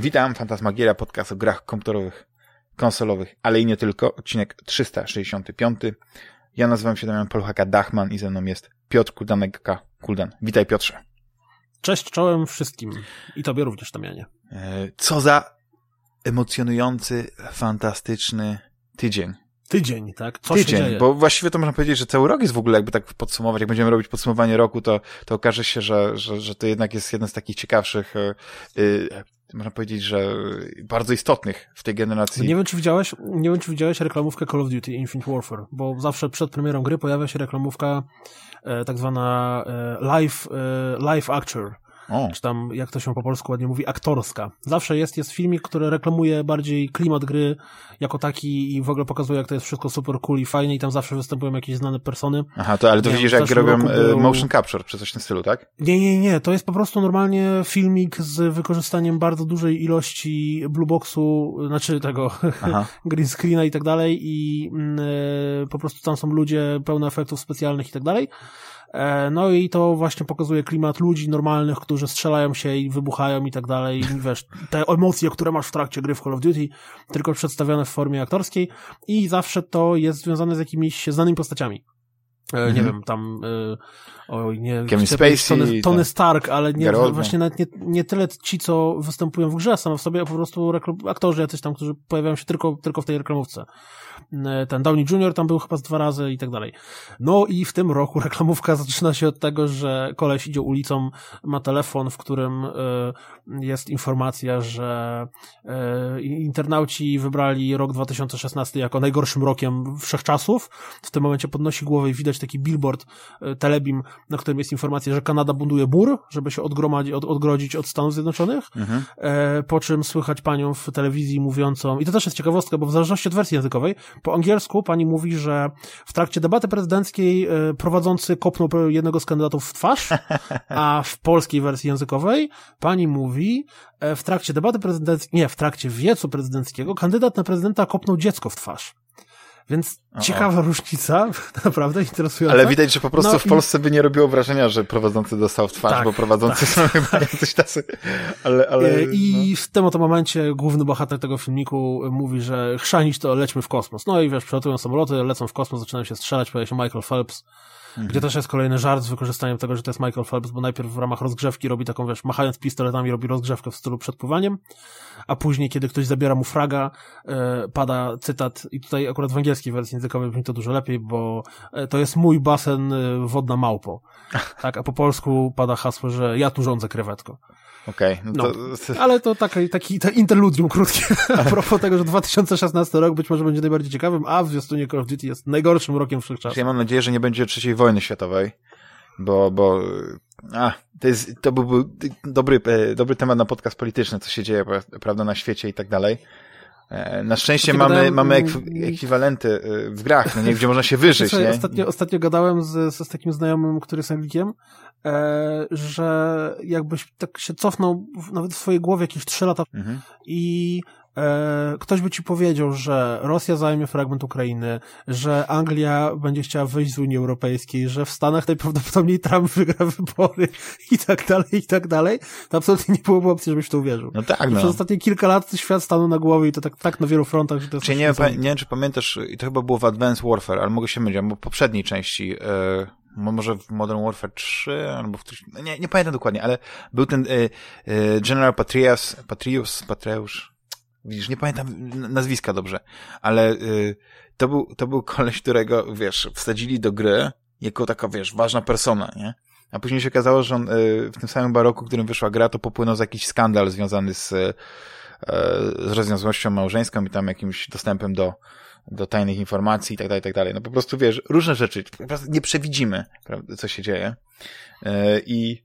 Witam, Fantasmagieria, podcast o grach komputerowych, konsolowych, ale i nie tylko. Odcinek 365. Ja nazywam się Damian Poluchaka-Dachman i ze mną jest Piotr Kuldanek-Kuldan. Witaj Piotrze. Cześć czołem wszystkim i tobie również, Damianie. E, co za emocjonujący, fantastyczny tydzień. Tydzień, tak? Co Tydzień, bo właściwie to można powiedzieć, że cały rok jest w ogóle, jakby tak podsumować, jak będziemy robić podsumowanie roku, to, to okaże się, że, że, że to jednak jest jeden z takich ciekawszych yy, można powiedzieć, że bardzo istotnych w tej generacji. Nie wiem, czy widziałeś, nie wiem, czy widziałeś reklamówkę Call of Duty Infinite Warfare, bo zawsze przed premierą gry pojawia się reklamówka e, tak zwana e, live, e, live actor, o. czy tam, jak to się po polsku ładnie mówi, aktorska. Zawsze jest, jest filmik, który reklamuje bardziej klimat gry jako taki i w ogóle pokazuje, jak to jest wszystko super cool i fajnie i tam zawsze występują jakieś znane persony. Aha, to ale to nie, widzisz, jak robią e, był... motion capture, czy coś w tym stylu, tak? Nie, nie, nie, to jest po prostu normalnie filmik z wykorzystaniem bardzo dużej ilości blueboxu, znaczy tego green screena i tak dalej i y, po prostu tam są ludzie pełne efektów specjalnych i tak dalej. E, no i to właśnie pokazuje klimat ludzi normalnych, którzy strzelają się i wybuchają i tak dalej. Wiesz, te emocje, które masz w trakcie gry w Call of Duty, tylko przedstawione w formie aktorskiej i zawsze to jest związane z jakimiś znanymi postaciami. Mhm. Nie wiem, tam e, oj, nie, Kevin Spacey, Tony, Tony Stark, ale nie, właśnie nawet nie, nie tyle ci, co występują w grze same w sobie, a po prostu aktorzy jacyś tam, którzy pojawiają się tylko, tylko w tej reklamówce. E, ten Downey Jr. tam był chyba z dwa razy i tak dalej. No i w tym roku reklamówka zaczyna się od tego, że koleś idzie ulicą, ma telefon, w którym e, jest informacja, że e, internauci wybrali rok 2016 jako najgorszym rokiem wszechczasów. W tym momencie podnosi głowę i widać taki billboard telebim, na którym jest informacja, że Kanada buduje mur, żeby się odgromadzić, od, odgrodzić od Stanów Zjednoczonych. Mhm. Po czym słychać panią w telewizji mówiącą, i to też jest ciekawostka, bo w zależności od wersji językowej, po angielsku pani mówi, że w trakcie debaty prezydenckiej e, prowadzący kopnął jednego z kandydatów w twarz, a w polskiej wersji językowej pani mówi, e, w trakcie debaty prezydenckiej, nie, w trakcie wiecu prezydenckiego kandydat na prezydenta kopnął dziecko w twarz. Więc o, ciekawa różnica, naprawdę interesująca. Ale widać, że po prostu no w Polsce i... by nie robiło wrażenia, że prowadzący dostał w twarz, tak, bo prowadzący tak, są chyba jacyś tacy. Ale, ale, e, I no. w tym oto momencie główny bohater tego filmiku mówi, że chrzanić to lećmy w kosmos. No i wiesz, przylatują samoloty, lecą w kosmos, zaczynają się strzelać, pojawia się Michael Phelps, Mhm. Gdzie też jest kolejny żart z wykorzystaniem tego, że to jest Michael Phelps, bo najpierw w ramach rozgrzewki robi taką, wiesz, machając pistoletami robi rozgrzewkę w stylu przed pływaniem, a później, kiedy ktoś zabiera mu fraga, e, pada cytat, i tutaj akurat w angielskiej wersji językowej brzmi to dużo lepiej, bo e, to jest mój basen e, wodna małpo. Tak, a po polsku pada hasło, że ja tu rządzę krewetko. Okej. Okay, no, no ale to taki, taki to interludium krótkie a propos tego, że 2016 rok być może będzie najbardziej ciekawym, a w zwiastunie Call of Duty jest najgorszym rokiem wszechczasów. Ja mam nadzieję, że nie będzie trzeciej wojny światowej, bo, bo a, to, jest, to byłby dobry, e, dobry temat na podcast polityczny, co się dzieje prawda, na świecie i tak dalej. E, na szczęście mamy, gadałem, mamy ekwiwalenty e, w grach, no nie, gdzie można się wyżyć. nie? Ostatnio, ostatnio gadałem z, z, takim znajomym, który jest Anglikiem, e, że jakbyś tak się cofnął nawet w swojej głowie jakieś trzy lata mhm. i ktoś by ci powiedział, że Rosja zajmie fragment Ukrainy, że Anglia będzie chciała wyjść z Unii Europejskiej, że w Stanach najprawdopodobniej Trump wygra wybory i tak dalej, i tak dalej, to absolutnie nie byłoby opcji, żebyś w to uwierzył. No tak, no. Przez ostatnie kilka lat świat stanął na głowie i to tak, tak na wielu frontach, że to jest... Czy nie, nie wiem, czy pamiętasz, i to chyba było w Advanced Warfare, ale mogę się mylić, bo w poprzedniej części... E może w Modern Warfare 3, albo w którymś, nie, nie pamiętam dokładnie, ale był ten y, y, General Patrias, Patrius, Patreusz, widzisz, nie pamiętam nazwiska dobrze, ale y, to, był, to był koleś, którego, wiesz, wsadzili do gry jako taka, wiesz, ważna persona, nie? A później się okazało, że on w tym samym baroku, w którym wyszła gra, to popłynął jakiś skandal związany z, z rozwiązłością małżeńską i tam jakimś dostępem do, do tajnych informacji i tak dalej, tak dalej. No po prostu wiesz, różne rzeczy, po prostu nie przewidzimy, co się dzieje. E, I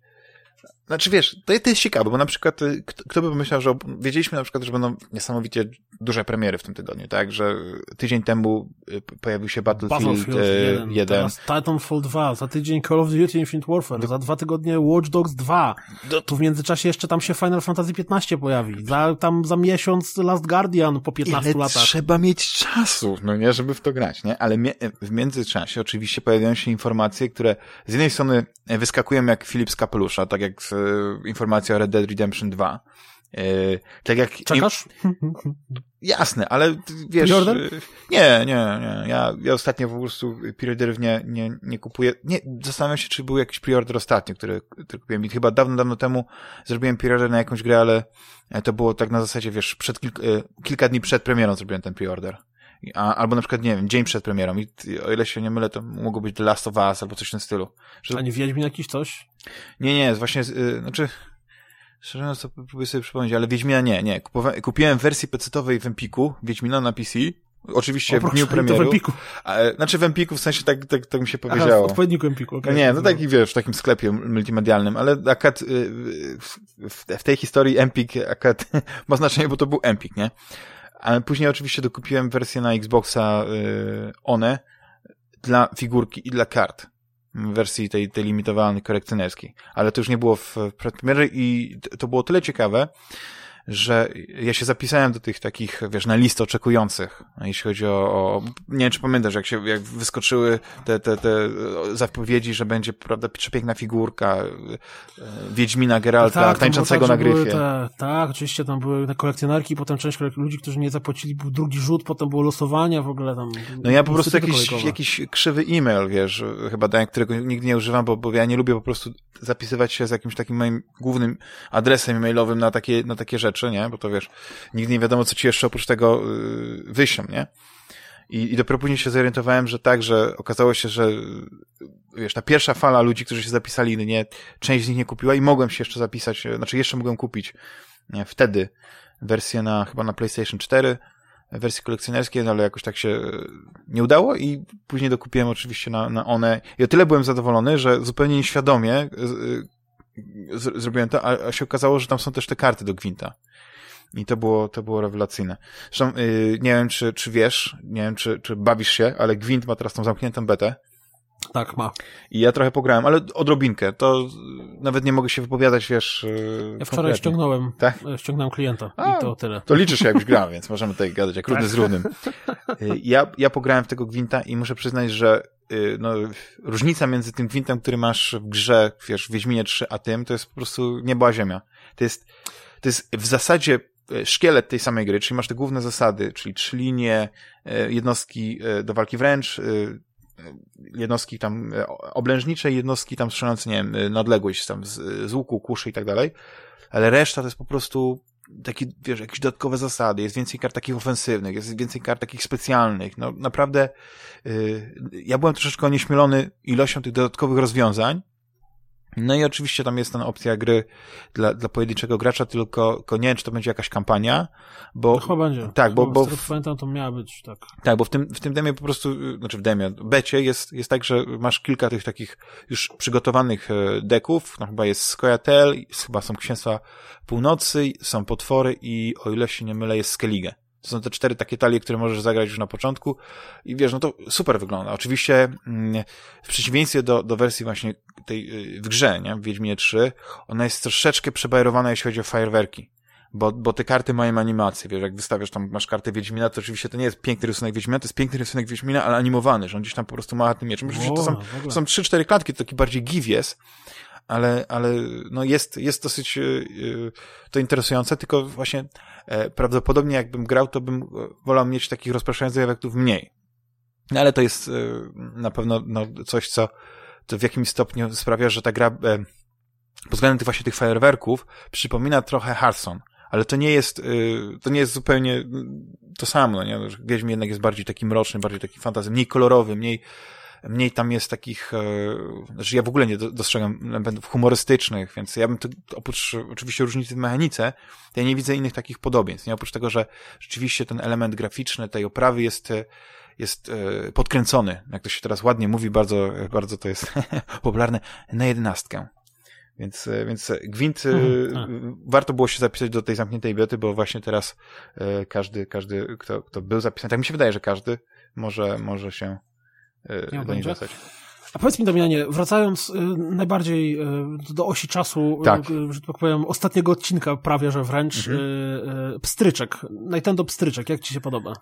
znaczy wiesz, to, jest ciekawe, bo na przykład y, kto, kto by pomyślał, że wiedzieliśmy na przykład, że będą niesamowicie duże premiery w tym tygodniu, tak? Że tydzień temu y, pojawił się Battlefield, Battlefield 1, 1. Teraz Titanfall 2, za tydzień Call of Duty Infinite Warfare, Do... za dwa tygodnie Watch Dogs 2. Do... Tu w międzyczasie jeszcze tam się Final Fantasy 15 pojawi. Za, tam za miesiąc Last Guardian po 15 Ile latach. trzeba mieć czasu, no nie, żeby w to grać, nie? Ale w międzyczasie oczywiście pojawiają się informacje, które z jednej strony wyskakują jak Filip z kapelusza, tak jak z, informacja o Red Dead Redemption 2, Yy, tak jak... Czekasz? Jasne, ale wiesz... Preorder? Y, nie, nie, nie. Ja, ja ostatnio po prostu preorderów nie, nie, nie kupuję. Nie, zastanawiam się, czy był jakiś preorder ostatnio, który, który kupiłem. I chyba dawno, dawno temu zrobiłem preorder na jakąś grę, ale to było tak na zasadzie, wiesz, przed kilk, y, kilka dni przed premierą zrobiłem ten preorder. A, albo na przykład, nie wiem, dzień przed premierą i o ile się nie mylę, to mogło być The Last of Us albo coś w tym stylu. Że... A nie Wiedźmin jakiś coś? Nie, nie, właśnie, yy, znaczy, szczerze mówiąc, to próbuję sobie przypomnieć, ale Wiedźmina nie, nie. Kupowałem, kupiłem wersję PC-owej w Empiku, Wiedźmina na PC, Oczywiście o, proszę, w dniu premiery. To w Empiku. A, znaczy w Empiku w sensie tak, tak, tak mi się powiedziało. Aha, w odpowiedniku Empiku, okay. No nie, no taki wiesz, w takim sklepie multimedialnym, ale akad y, w, w tej historii Empik akad ma znaczenie, bo to był Empik, nie? Ale później oczywiście dokupiłem wersję na Xboxa y, One dla figurki i dla kart w wersji tej, tej limitowanej korekcjonerskiej. Ale to już nie było w przedpremierze i to było tyle ciekawe, że ja się zapisałem do tych takich, wiesz, na listę oczekujących, jeśli chodzi o, o nie wiem, czy pamiętasz, jak się, jak wyskoczyły te, te, te zapowiedzi, że będzie, prawda, przepiękna figurka e, Wiedźmina Geralta, tak, tańczącego tak, na gryfie. Te, tak, oczywiście tam były te kolekcjonerki, potem część ludzi, którzy nie zapłacili, był drugi rzut, potem było losowanie, w ogóle tam. No ja po prostu jakiś, jakiś krzywy e-mail, wiesz, chyba dałem, którego nigdy nie używam, bo, bo ja nie lubię po prostu zapisywać się z jakimś takim moim głównym adresem e-mailowym na takie, na takie rzeczy rzeczy, nie? Bo to wiesz, nigdy nie wiadomo, co ci jeszcze oprócz tego yy, nie? I, I dopiero później się zorientowałem, że tak, że okazało się, że wiesz, ta pierwsza fala ludzi, którzy się zapisali, nie, część z nich nie kupiła i mogłem się jeszcze zapisać, e, znaczy jeszcze mogłem kupić nie, wtedy wersję na, chyba na PlayStation 4, wersji kolekcjonerskiej, no ale jakoś tak się e, nie udało i później dokupiłem oczywiście na, na one i o tyle byłem zadowolony, że zupełnie nieświadomie zrobiłem to, a, a się okazało, że tam są też te karty do Gwinta. I to było, to było rewelacyjne. Zresztą yy, nie wiem, czy, czy wiesz, nie wiem, czy, czy bawisz się, ale Gwint ma teraz tą zamkniętą betę. Tak, ma. I ja trochę pograłem, ale odrobinkę. To nawet nie mogę się wypowiadać, wiesz. Yy, ja wczoraj konkretnie. ściągnąłem. Tak? E, ściągnąłem klienta A, i to tyle. To liczysz się, jakbyś grał, więc możemy tutaj gadać jak równy z równym. Yy, ja, ja pograłem w tego Gwinta i muszę przyznać, że no, różnica między tym Gwintem, który masz w grze, wiesz, w Wiedźminie 3, a tym, to jest po prostu nieba ziemia. To jest, to jest w zasadzie E, szkielet tej samej gry, czyli masz te główne zasady, czyli trzy linie, e, jednostki e, do walki wręcz, jednostki tam oblężnicze, jednostki tam strzelające, nie wiem, na odległość tam z, z łuku, kuszy i tak dalej, ale reszta to jest po prostu takie, wiesz, jakieś dodatkowe zasady, jest więcej kart takich ofensywnych, jest więcej kart takich specjalnych, no naprawdę yy, ja byłem troszeczkę onieśmielony ilością tych dodatkowych rozwiązań, no i oczywiście tam jest ta opcja gry dla, dla pojedynczego gracza, tylko, tylko nie wiem, czy to będzie jakaś kampania, bo... To chyba będzie. Tak, bo... bo w, pamiętam, to miała być, tak. Tak, bo w tym, w tym demie po prostu, znaczy w demie, becie jest, jest tak, że masz kilka tych takich już przygotowanych e, deków, no chyba jest Skojatel, chyba są Księstwa Północy, są potwory i o ile się nie mylę jest Skellige. To są te cztery takie talie, które możesz zagrać już na początku i wiesz, no to super wygląda. Oczywiście mm, w przeciwieństwie do, do wersji właśnie tej y, w grze, nie, w Wiedźminie 3, ona jest troszeczkę przebajerowana, jeśli chodzi o fajerwerki. Bo, bo te karty mają animację, wiesz, jak wystawiasz tam, masz kartę Wiedźmina, to oczywiście to nie jest piękny rysunek Wiedźmina, to jest piękny rysunek Wiedźmina, ale animowany, że on gdzieś tam po prostu ma tym mieczem. Oczywiście to są, są trzy, cztery klatki, to taki bardziej give jest, ale, ale no jest, jest dosyć yy, to interesujące, tylko właśnie e, prawdopodobnie jakbym grał, to bym wolał mieć takich rozpraszających efektów mniej. No ale to jest e, na pewno no, coś, co to w jakimś stopniu sprawia, że ta gra e, pod względem tych właśnie tych fajerwerków przypomina trochę Hearthstone. Ale to nie jest, to nie jest zupełnie to samo, nie? Wiedźmin jednak jest bardziej taki mroczny, bardziej taki fantazji, mniej kolorowy, mniej, mniej tam jest takich, e, znaczy ja w ogóle nie dostrzegam elementów humorystycznych, więc ja bym to, oprócz oczywiście różnicy w mechanice, ja nie widzę innych takich podobieństw, nie? Oprócz tego, że rzeczywiście ten element graficzny tej oprawy jest, e, jest e, podkręcony, jak to się teraz ładnie mówi, bardzo, bardzo to jest popularne, na jedenastkę. Więc, więc Gwint, mhm, warto było się zapisać do tej zamkniętej bioty, bo właśnie teraz każdy, każdy kto, kto był zapisany, tak mi się wydaje, że każdy może, może się nie do niej wracać. A powiedz mi, Damianie, wracając y, najbardziej y, do osi czasu, tak. że tak powiem, ostatniego odcinka prawie, że wręcz, mhm. Pstryczek, Nintendo pstryczek, jak ci się podoba?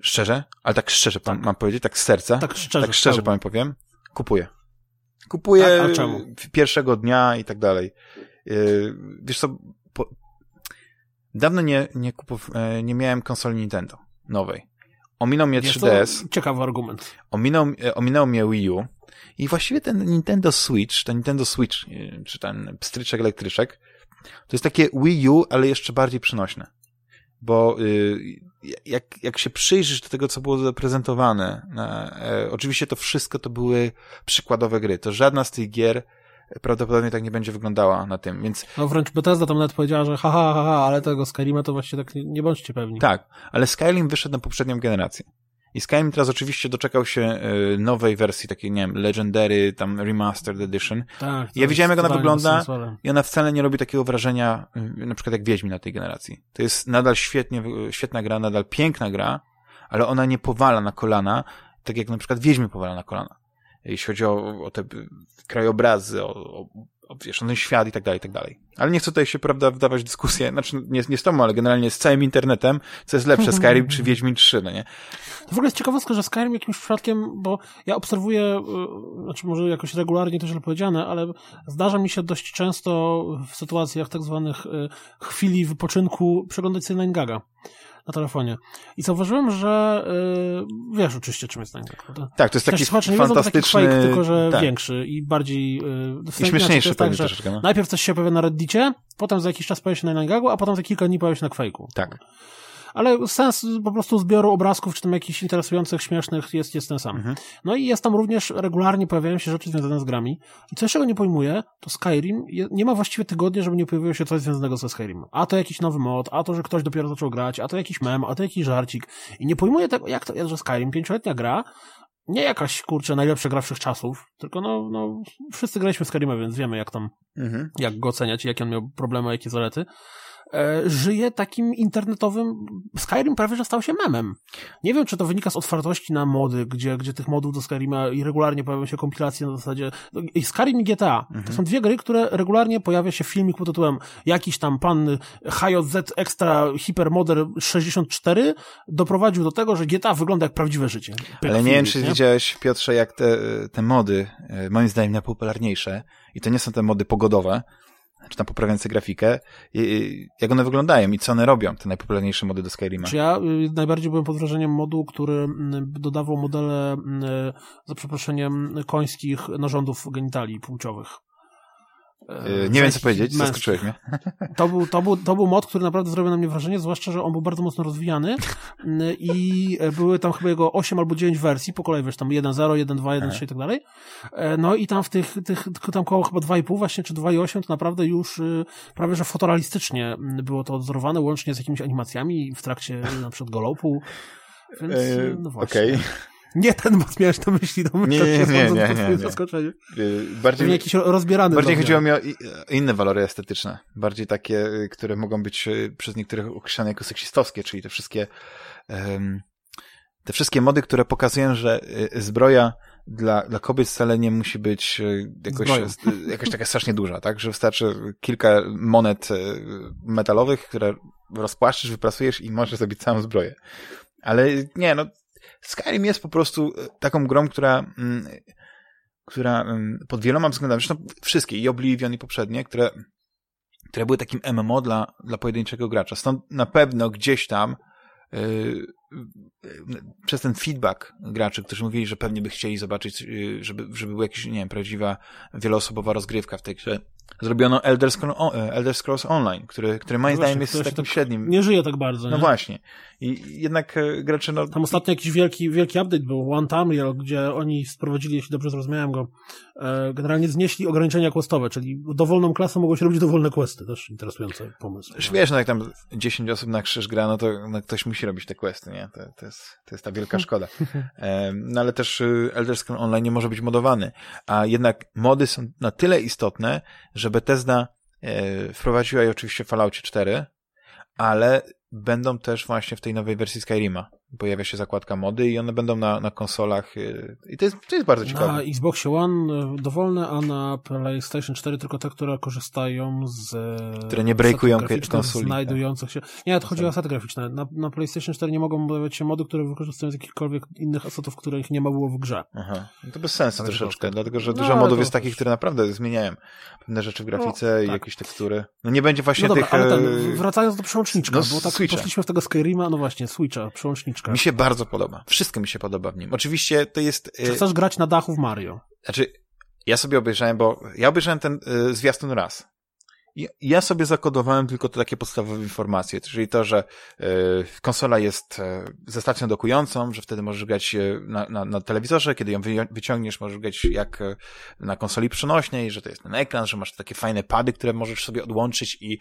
Szczerze? Ale tak szczerze tak. mam powiedzieć, tak z serca? Tak szczerze. Tak szczerze pan powiem? Kupuję. Kupuję tak, pierwszego dnia i tak dalej. Wiesz co, po, dawno nie, nie, kupow, e, nie miałem konsoli Nintendo nowej. Ominął mnie 3DS. ciekawy argument. Ominął, e, ominął mnie Wii U. I właściwie ten Nintendo Switch, ten Nintendo Switch, czy ten pstryczek elektryczek, to jest takie Wii U, ale jeszcze bardziej przenośne. Bo y, jak, jak się przyjrzysz do tego, co było zaprezentowane, e, oczywiście to wszystko to były przykładowe gry. To żadna z tych gier prawdopodobnie tak nie będzie wyglądała na tym, więc... No wręcz Bethesda tam nawet powiedziała, że ha, ha, ha, ha ale tego Skyrima to właściwie tak nie, bądźcie pewni. Tak, ale Skyrim wyszedł na poprzednią generację. I Skyrim teraz oczywiście doczekał się y, nowej wersji, takiej, nie wiem, Legendary, tam Remastered Edition. Tak. Ja widziałem, jak ona wygląda i ona wcale nie robi takiego wrażenia, y, na przykład jak Wiedźmi na tej generacji. To jest nadal świetnie, świetna gra, nadal piękna gra, ale ona nie powala na kolana, tak jak na przykład Wiedźmy powala na kolana. Jeśli chodzi o, o te krajobrazy, o, o wiesz, o ten świat i tak dalej, i tak dalej. Ale nie chcę tutaj się, prawda, wdawać w dyskusję, znaczy nie, nie z tobą, ale generalnie z całym internetem, co jest lepsze, Skyrim czy Wiedźmin 3, no nie? To w ogóle jest ciekawostka, że Skyrim jakimś przypadkiem, bo ja obserwuję, y, znaczy może jakoś regularnie to źle powiedziane, ale zdarza mi się dość często w sytuacjach tak zwanych y, chwili wypoczynku przeglądać sobie Gaga na telefonie. I zauważyłem, że yy, wiesz oczywiście, czym jest Nine prawda? Tak, to jest taki fantastyczny... Wiedzą, to taki fake, tylko że tak. większy i bardziej... Yy, I śmieszniejszy tak, że no. Najpierw coś się pojawia na Reddicie, potem za jakiś czas pojawia się na Ninegagu, a potem za kilka dni pojawia się na Quake'u. Tak ale sens po prostu zbioru obrazków, czy tam jakichś interesujących, śmiesznych jest, jest ten sam. Mhm. No i jest tam również, regularnie pojawiają się rzeczy związane z grami. I coś, czego nie pojmuję, to Skyrim, nie ma właściwie tygodnia, żeby nie pojawiło się coś związanego ze Skyrim. A to jakiś nowy mod, a to, że ktoś dopiero zaczął grać, a to jakiś mem, a to jakiś żarcik. I nie pojmuję tego, jak to jest, że Skyrim, pięcioletnia gra, nie jakaś, kurczę, najlepsza gra czasów, tylko no, no wszyscy graliśmy Skyrima, więc wiemy jak tam, mhm. jak go oceniać i jakie on miał problemy, jakie zalety. E, żyje takim internetowym. Skyrim prawie że stał się memem. Nie wiem, czy to wynika z otwartości na mody, gdzie, gdzie tych modów do Skyrima i regularnie pojawiają się kompilacje na zasadzie. Skyrim i GTA. Mhm. To są dwie gry, które regularnie pojawia się filmik pod tytułem jakiś tam pan HJZ Extra Hypermodel 64 doprowadził do tego, że GTA wygląda jak prawdziwe życie. Ale nie wiem, czy nie? widziałeś, Piotrze, jak te, te mody, e, moim zdaniem najpopularniejsze, i to nie są te mody pogodowe, czy tam poprawiające grafikę, jak one wyglądają i co one robią, te najpopularniejsze mody do Skyrima. Czy ja y, najbardziej byłem pod wrażeniem modu, który mm, dodawał modele, mm, za przeproszeniem, końskich narządów genitali płciowych. E, nie wiem, co powiedzieć, zaskoczyłeś mnie. To był, to, był, to był mod, który naprawdę zrobił na mnie wrażenie, zwłaszcza, że on był bardzo mocno rozwijany i były tam chyba jego 8 albo 9 wersji, po kolei wiesz, tam 1.0, 1.2, 1.3 i tak dalej. E, no i tam w tych, tych tam koło chyba 2,5 właśnie, czy 2,8 to naprawdę już y, prawie, że fotorealistycznie było to odzorowane, łącznie z jakimiś animacjami w trakcie na przykład golopu. Więc, e, no właśnie. Okay. Nie ten mod miałeś na myśli, to nie, nie, nie, nie, nie, nie. zaskoczenie. Bardziej, jakiś rozbierany. Bardziej chodziło mi o inne walory estetyczne. Bardziej takie, które mogą być e, przez niektórych określane jako seksistowskie, czyli te wszystkie um, te wszystkie mody, które pokazują, że zbroja dla, dla kobiet wcale nie musi być jakoś, jakoś taka strasznie duża, tak? Że wystarczy kilka monet metalowych, które rozpłaszczysz, wyprasujesz i możesz zrobić całą zbroję. Ale nie, no Skyrim jest po prostu e, taką grą, która, mm, która mm, pod wieloma względami, zresztą wszystkie, i Oblivion, i poprzednie, które, które były takim MMO dla, dla pojedynczego gracza. Stąd na pewno gdzieś tam yy, przez ten feedback graczy, którzy mówili, że pewnie by chcieli zobaczyć, żeby, żeby była jakaś, nie wiem, prawdziwa wieloosobowa rozgrywka w tej grze, zrobiono Elder, Scrolls, Elder Scrolls Online, który, który moim zdaniem jest takim tak średnim. Nie żyje tak bardzo. No nie? właśnie. I jednak e, gracze, no... Tam ostatnio jakiś wielki, wielki update był, One Tamriel, gdzie oni sprowadzili, jeśli dobrze zrozumiałem go, e, generalnie znieśli ograniczenia questowe, czyli dowolną klasą mogą się robić dowolne questy. Też interesujący pomysł. No. Wiesz, no jak tam 10 osób na krzyż gra, no to no, ktoś musi robić te questy, nie? To, to, jest, to jest ta wielka szkoda. E, no ale też y, Elder Scrolls Online nie może być modowany. A jednak mody są na tyle istotne, że Bethesda e, wprowadziła je oczywiście w Falloutie 4, ale będą też właśnie w tej nowej wersji Skyrima. Pojawia się zakładka mody i one będą na, na konsolach y, i to jest, to jest bardzo ciekawe. Na Xbox One y, dowolne, a na PlayStation 4 tylko te, które korzystają z które nie breakują konsoli. Znajdujących się. Nie, to chodzi o asety graficzne. Na, na PlayStation 4 nie mogą pojawiać się mody, które wykorzystują z jakichkolwiek innych asetów, których nie ma było w grze. Aha. No to bez sensu troszeczkę, dlatego że no, dużo modów jest takich, które naprawdę zmieniają pewne rzeczy w grafice no, tak. i jakieś tekstury. No nie będzie właśnie no dobra, tych... Ale ten, e, wracając do przełączniczka, no, bo tak Switcha. poszliśmy w tego Skyrima, no właśnie, Switcha, przełączniczka. Mi się bardzo podoba. Wszystko mi się podoba w nim. Oczywiście to jest... E, Czy chcesz grać na dachu w Mario? Znaczy, ja sobie obejrzałem, bo ja obejrzałem ten y, zwiastun raz. Ja sobie zakodowałem tylko te takie podstawowe informacje, czyli to, że y, konsola jest y, ze stacją dokującą, że wtedy możesz grać na, na, na telewizorze, kiedy ją wyciągniesz, możesz grać jak na konsoli przenośnej, że to jest ten ekran, że masz takie fajne pady, które możesz sobie odłączyć i,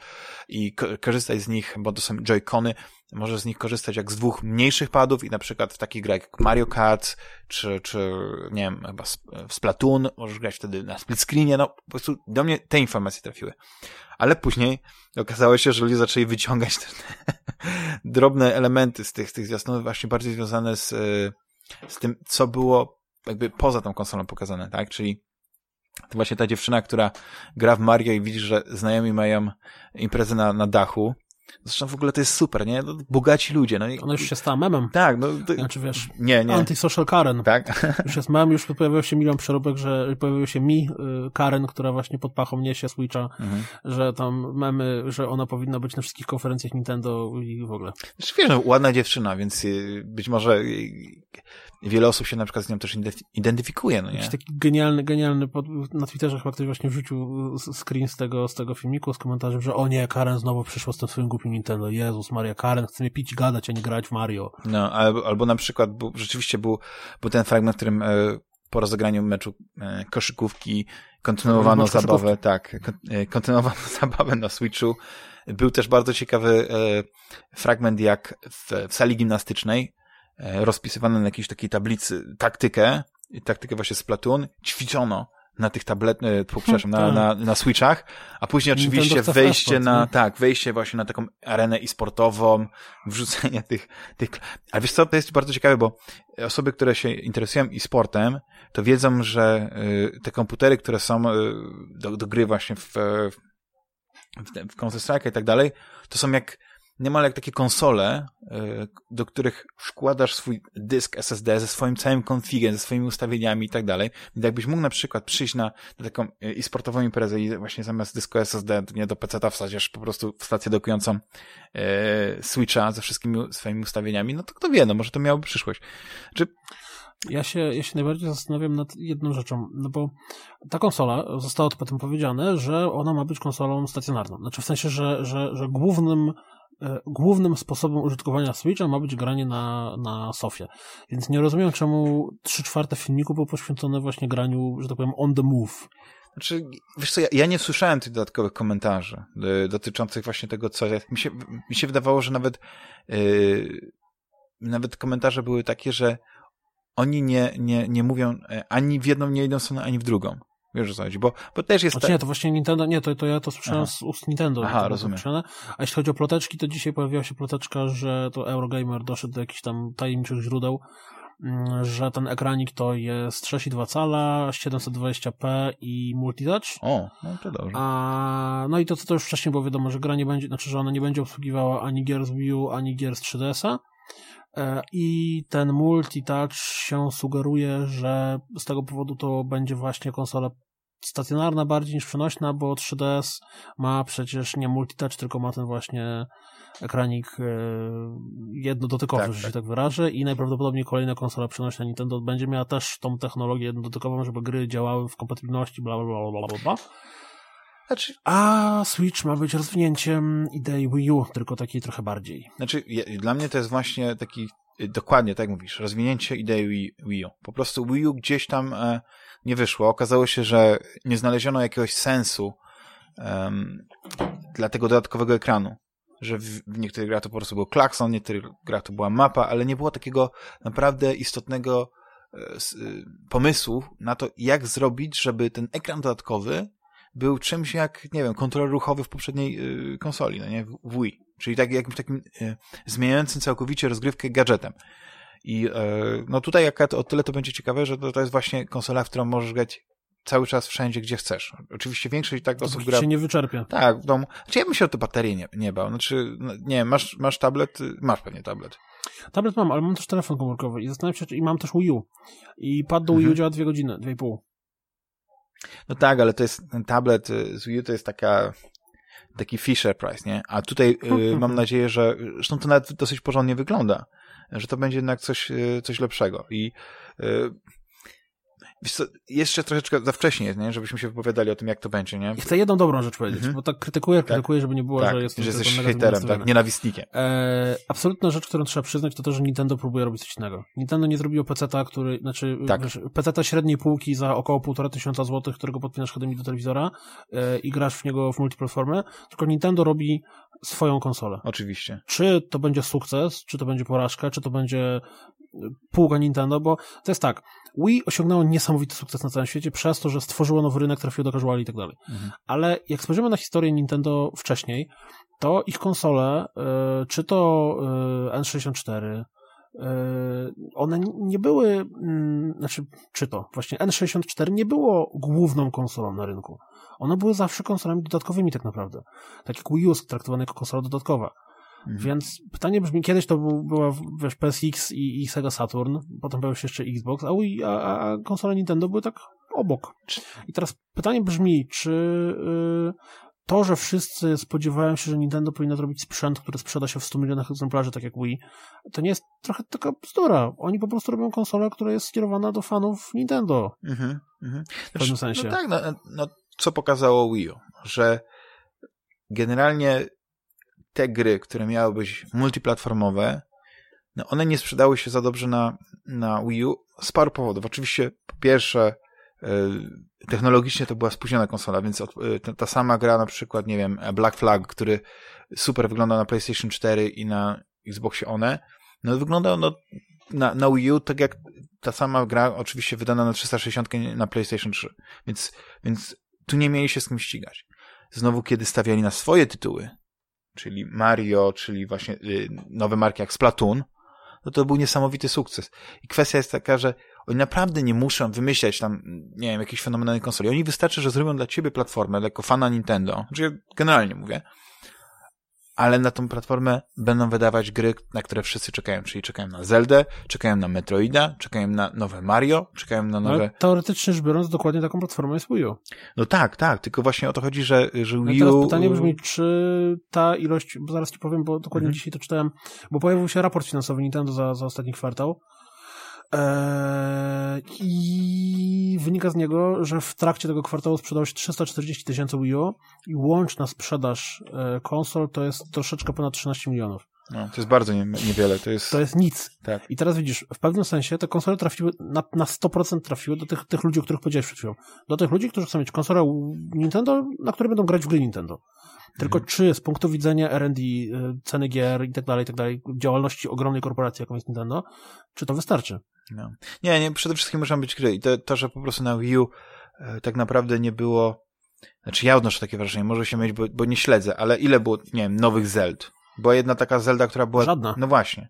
i korzystać z nich, bo to są joy-cony, możesz z nich korzystać jak z dwóch mniejszych padów i na przykład w takich grach jak Mario Kart, czy, czy nie wiem, chyba Splatoon, możesz grać wtedy na split screenie, no po prostu do mnie te informacje trafiły. Ale później okazało się, że ludzie zaczęli wyciągać te drobne elementy z tych, tych zwiastunów właśnie bardziej związane z, z tym, co było jakby poza tą konsolą pokazane, tak? Czyli to właśnie ta dziewczyna, która gra w Mario i widzi, że znajomi mają imprezę na, na dachu Zresztą w ogóle to jest super, nie? No, bogaci ludzie. No. Ona już się stała memem. Tak. No, to... Znaczy wiesz, nie, nie. antisocial Karen. Tak. Już jest mem, już pojawił się milion przeróbek, że pojawił się mi y, Karen, która właśnie pod pachą niesie Switcha, mhm. że tam memy, że ona powinna być na wszystkich konferencjach Nintendo i w ogóle. Wiesz, ładna dziewczyna, więc y, być może y, wiele osób się na przykład z nią też identyfikuje, no nie? Jakiś taki genialny, genialny, pod, na Twitterze chyba ktoś właśnie wrzucił screen z tego, z tego filmiku, z komentarzem, że o nie, Karen znowu przyszło z tym swoim głupim Nintendo, Jezus Maria, Karen chce mnie pić gadać, a nie grać w Mario. No, albo, albo na przykład, był, rzeczywiście był, był ten fragment, w którym e, po rozegraniu meczu e, koszykówki kontynuowano zabawę, tak, e, kontynuowano zabawę na Switchu. Był też bardzo ciekawy fragment, jak w, w sali gimnastycznej rozpisywano na jakiejś takiej tablicy taktykę, taktykę właśnie z Platoon, ćwiczono na tych tablet, e, przepraszam, na, tak. na, na Switchach, a później oczywiście wejście na, tak, wejście właśnie na taką arenę i sportową, wrzucenie tych, tych, ale wiesz co, to jest bardzo ciekawe, bo osoby, które się interesują i sportem, to wiedzą, że y, te komputery, które są do, do gry właśnie w, w, w Counter-Strike i tak dalej, to są jak niemal jak takie konsole, e, do których wkładasz swój dysk SSD ze swoim całym konfigiem, ze swoimi ustawieniami i tak dalej. Więc jakbyś mógł na przykład przyjść na, taką e, i sportową imprezę i właśnie zamiast dysku SSD nie do PC-a wsadzisz po prostu w stację dokującą e, Switcha ze wszystkimi swoimi ustawieniami, no to kto wie, no może to miałoby przyszłość. Czy ja się, ja się najbardziej zastanawiam nad jedną rzeczą, no bo ta konsola, zostało to potem powiedziane, że ona ma być konsolą stacjonarną. Znaczy w sensie, że, że, że głównym głównym sposobem użytkowania Switcha ma być granie na, na sofie. Więc nie rozumiem, czemu trzy czwarte filmiku było poświęcone właśnie graniu, że tak powiem, on the move. Znaczy, wiesz co, ja, ja nie słyszałem tych dodatkowych komentarzy y, dotyczących właśnie tego, co... Mi się, mi się wydawało, że nawet yy, nawet komentarze były takie, że oni nie, nie, nie mówią ani w jedną, nie idą stronę, ani w drugą. Wiesz o co chodzi, bo, bo też jest... Znaczy ta... nie, to właśnie Nintendo, nie, to, to ja to słyszałem Aha. z ust Nintendo. Aha, rozumiem. A jeśli chodzi o ploteczki, to dzisiaj pojawiła się ploteczka, że to Eurogamer doszedł do jakichś tam tajemniczych źródeł, mm, że ten ekranik to jest 6,2 cala, 720p i multitouch. O, no to dobrze. A, no i to, co to już wcześniej było wiadomo, że gra nie będzie, znaczy, że ona nie będzie obsługiwała ani gier z Wii U, ani gier z 3DS-a, E, i ten multitouch się sugeruje, że z tego powodu to będzie właśnie konsola stacjonarna bardziej niż przenośna, bo 3DS ma przecież nie multitouch, tylko ma ten właśnie ekranik e, jednodotykowy, tak, że tak. się tak wyrażę i najprawdopodobniej kolejna konsola przenośna Nintendo będzie miała też tą technologię jednodotykową, żeby gry działały w kompatybilności, bla bla bla bla bla. Znaczy, a Switch ma być rozwinięciem idei Wii U, tylko takiej trochę bardziej. Znaczy, dla mnie to jest właśnie taki, y, dokładnie tak mówisz, rozwinięcie idei Wii, Wii U. Po prostu Wii U gdzieś tam e, nie wyszło. Okazało się, że nie znaleziono jakiegoś sensu dla tego dodatkowego ekranu. Że w, w niektórych grach to po prostu był klakson, w niektórych grach to była mapa, ale nie było takiego naprawdę istotnego e, y, pomysłu na to, jak zrobić, żeby ten ekran dodatkowy był czymś jak, nie wiem, kontroler ruchowy w poprzedniej y, konsoli, no nie, w Wii czyli tak, jakimś takim e, zmieniającym całkowicie rozgrywkę gadżetem. I e, no tutaj jak o tyle to będzie ciekawe, że to, to jest właśnie konsola, w którą możesz grać cały czas wszędzie, gdzie chcesz. Oczywiście większość tak osób gra... się nie wyczerpie. Tak, w domu. Znaczy ja bym się o te baterie nie, nie bał. Znaczy, no, nie masz, masz tablet, masz pewnie tablet. Tablet mam, ale mam też telefon komórkowy i zastanawiam się, i mam też Wii U. I pad do Wii U mhm. działa dwie godziny, dwie i pół. No tak, ale to jest, ten tablet y, z Wii U to jest taka, taki Fisher Price, nie? A tutaj y, mam nadzieję, że, zresztą to nawet dosyć porządnie wygląda, że to będzie jednak coś, y, coś lepszego i y, co, jeszcze troszeczkę za wcześnie nie? żebyśmy się wypowiadali o tym, jak to będzie, nie? Chcę jedną dobrą rzecz powiedzieć, mm -hmm. bo tak krytykuję, tak. krytykuję, żeby nie było, tak, że jestem że jesteś hejterem, tak, nienawistnikiem. E, absolutna rzecz, którą trzeba przyznać, to to, że Nintendo próbuje robić coś innego. Nintendo nie zrobiło PC-ta, który, znaczy, tak. PC-ta średniej półki za około półtora tysiąca złotych, którego podpinasz HDMI do telewizora e, i grasz w niego w multiplatformę, tylko Nintendo robi swoją konsolę. Oczywiście. Czy to będzie sukces, czy to będzie porażka, czy to będzie półka Nintendo, bo to jest tak, Wii osiągnęło niesamowity sukces na całym świecie przez to, że stworzyło nowy rynek, trafiło do casuali i tak dalej. Mhm. Ale jak spojrzymy na historię Nintendo wcześniej, to ich konsole, y, czy to y, N64, y, one nie były, mm, znaczy, czy to, właśnie N64 nie było główną konsolą na rynku. One były zawsze konsolami dodatkowymi tak naprawdę. Tak jak Wii U traktowany jako konsola dodatkowa. Mhm. Więc pytanie brzmi, kiedyś to był, była wiesz, PSX i, i Sega Saturn, potem pojawił się jeszcze Xbox, a, a, a konsole Nintendo były tak obok. I teraz pytanie brzmi, czy yy, to, że wszyscy spodziewają się, że Nintendo powinno zrobić sprzęt, który sprzeda się w 100 milionach egzemplarzy, tak jak Wii, to nie jest trochę taka bzdura. Oni po prostu robią konsolę, która jest skierowana do fanów Nintendo. Mhm, mhm. W pewnym sensie. No tak, no, no, co pokazało Wii U? Że generalnie te gry, które miały być multiplatformowe, no one nie sprzedały się za dobrze na, na Wii U z paru powodów. Oczywiście, po pierwsze, yy, technologicznie to była spóźniona konsola, więc yy, ta, sama gra, na przykład, nie wiem, Black Flag, który super wygląda na PlayStation 4 i na Xboxie One, no wygląda no, na, na Wii U tak jak ta sama gra, oczywiście wydana na 360 na PlayStation 3. Więc, więc tu nie mieli się z kim ścigać. Znowu, kiedy stawiali na swoje tytuły, czyli Mario, czyli właśnie y, nowe marki jak Splatoon, no to był niesamowity sukces. I kwestia jest taka, że oni naprawdę nie muszą wymyślać tam, nie wiem, jakiejś fenomenalnej konsoli. Oni wystarczy, że zrobią dla ciebie platformę, jako fana Nintendo, znaczy generalnie mówię, ale na tą platformę będą wydawać gry, na które wszyscy czekają, czyli czekają na Zeldę, czekają na Metroida, czekają na nowe Mario, czekają na nowe... Ale teoretycznie rzecz biorąc, dokładnie taką platformą jest Wii U. No tak, tak, tylko właśnie o to chodzi, że, że no Wii U... teraz pytanie brzmi, czy ta ilość, bo zaraz ci powiem, bo dokładnie mhm. dzisiaj to czytałem, bo pojawił się raport finansowy Nintendo za, za ostatni kwartał, I wynika z niego, że w trakcie tego kwartału sprzedało się 340 tysięcy Wii U i łączna sprzedaż e, konsol to jest troszeczkę ponad 13 milionów. No, to jest bardzo nie, niewiele. To jest... to jest nic. Tak. I teraz widzisz, w pewnym sensie te konsole trafiły, na, na 100% trafiły do tych, tych ludzi, o których powiedziałeś przed chwilą. Do tych ludzi, którzy chcą mieć konsolę Nintendo, na której będą grać w gry Nintendo. Tylko mhm. czy z punktu widzenia R&D, y, ceny gier i tak dalej, i tak dalej, działalności ogromnej korporacji, jaką jest Nintendo, czy to wystarczy? No. Nie, nie, przede wszystkim muszą być gry. I to, to, że po prostu na Wii U e, tak naprawdę nie było, znaczy ja odnoszę takie wrażenie, może się mieć, bo, bo nie śledzę, ale ile było, nie wiem, nowych Zeld? Była jedna taka Zelda, która była... Żadna. No właśnie.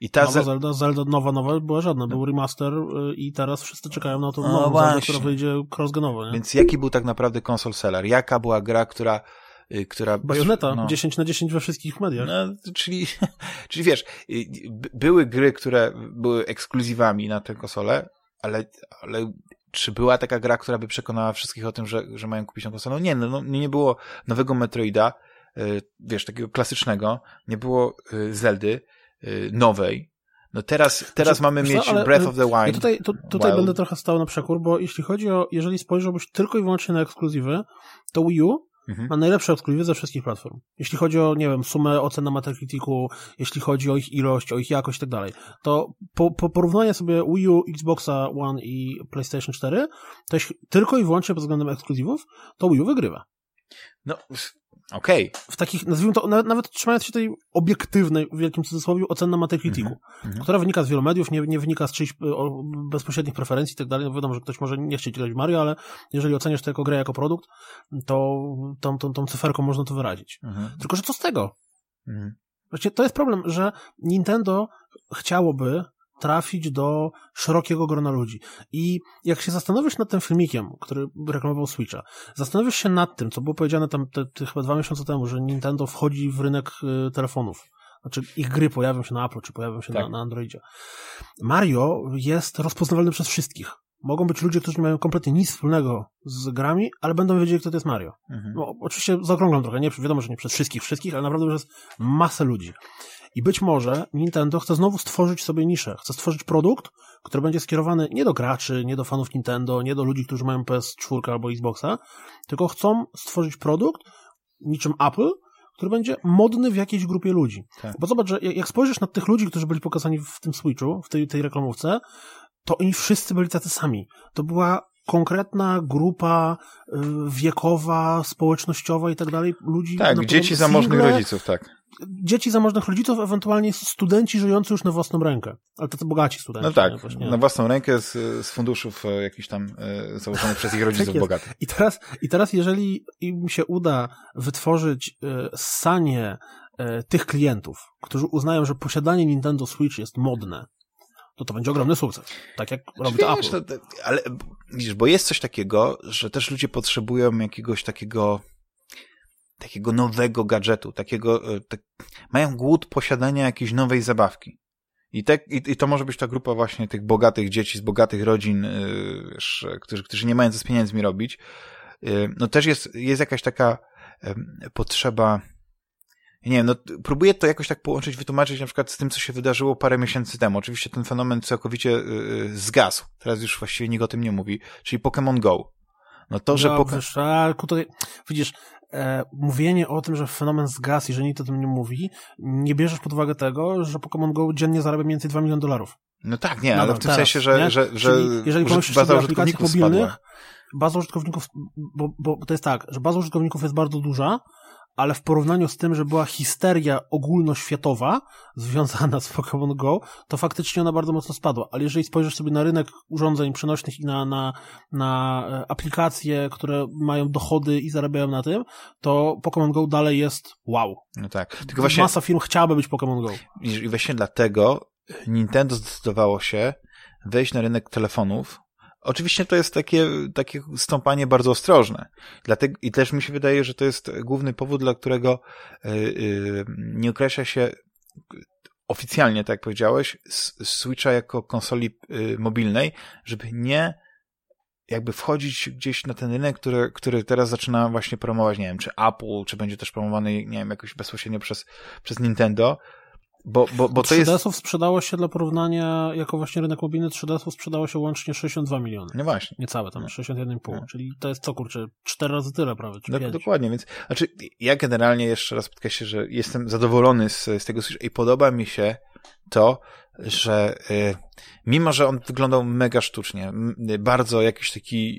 I ta nowa Zelda, Zelda nowa, nowa była żadna, był remaster y, i teraz wszyscy czekają na tą no nową Zeldę, która wyjdzie cross-genowo, nie? Więc jaki był tak naprawdę konsol seller? Jaka była gra, która która... Bajoneta, no, 10 na 10 we wszystkich mediach. No, czyli, czyli wiesz, y, były gry, które były ekskluzywami na tę konsolę, ale, ale czy była taka gra, która by przekonała wszystkich o tym, że, że mają kupić tę konsolę? No nie, no, nie było nowego Metroida, y, wiesz, takiego klasycznego, nie było Zeldy nowej, no teraz, teraz znaczy, mamy mieć no, Breath of the Wild. Ja tutaj, tutaj będę trochę stał na przekór, bo jeśli chodzi o, jeżeli spojrzałbyś tylko i wyłącznie na ekskluzywy, to Wii U mhm. ma najlepsze ekskluzywy ze wszystkich platform. Jeśli chodzi o, nie wiem, sumę ocen na Metacriticu, jeśli chodzi o ich ilość, o ich jakość i tak dalej, to po, po porównaniu sobie Wii U, Xboxa One i PlayStation 4, to jeśli tylko i wyłącznie pod względem ekskluzywów, to Wii U wygrywa. No, Okej. Okay. W takich, nazwijmy to, nawet trzymając się tej obiektywnej, w wielkim cudzysłowie, oceny na Metacriticu, mm -hmm. która wynika z wielu mediów, nie, nie wynika z czyichś bezpośrednich preferencji i tak dalej. No wiadomo, że ktoś może nie chcieć grać Mario, ale jeżeli oceniasz to jako grę, jako produkt, to tą, tą, tą cyferką można to wyrazić. Mm -hmm. Tylko, że co z tego? Mhm. Właśnie to jest problem, że Nintendo chciałoby trafić do szerokiego grona ludzi. I jak się zastanowisz nad tym filmikiem, który reklamował Switcha, zastanowisz się nad tym, co było powiedziane tam te, te chyba dwa miesiące temu, że Nintendo wchodzi w rynek y, telefonów. Znaczy, ich gry pojawią się na Apple, czy pojawią się tak. na, na Androidzie. Mario jest rozpoznawalny przez wszystkich. Mogą być ludzie, którzy nie mają kompletnie nic wspólnego z grami, ale będą wiedzieli, kto to jest Mario. Mhm. No, oczywiście zaokrąglam trochę, nie, wiadomo, że nie przez wszystkich, wszystkich, ale naprawdę już jest masę ludzi. I być może Nintendo chce znowu stworzyć sobie niszę. Chce stworzyć produkt, który będzie skierowany nie do graczy, nie do fanów Nintendo, nie do ludzi, którzy mają PS4 albo Xboxa, tylko chcą stworzyć produkt niczym Apple, który będzie modny w jakiejś grupie ludzi. Tak. Bo zobacz, że jak spojrzysz na tych ludzi, którzy byli pokazani w tym Switchu, w tej, tej reklamówce, to oni wszyscy byli tacy sami. To była konkretna grupa y, wiekowa, społecznościowa i tak dalej, ludzi. Tak, dzieci zamożnych rodziców, tak. Dzieci zamożnych rodziców, ewentualnie studenci żyjący już na własną rękę. Ale tacy bogaci studenci. No tak, na własną rękę z, z funduszów e, jakichś tam e, założonych przez ich rodziców tak bogatych. I teraz, I teraz, jeżeli im się uda wytworzyć e, sanie tych klientów, którzy uznają, że posiadanie Nintendo Switch jest modne, to to będzie ogromny sukces. Tak jak robi to wiesz, Apple. No, ale widzisz, bo jest coś takiego, że też ludzie potrzebują jakiegoś takiego takiego nowego gadżetu, takiego, e, tak, mają głód posiadania jakiejś nowej zabawki. I, te, i, I to może być ta grupa właśnie tych bogatych dzieci z bogatych rodzin, yy, wiesz, którzy, którzy nie mają co z pieniędzmi robić. Yy, no też jest, jest jakaś taka yy, potrzeba nie wiem, no próbuję to jakoś tak połączyć, wytłumaczyć na przykład z tym, co się wydarzyło parę miesięcy temu. Oczywiście ten fenomen całkowicie yy, zgasł. Teraz już właściwie nikt o tym nie mówi. Czyli Pokémon Go. No to, że a, tutaj, widzisz, e, mówienie o tym, że fenomen zgasł i że nikt o tym nie mówi, nie bierzesz pod uwagę tego, że Pokémon Go dziennie zarabia mniej więcej 2 miliony dolarów. No tak, nie, no, ale w tym teraz, sensie, że, że, że, Czyli jeżeli że baza użytkowników mobilnych, spadła. baza użytkowników, bo, bo to jest tak, że baza użytkowników jest bardzo duża, ale w porównaniu z tym, że była histeria ogólnoświatowa związana z Pokémon Go, to faktycznie ona bardzo mocno spadła. Ale jeżeli spojrzysz sobie na rynek urządzeń przenośnych i na, na, na e, aplikacje, które mają dochody i zarabiają na tym, to Pokémon Go dalej jest wow. No tak. Tylko właśnie... Masa firm chciałaby być Pokémon Go. I właśnie dlatego Nintendo zdecydowało się wejść na rynek telefonów Oczywiście to jest takie, takie stąpanie bardzo ostrożne. Dlatego, I też mi się wydaje, że to jest główny powód, dla którego yy, yy, nie określa się oficjalnie, tak jak powiedziałeś, Switcha jako konsoli yy, mobilnej, żeby nie jakby wchodzić gdzieś na ten rynek, który, który teraz zaczyna właśnie promować, nie wiem, czy Apple, czy będzie też promowany, nie wiem, jakoś bezpośrednio przez, przez Nintendo, bo, bo, bo to 3DS-ów jest... sprzedało się dla porównania, jako właśnie rynek mobilny 3DS-ów sprzedało się łącznie 62 miliony. No właśnie. Niecałe tam, 61,5. No. Czyli to jest co kurczę, 4 razy tyle prawie, czy no, Dokładnie, więc znaczy ja generalnie jeszcze raz podkreślę, że jestem zadowolony z, z tego i podoba mi się to, że y, mimo, że on wyglądał mega sztucznie, bardzo jakiś taki,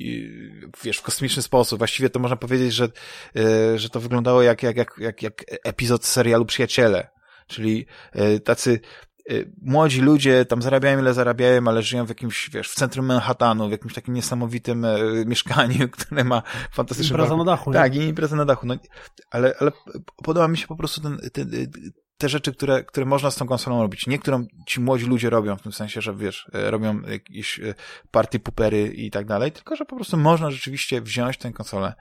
y, wiesz, w kosmiczny sposób, właściwie to można powiedzieć, że, y, że to wyglądało jak, jak, jak, jak, jak epizod serialu Przyjaciele, czyli e, tacy e, młodzi ludzie tam zarabiają ile zarabiają, ale żyją w jakimś, wiesz, w centrum Manhattanu, w jakimś takim niesamowitym e, mieszkaniu, które ma fantastyczne... Impreza na dachu. Tak, i impreza na dachu. No, ale, ale podoba mi się po prostu ten, ten, te rzeczy, które, które można z tą konsolą robić. Niektórą ci młodzi ludzie robią, w tym sensie, że wiesz, robią jakieś party pupery i tak dalej, tylko że po prostu można rzeczywiście wziąć tę konsolę,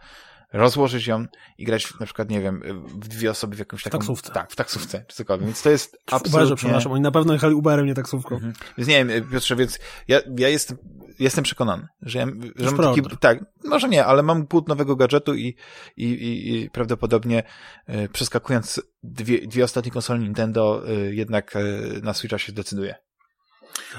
rozłożyć ją i grać na przykład, nie wiem, w dwie osoby w jakąś taką... W taksówce. Tak, w taksówce, czy cokolwiek. Więc to jest absolutnie... Uberze, przepraszam, oni na pewno jechali Uberem, nie taksówką. Mhm. Więc nie wiem, Piotrze, więc ja, ja jestem, jestem przekonany, że, ja, że mam taki, tak, może nie, ale mam głód nowego gadżetu i, i, i, i prawdopodobnie e, przeskakując dwie, dwie ostatnie konsole Nintendo, e, jednak e, na Switcha się decyduje.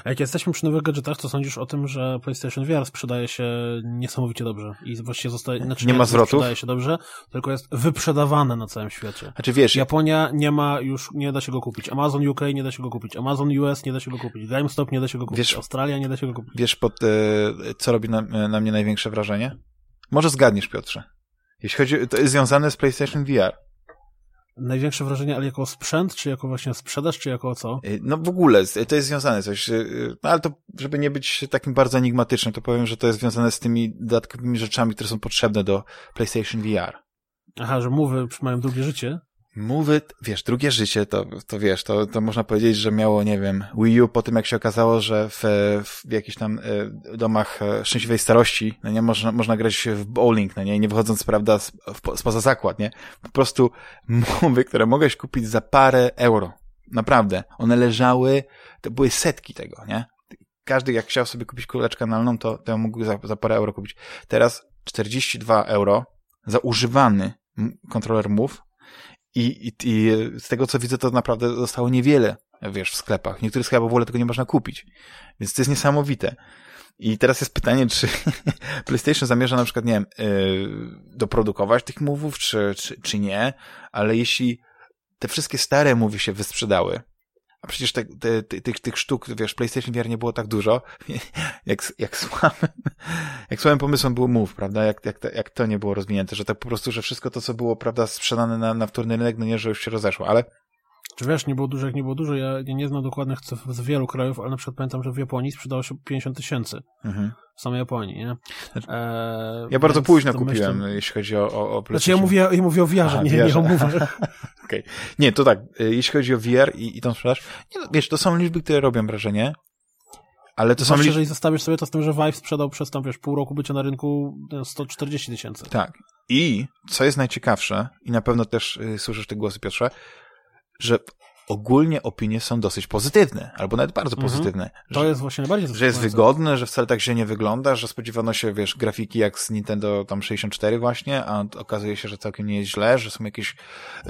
A jak jesteśmy przy nowych gadżetach, to sądzisz o tym, że PlayStation VR sprzedaje się niesamowicie dobrze i właściwie zostaje, znaczy nie, nie ma zwrotów? sprzedaje się dobrze, tylko jest wyprzedawane na całym świecie. Znaczy wiesz... Japonia nie ma już, nie da się go kupić. Amazon UK nie da się go kupić. Amazon US nie da się go kupić. GameStop nie da się go kupić. Wiesz, Australia nie da się go kupić. Wiesz, pod, e, co robi na, na mnie największe wrażenie? Może zgadniesz, Piotrze. Jeśli chodzi, to jest związane z PlayStation VR największe wrażenie, ale jako sprzęt, czy jako właśnie sprzedaż, czy jako co? Y, no w ogóle, to jest związane coś, y, no ale to, żeby nie być takim bardzo enigmatycznym, to powiem, że to jest związane z tymi dodatkowymi rzeczami, które są potrzebne do PlayStation VR. Aha, że mowy mają drugie życie? Mowy, wiesz, drugie życie, to, to wiesz, to, to można powiedzieć, że miało, nie wiem, Wii U po tym, jak się okazało, że w, w jakichś tam e, domach e, szczęśliwej starości, no nie, można, można grać w bowling, no nie, nie wychodząc, prawda, spoza zakład, nie? Po prostu mowy, które mogłeś kupić za parę euro. Naprawdę. One leżały, to były setki tego, nie? Każdy, jak chciał sobie kupić kuleczkę analną, to, to mógł za, za parę euro kupić. Teraz 42 euro za używany kontroler Move i, i, I z tego, co widzę, to naprawdę zostało niewiele, wiesz, w sklepach. W niektórych sklepach w ogóle tego nie można kupić. Więc to jest niesamowite. I teraz jest pytanie, czy PlayStation zamierza na przykład, nie wiem, yy, doprodukować tych mówów, czy, czy, czy nie, ale jeśli te wszystkie stare mówy się wysprzedały, a przecież te, te, te, tych, tych sztuk, wiesz, PlayStation VR nie było tak dużo, jak, jak słabym, jak słabym pomysłem był Move, prawda, jak, jak, jak to nie było rozwinięte, że tak po prostu, że wszystko to, co było, prawda, sprzedane na, na wtórny rynek, no nie, że już się rozeszło, ale czy wiesz, nie było dużo, jak nie było dużo, ja nie znam dokładnych z wielu krajów, ale na przykład pamiętam, że w Japonii sprzedało się 50 tysięcy. Mhm. W samej Japonii, nie? Znaczy, e, ja bardzo późno kupiłem, myślę... jeśli chodzi o, o, o Znaczy ja mówię, ja mówię o VR-ze, nie, nie o Move. okay. Nie, to tak, e, jeśli chodzi o VR i, i tą sprzedaż, nie, no, wiesz, to są liczby, które robią wrażenie, ale to Zwłaszcza, są liczby... jeżeli zestawisz sobie to z tym, że Vive sprzedał przez tam, wiesz, pół roku bycia na rynku 140 tysięcy. Tak. I, co jest najciekawsze, i na pewno też y, słyszysz te głosy, Piotrze, że ogólnie opinie są dosyć pozytywne, albo nawet bardzo mhm. pozytywne. To że, jest właśnie najbardziej Że jest wygodne, że wcale tak się nie wygląda, że spodziewano się, wiesz, grafiki jak z Nintendo tam 64 właśnie, a okazuje się, że całkiem nie jest źle, że są jakieś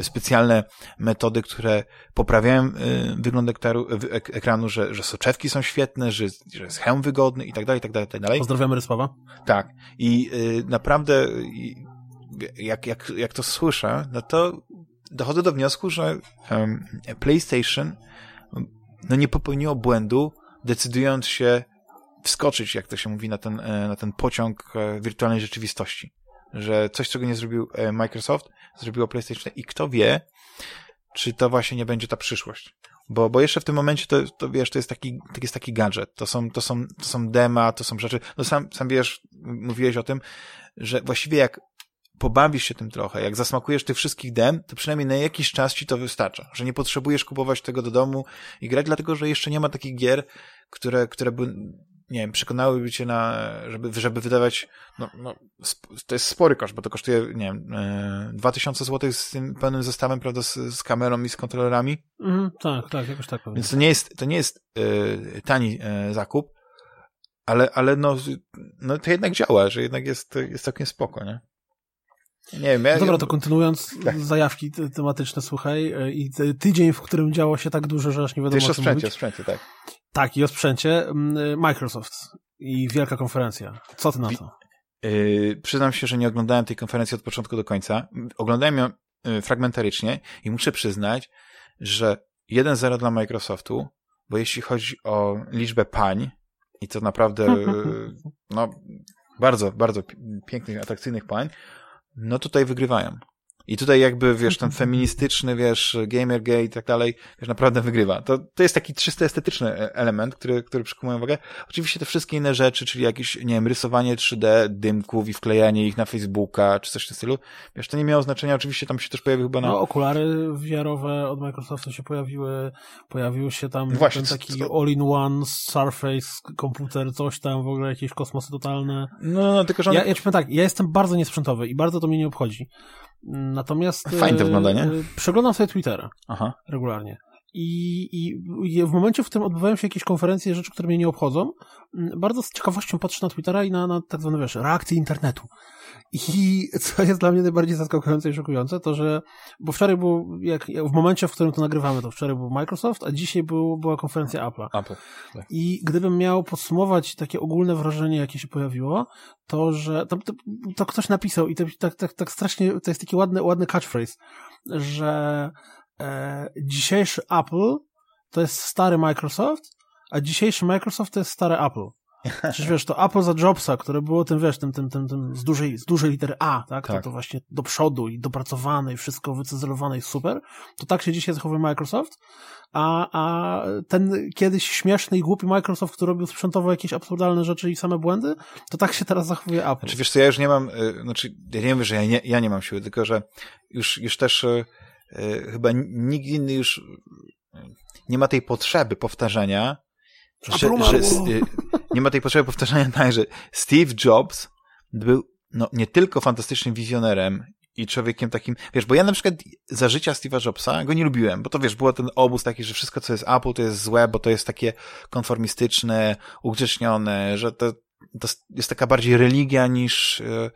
specjalne metody, które poprawiają y, wygląd ektaru, y, ekranu, że, że soczewki są świetne, że, że jest hełm wygodny i tak dalej, i tak dalej, i tak dalej. Pozdrawiamy Rysława. Tak. I y, naprawdę jak, jak, jak to słyszę, no to dochodzę do wniosku, że um, PlayStation no nie popełniło błędu, decydując się wskoczyć, jak to się mówi, na ten, e, na ten pociąg e, wirtualnej rzeczywistości. Że coś, czego nie zrobił e, Microsoft, zrobiło PlayStation i kto wie, czy to właśnie nie będzie ta przyszłość. Bo, bo jeszcze w tym momencie to, to wiesz, to jest taki, to jest taki gadżet. To są, to są, to są dema, to są rzeczy. No sam, sam wiesz, mówiłeś o tym, że właściwie jak pobawisz się tym trochę, jak zasmakujesz tych wszystkich dem, to przynajmniej na jakiś czas ci to wystarcza, że nie potrzebujesz kupować tego do domu i grać, dlatego że jeszcze nie ma takich gier, które, które by, nie wiem, przekonałyby cię na, żeby, żeby wydawać, no, no, to jest spory koszt, bo to kosztuje, nie wiem, 2000 zł z tym pełnym zestawem, prawda, z, z kamerą i z kontrolerami. Mm, tak, tak, jakoś tak powiem. Więc to nie jest, to nie jest yy, tani yy, zakup, ale, ale no, no to jednak działa, że jednak jest, jest całkiem spoko, nie? Nie wiem, ja... No dobra, to kontynuując tak. zajawki tematyczne, słuchaj, e, i tydzień, w którym działo się tak dużo, że aż nie wiadomo Ty o sprzęcie, mówić. o sprzęcie, tak. Tak, i o sprzęcie. Microsoft i wielka konferencja. Co ty na to? Yy, przyznam się, że nie oglądałem tej konferencji od początku do końca. Oglądałem ją fragmentarycznie i muszę przyznać, że 1-0 dla Microsoftu, bo jeśli chodzi o liczbę pań, i to naprawdę no, bardzo, bardzo pięknych, atrakcyjnych pań, no tutaj wygrywają. I tutaj jakby, wiesz, ten feministyczny, wiesz, gamergate i tak dalej, wiesz, naprawdę wygrywa. To, to jest taki czysto estetyczny e, element, który, który przykuwa uwagę. Oczywiście te wszystkie inne rzeczy, czyli jakieś, nie wiem, rysowanie 3D dymków i wklejanie ich na Facebooka, czy coś w tym stylu, wiesz, to nie miało znaczenia. Oczywiście tam się też pojawił chyba na... No, okulary wiarowe od Microsoftu się pojawiły, pojawił się tam no Właśnie, ten taki all-in-one Surface komputer, coś tam, w ogóle jakieś kosmosy totalne. No, no tylko że... On... Ja, ja tak, ja jestem bardzo niesprzętowy i bardzo to mnie nie obchodzi. Natomiast. Fajnie to wygląda, nie? E, przeglądam sobie Twittera Aha. regularnie. I, I w momencie, w którym odbywają się jakieś konferencje, rzeczy, które mnie nie obchodzą, bardzo z ciekawością patrzę na Twittera i na, na tak zwane, wiesz, reakcje internetu. I co jest dla mnie najbardziej zaskakujące i szokujące, to że, bo wczoraj był, jak, w momencie, w którym to nagrywamy, to wczoraj był Microsoft, a dzisiaj był, była konferencja Apple'a. Apple. Tak. I gdybym miał podsumować takie ogólne wrażenie, jakie się pojawiło, to, że to, to, to ktoś napisał i to, tak, tak, tak strasznie, to jest taki ładny, ładny catchphrase, że e, dzisiejszy Apple to jest stary Microsoft, a dzisiejszy Microsoft to jest stary Apple. Przecież wiesz, to Apple za Jobsa, które było tym, wiesz, tym, tym, tym, tym z, dużej, z dużej litery A, tak? tak. To, to właśnie do przodu i dopracowane i wszystko wycyzelowane i super. To tak się dzisiaj zachowuje Microsoft, a, a ten kiedyś śmieszny i głupi Microsoft, który robił sprzętowo jakieś absurdalne rzeczy i same błędy, to tak się teraz zachowuje Apple. Znaczy wiesz co, ja już nie mam, y, znaczy ja nie wiem, że ja nie, ja nie mam siły, tylko że już, już też y, chyba nikt inny już nie ma tej potrzeby powtarzania, że, że y, nie ma tej potrzeby powtarzania tak, że Steve Jobs był no, nie tylko fantastycznym wizjonerem i człowiekiem takim, wiesz, bo ja na przykład za życia Steve'a Jobsa go nie lubiłem, bo to wiesz, było ten obóz taki, że wszystko co jest Apple to jest złe, bo to jest takie konformistyczne, ugrzecznione, że to, to jest taka bardziej religia niż, e,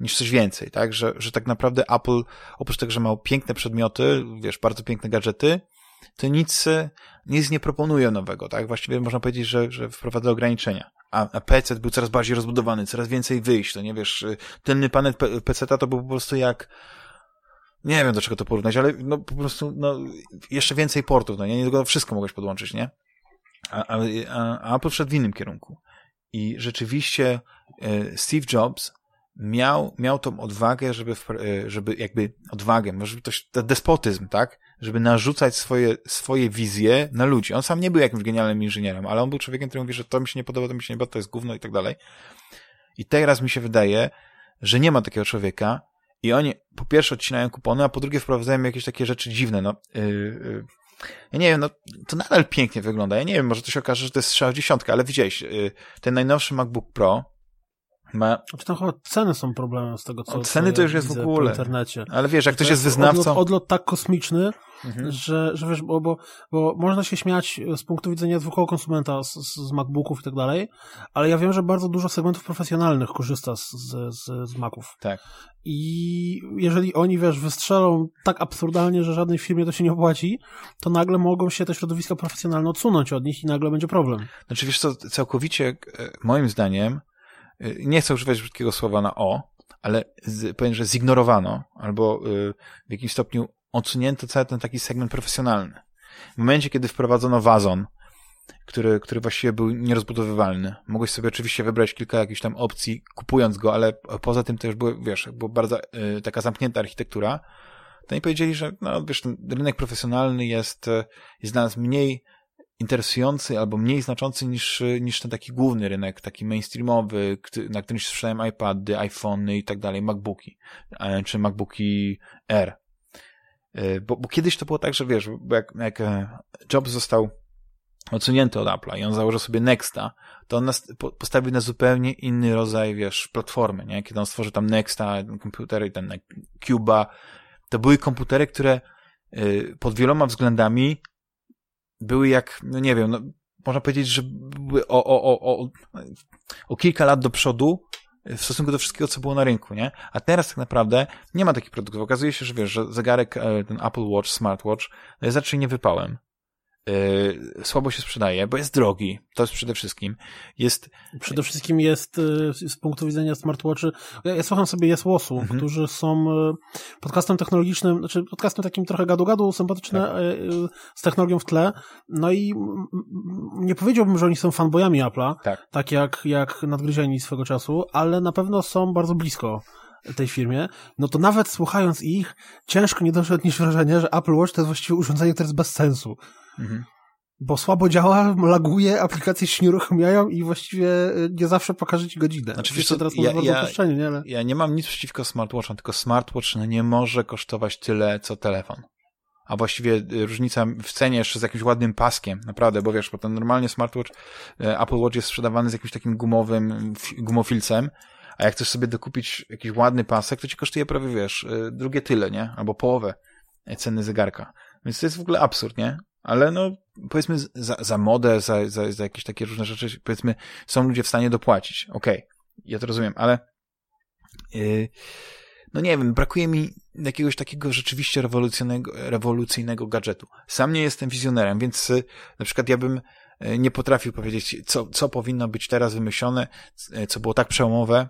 niż coś więcej, tak, że, że tak naprawdę Apple, oprócz tego, że ma piękne przedmioty, wiesz, bardzo piękne gadżety, to nic, nic nie proponuje nowego, tak? Właściwie można powiedzieć, że, że wprowadza ograniczenia. A, a PC był coraz bardziej rozbudowany, coraz więcej wyjść, to nie wiesz, tylny panel PC to był po prostu jak, nie wiem do czego to porównać, ale no po prostu, no, jeszcze więcej portów, no nie, nie wszystko mogłeś podłączyć, nie? A, a, a Apple wszedł w innym kierunku. I rzeczywiście e, Steve Jobs miał, miał tą odwagę, żeby, e, żeby jakby odwagę, może to despotyzm, tak? Żeby narzucać swoje, swoje wizje na ludzi. On sam nie był jakimś genialnym inżynierem, ale on był człowiekiem, który mówi, że to mi się nie podoba, to mi się nie podoba, to jest gówno i tak dalej. I teraz mi się wydaje, że nie ma takiego człowieka i oni po pierwsze odcinają kupony, a po drugie wprowadzają jakieś takie rzeczy dziwne, no. Yy, yy. Ja nie wiem, no, to nadal pięknie wygląda. Ja nie wiem, może to się okaże, że to jest 60, ale widziałeś, yy, ten najnowszy MacBook Pro, ma... Znaczy chyba ceny są problemem z tego, co, o, Ceny to już jest w ogóle. w internecie. Ale wiesz, jak ktoś jest wyznawcą... Odlot, odlot tak kosmiczny, mhm. że, że wiesz, bo, bo, bo można się śmiać z punktu widzenia zwykłego konsumenta z, z MacBooków i tak dalej, ale ja wiem, że bardzo dużo segmentów profesjonalnych korzysta z, z, z, Maców. Tak. I jeżeli oni, wiesz, wystrzelą tak absurdalnie, że żadnej firmie to się nie opłaci, to nagle mogą się te środowiska profesjonalne odsunąć od nich i nagle będzie problem. Znaczy, wiesz co, całkowicie, e, moim zdaniem, nie chcę używać brzydkiego słowa na o, ale z, powiem, że zignorowano albo y, w jakimś stopniu odsunięto cały ten taki segment profesjonalny. W momencie, kiedy wprowadzono wazon, który, który właściwie był nierozbudowywalny. Mogłeś sobie oczywiście wybrać kilka jakichś tam opcji, kupując go, ale poza tym też były, wiesz, była bardzo y, taka zamknięta architektura. To oni powiedzieli, że no, wiesz, ten rynek profesjonalny jest, jest dla nas mniej interesujący albo mniej znaczący niż, niż ten taki główny rynek, taki mainstreamowy, na którym się sprzedają iPady, iPhony i tak dalej, MacBooki, e, czy MacBooki Air. E, bo, bo kiedyś to było tak, że wiesz, jak, jak e, Jobs został odsunięty od Apple'a i on założył sobie Nexta, to on nas, postawił na zupełnie inny rodzaj, wiesz, platformy, nie? Kiedy on stworzył tam Nexta, komputery, ten Cuba, to były komputery, które pod wieloma względami były jak, no nie wiem, no, można powiedzieć, że były o, o, o, o, o kilka lat do przodu w stosunku do wszystkiego, co było na rynku, nie? A teraz tak naprawdę nie ma takich produktów. Okazuje się, że wiesz, że zegarek, e, ten Apple Watch, Smartwatch jest raczej nie wypałem. Yy, słabo się sprzedaje, bo jest drogi. To jest przede wszystkim. Jest... Przede wszystkim jest yy, z punktu widzenia smartwatchy. Ja, ja słucham sobie Jesłosu, mhm. którzy są yy, podcastem technologicznym, znaczy podcastem takim trochę gadu-gadu, sympatyczne, tak. z technologią w tle. No i nie powiedziałbym, że oni są fanboyami Apple'a, tak, tak jak, jak nadgryzieni swego czasu, ale na pewno są bardzo blisko tej firmie, no to nawet słuchając ich, ciężko nie doszło odnieść wrażenia, że Apple Watch to jest właściwie urządzenie, które jest bez sensu. Mhm. Bo słabo działa, laguje, aplikacje się nie uruchamiają i właściwie e, nie zawsze pokaże ci godzinę. Znaczy, wiesz co, teraz ja, ja, nie, ale... ja nie mam nic przeciwko smartwatchom, tylko smartwatch no, nie może kosztować tyle, co telefon. A właściwie e, różnica w cenie jeszcze z jakimś ładnym paskiem, naprawdę, bo wiesz, bo ten normalnie smartwatch, e, Apple Watch jest sprzedawany z jakimś takim gumowym, gumofilcem, a jak chcesz sobie dokupić jakiś ładny pasek, to ci kosztuje prawie, wiesz, drugie tyle, nie? Albo połowę ceny zegarka. Więc to jest w ogóle absurd, nie? Ale no, powiedzmy za, za modę, za, za, za jakieś takie różne rzeczy, powiedzmy, są ludzie w stanie dopłacić. Okej, okay, ja to rozumiem, ale yy, no nie wiem, brakuje mi jakiegoś takiego rzeczywiście rewolucyjnego, rewolucyjnego gadżetu. Sam nie jestem wizjonerem, więc yy, na przykład ja bym yy, nie potrafił powiedzieć, co, co powinno być teraz wymyślone, yy, co było tak przełomowe,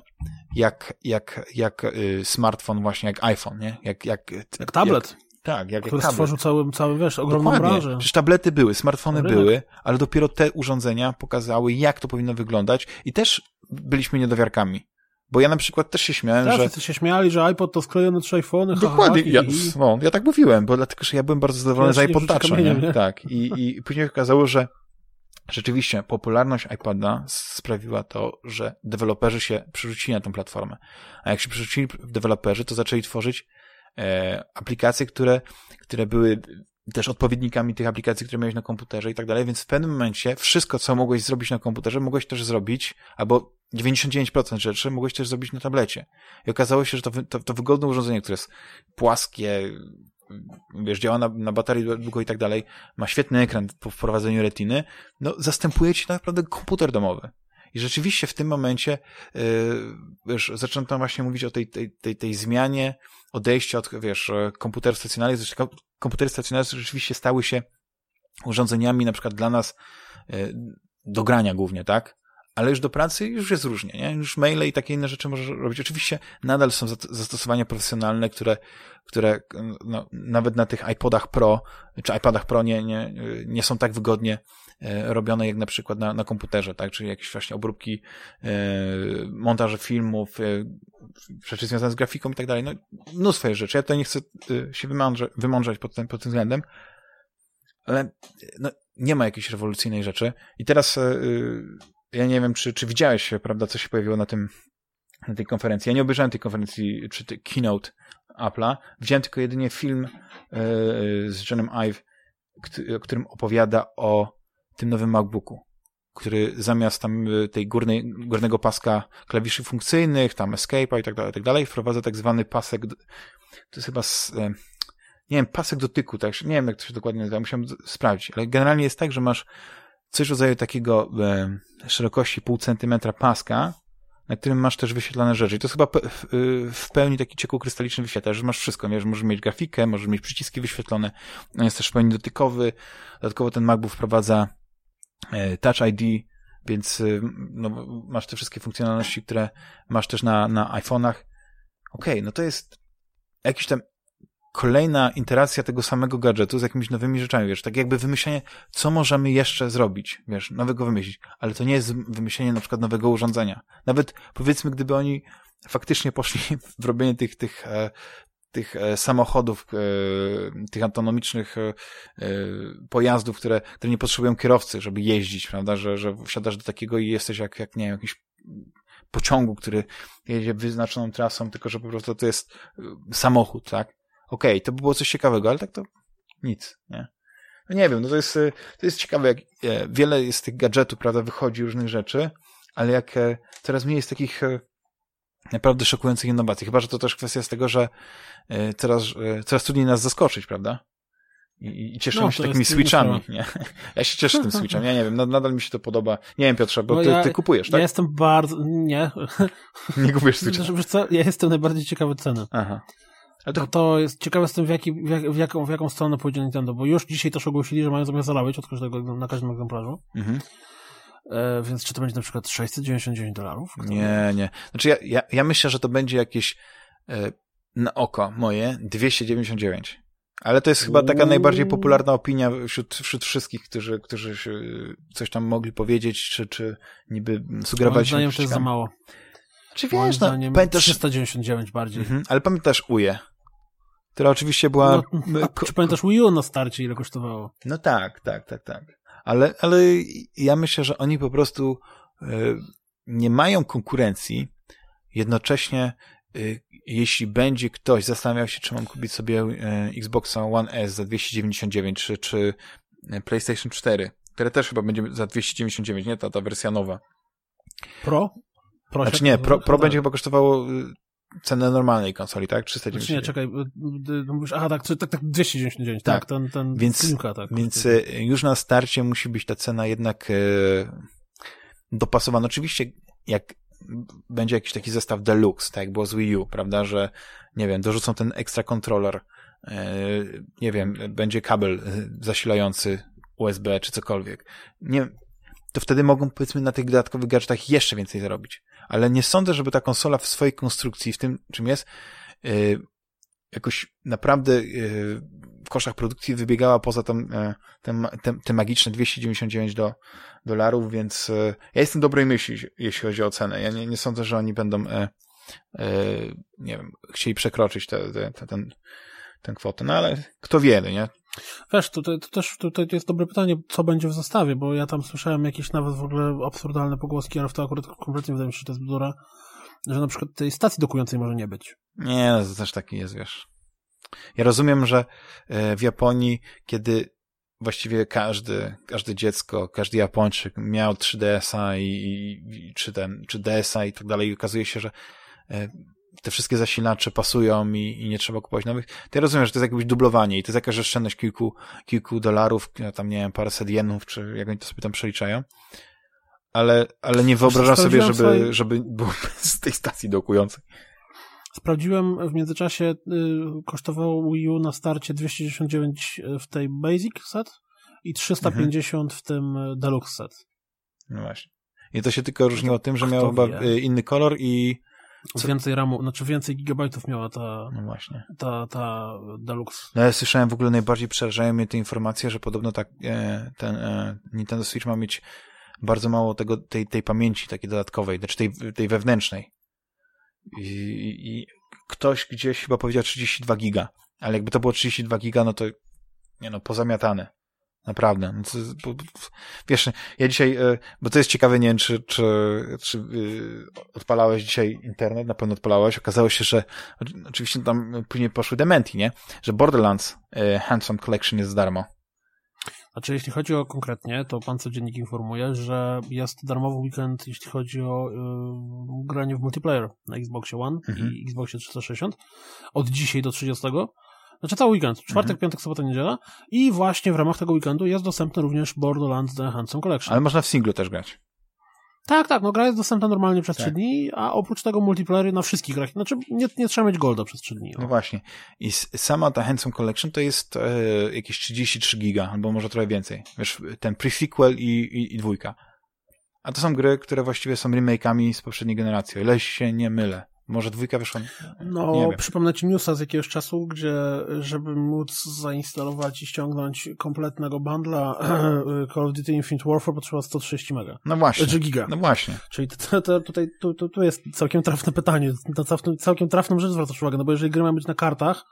jak, jak, jak smartfon właśnie, jak iPhone, nie? Jak, jak, jak tablet. Jak, tak, jak, Który jak stworzył cały, cały, wiesz, ogromną Dokładnie. branżę. Przecież tablety były, smartfony Rynek. były, ale dopiero te urządzenia pokazały, jak to powinno wyglądać i też byliśmy niedowiarkami. Bo ja na przykład też się śmiałem, tak, że... Wszyscy się śmiali, że iPod to skrojone trzy iPhony. Dokładnie. Ja, no, ja tak mówiłem, bo dlatego, że ja byłem bardzo zadowolony ja z iPod Toucha, nie? nie? Tak. I, I później okazało, że rzeczywiście popularność iPada sprawiła to, że deweloperzy się przerzucili na tę platformę. A jak się przerzucili deweloperzy, to zaczęli tworzyć aplikacje, które, które były też odpowiednikami tych aplikacji, które miałeś na komputerze i tak dalej, więc w pewnym momencie wszystko, co mogłeś zrobić na komputerze, mogłeś też zrobić, albo 99% rzeczy mogłeś też zrobić na tablecie. I okazało się, że to, to, to wygodne urządzenie, które jest płaskie, wiesz, działa na, na baterii długo i tak dalej, ma świetny ekran po wprowadzeniu retiny, no zastępuje ci naprawdę komputer domowy. I rzeczywiście w tym momencie, yy, wiesz, tam właśnie mówić o tej, tej, tej, tej zmianie odejścia od, wiesz, komputerów stacjonarnych. Komputery stacjonarne rzeczywiście stały się urządzeniami na przykład dla nas yy, do grania głównie, tak? Ale już do pracy już jest różnie, nie? Już maile i takie inne rzeczy możesz robić. Oczywiście nadal są zastosowania profesjonalne, które, które no, nawet na tych iPodach Pro, czy iPadach Pro nie, nie, nie są tak wygodnie e, robione jak na przykład na, na komputerze, tak? Czyli jakieś właśnie obróbki, e, montaże filmów, e, rzeczy związane z grafiką i tak dalej. No, mnóstwo jest rzeczy. Ja tutaj nie chcę się wymądrzać, wymądrzać pod pod tym względem, ale no, nie ma jakiejś rewolucyjnej rzeczy. I teraz ja nie wiem, czy, czy widziałeś, prawda, co się pojawiło na tym, na tej konferencji. Ja nie obejrzałem tej konferencji, czy tej keynote Apple'a. Widziałem tylko jedynie film yy, z Johnem Ive, którym opowiada o tym nowym MacBooku, który zamiast tam e, tej górnej, górnego paska klawiszy funkcyjnych, tam escape'a i tak dalej, tak dalej, wprowadza tak zwany pasek, to jest chyba, z, nie wiem, pasek dotyku, tak, nie wiem, jak to się dokładnie nazywa, musiałem sprawdzić, ale generalnie jest tak, że masz coś w rodzaju takiego e, szerokości pół centymetra paska, na którym masz też wyświetlane rzeczy. I to jest chyba w, w pełni taki ciekły krystaliczny wyświetlacz, że masz wszystko, wiesz, możesz mieć grafikę, możesz mieć przyciski wyświetlone, on jest też w pełni dotykowy, dodatkowo ten MacBook wprowadza e, Touch ID, więc e, no, masz te wszystkie funkcjonalności, które masz też na, na iPhone'ach. Okej, okay, no to jest jakiś tam kolejna iteracja tego samego gadżetu z jakimiś nowymi rzeczami, wiesz, tak jakby wymyślenie, co możemy jeszcze zrobić, wiesz, nowego wymyślić, ale to nie jest wymyślenie na przykład nowego urządzenia. Nawet powiedzmy, gdyby oni faktycznie poszli w robienie tych, tych, e, tych e, samochodów, e, tych autonomicznych pojazdów, które, które nie potrzebują kierowcy, żeby jeździć, prawda, że, że wsiadasz do takiego i jesteś jak, jak nie wiem, jakiś pociągu, który jedzie wyznaczoną trasą, tylko że po prostu to jest samochód, tak? Okej, okay, to by było coś ciekawego, ale tak to nic, nie? No nie wiem, no to jest, y, to jest ciekawe, jak e, wiele jest tych gadżetów, prawda, wychodzi różnych rzeczy, ale jak e, coraz mniej jest takich e, naprawdę szokujących innowacji. Chyba, że to też kwestia z tego, że coraz, coraz trudniej nas zaskoczyć, prawda? I, i cieszymy no, się takimi switchami, nie? Ja się cieszę tym switchem, ja nie wiem, nadal mi się to podoba. Nie wiem, Piotrze, bo no ty, ja, ty, kupujesz, tak? Ja jestem bardzo, nie. Nie kupujesz switcha? Wiesz co, ja jestem najbardziej ciekawy ceny. Aha. Ale to, jest ciekawe jestem, w, jaki, w, jak, w, jaką, w jaką stronę pójdzie Nintendo, bo już dzisiaj też ogłosili, że mają zamiar zarabiać od każdego, na każdym egzemplarzu. Mhm. E, więc czy to będzie na przykład 699 dolarów? Nie, nie. Znaczy ja, ja, ja myślę, że to będzie jakieś e, na oko moje 299. Ale to jest chyba taka najbardziej popularna opinia wśród, wśród wszystkich, którzy, którzy coś tam mogli powiedzieć, czy, czy niby sugerować Moim zdaniem to jest za mało. Czy wiesz, no, pamiętasz... 399 bardziej. Mhm, ale pamiętasz Uje, która oczywiście była... No, czy pamiętasz Wii U na starcie, ile kosztowało? No tak, tak, tak, tak. Ale, ale ja myślę, że oni po prostu y, nie mają konkurencji, jednocześnie y, jeśli będzie ktoś zastanawiał się, czy mam kupić sobie y, Xboxa One S za 299, czy, czy PlayStation 4, które też chyba będzie za 299, nie? Ta, ta wersja nowa. Pro? Pro znaczy nie, Pro, Pro będzie chyba kosztowało cenę normalnej konsoli, tak? 399. Znaczy nie, czekaj, y, y, mówisz, aha, tak, tak, tak 299, tak, tak ten, ten więc, tak. Więc już na starcie musi być ta cena jednak dopasowana. Oczywiście, jak będzie jakiś taki zestaw deluxe, tak jak było z Wii U, prawda, że nie wiem, dorzucą ten ekstra kontroler, nie wiem, będzie kabel zasilający USB czy cokolwiek. Nie, to wtedy mogą, powiedzmy, na tych dodatkowych gadżetach jeszcze więcej zarobić. Ale nie sądzę, żeby ta konsola w swojej konstrukcji, w tym, czym jest, yy, jakoś naprawdę yy, w kosztach produkcji wybiegała poza tam, yy, te, te, te, magiczne 299 do, dolarów, więc yy, ja jestem dobrej myśli, jeśli chodzi o cenę. Ja nie, nie sądzę, że oni będą, yy, nie wiem, chcieli przekroczyć te, te, te, ten, tę kwotę. No ale kto wie, nie? Wiesz, tutaj, to też tutaj jest dobre pytanie, co będzie w zestawie, bo ja tam słyszałem jakieś nawet w ogóle absurdalne pogłoski, ale w to akurat kompletnie wydaje mi się, że to jest bzdura, że na przykład tej stacji dokującej może nie być. Nie, to też taki jest, wiesz. Ja rozumiem, że e, w Japonii, kiedy właściwie każdy, każde dziecko, każdy Japończyk miał 3DS-a i, i, czy ten, czy DS-a i tak dalej, okazuje się, że e, te wszystkie zasilacze pasują i, i nie trzeba kupować nowych, to ja rozumiem, że to jest jakieś dublowanie i to jest jakaś oszczędność kilku, kilku dolarów, tam nie wiem, paręset jenów, czy jak oni to sobie tam przeliczają, ale, ale nie wyobrażam sobie, żeby, sobie... żeby było z tej stacji dokującej. Sprawdziłem w międzyczasie, y, kosztowało Wii U na starcie 299 w tej Basic set i 350 mhm. w tym y, Deluxe set. No właśnie. I to się tylko różniło tym, że miał chyba y, inny kolor i co? Więcej RAMu, znaczy więcej gigabajtów miała ta, no właśnie. ta, ta Deluxe. No ja słyszałem w ogóle najbardziej przerażają mnie te informacje, że podobno tak e, ten e, Nintendo Switch ma mieć bardzo mało tego, tej, tej pamięci takiej dodatkowej, znaczy tej, tej wewnętrznej. I, I, ktoś gdzieś chyba powiedział 32 giga, ale jakby to było 32 giga, no to nie no, pozamiatane. Naprawdę. No wiesz, ja dzisiaj, e, bo to jest ciekawe, nie wiem, czy, czy, czy e, odpalałeś dzisiaj internet, na pewno odpalałeś, okazało się, że oczywiście tam później poszły dementi, nie? Że Borderlands e, Handsome Collection jest za darmo. Znaczy, jeśli chodzi o konkretnie, to pan codziennik informuje, że jest darmowy weekend, jeśli chodzi o y, granie w multiplayer na Xboxie One mhm. i Xboxie 360 od dzisiaj do 30 znaczy cały weekend, czwartek, mhm. piątek, sobota, niedziela i właśnie w ramach tego weekendu jest dostępny również Borderlands The Handsome Collection. Ale można w singlu też grać. Tak, tak, no gra jest dostępna normalnie przez tak. 3 dni, a oprócz tego multiplayer na wszystkich grach, znaczy nie, nie trzeba mieć golda przez 3 dni. No. no właśnie. I sama ta Handsome Collection to jest e, jakieś 33 giga, albo może trochę więcej. Wiesz, ten pre-sequel i, i, i dwójka. A to są gry, które właściwie są remake'ami z poprzedniej generacji, o ile się nie mylę. Może dwójka wyszła? No, przypomnę ci newsa z jakiegoś czasu, gdzie żeby móc zainstalować i ściągnąć kompletnego bundla Call of Duty Infinite Warfare potrzeba 130 mega. No właśnie. Czy giga. No właśnie. Czyli to, to, tutaj tu, tu, tu jest całkiem trafne pytanie. Na całkiem, całkiem trafną rzecz zwracasz uwagę, no bo jeżeli gry ma być na kartach,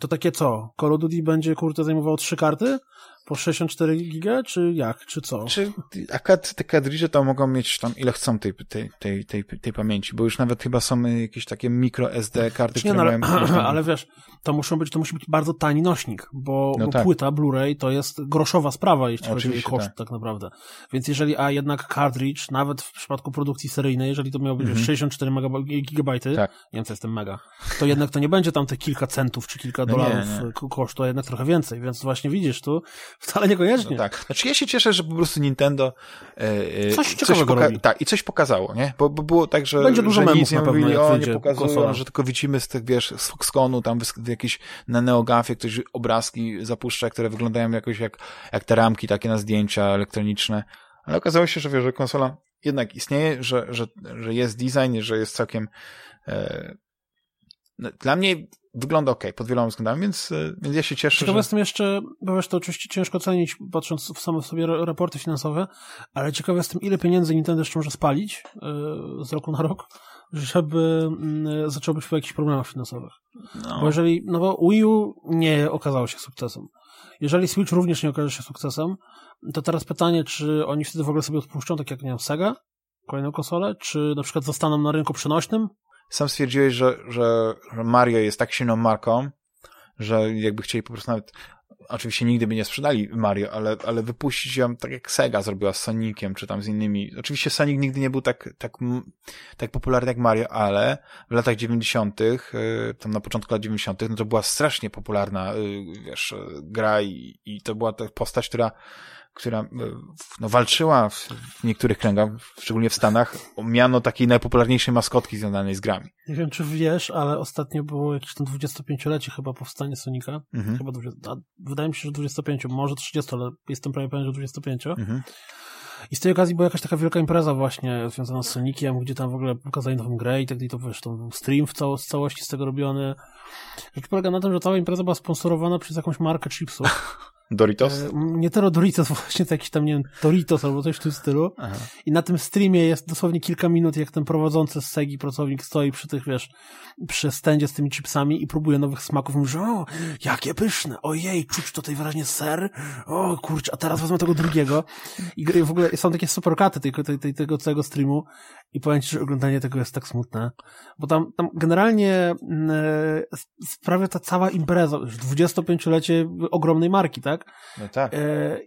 to takie co? Call of Duty będzie, kurde, zajmowało trzy karty? Po 64 giga, czy jak, czy co? Czy akad, te kadridże to mogą mieć tam ile chcą tej, tej, tej, tej, tej pamięci, bo już nawet chyba są jakieś takie mikro SD karty, które no, ale, mają... ale wiesz, to muszą być, to musi być bardzo tani nośnik, bo, no bo tak. płyta Blu-ray to jest groszowa sprawa, jeśli Oczywiście, chodzi o koszt tak. tak. naprawdę. Więc jeżeli, a jednak cartridge, nawet w przypadku produkcji seryjnej, jeżeli to miało być mhm. 64 gigabajty, tak. nie wiem co jest ten mega, to jednak to nie będzie tam te kilka centów czy kilka no dolarów nie, nie. kosztu, a jednak trochę więcej, więc właśnie widzisz tu, Wcale niekoniecznie. No tak. Znaczy ja się cieszę, że po prostu Nintendo e, e coś, coś poka- Tak, i coś pokazało, nie? Bo, bo było tak, że, Będzie dużo że nic nie mówili, o, nie pokazują, że tylko widzimy z tych, wiesz, z Foxconu, tam jakieś na Neogafie ktoś obrazki zapuszcza, które wyglądają jakoś jak, jak te ramki takie na zdjęcia elektroniczne. Ale okazało się, że wiesz, że konsola jednak istnieje, że, że, że jest design, że jest całkiem e, dla mnie wygląda ok, pod wieloma względami, więc, e, więc ja się cieszę, Ciekawe że... jestem jeszcze, bo wiesz, to oczywiście ciężko ocenić, patrząc w same sobie raporty finansowe, ale ciekawy jestem, ile pieniędzy Nintendo jeszcze może spalić yy, z roku na rok, żeby yy, zaczęło być po jakichś problemach finansowych. No. Bo jeżeli, no bo Wii U nie okazało się sukcesem. Jeżeli Switch również nie okaże się sukcesem, to teraz pytanie, czy oni wtedy w ogóle sobie odpuszczą, tak jak, nie wiem, Sega, kolejną konsolę, czy na przykład zostaną na rynku przenośnym, sam stwierdziłeś, że, że, Mario jest tak silną marką, że jakby chcieli po prostu nawet oczywiście nigdy by nie sprzedali Mario, ale, ale wypuścić ją tak jak Sega zrobiła z Soniciem, czy tam z innymi. Oczywiście Sonic nigdy nie był tak, tak, tak popularny jak Mario, ale w latach 90., y, tam na początku lat 90., no to była strasznie popularna, y, wiesz, gra i, i to była ta postać, która która e, no, walczyła w, w niektórych kręgach, szczególnie w Stanach, o miano takiej najpopularniejszej maskotki związanej z grami. Nie wiem, czy wiesz, ale ostatnio było jakieś tam 25-lecie chyba powstanie Sonika. Mhm. Chyba 20, wydaje mi się, że 25, może 30, ale jestem prawie pewien, że 25. Mhm. I z tej okazji była jakaś taka wielka impreza właśnie związana z Soniciem, gdzie tam w ogóle pokazali nową grę i tak dalej, to wiesz, to był stream w całości z tego robiony. Rzecz polega na tym, że cała impreza była sponsorowana przez jakąś markę chipsów. Doritos? E, nie to Doritos, właśnie to jakiś tam, nie wiem, Doritos albo coś w tym stylu. Aha. I na tym streamie jest dosłownie kilka minut, jak ten prowadzący z Segi pracownik stoi przy tych, wiesz, przy stędzie z tymi chipsami i próbuje nowych smaków. Mówi, że o, jakie pyszne, ojej, czuć tutaj wyraźnie ser, o kurczę, a teraz wezmę tego drugiego. I w ogóle są takie superkaty tej, tej, tej, tego całego streamu i powiem ci, że oglądanie tego jest tak smutne, bo tam, tam generalnie mm, e, sprawia ta cała impreza, już 25-lecie ogromnej marki, tak? No tak. E,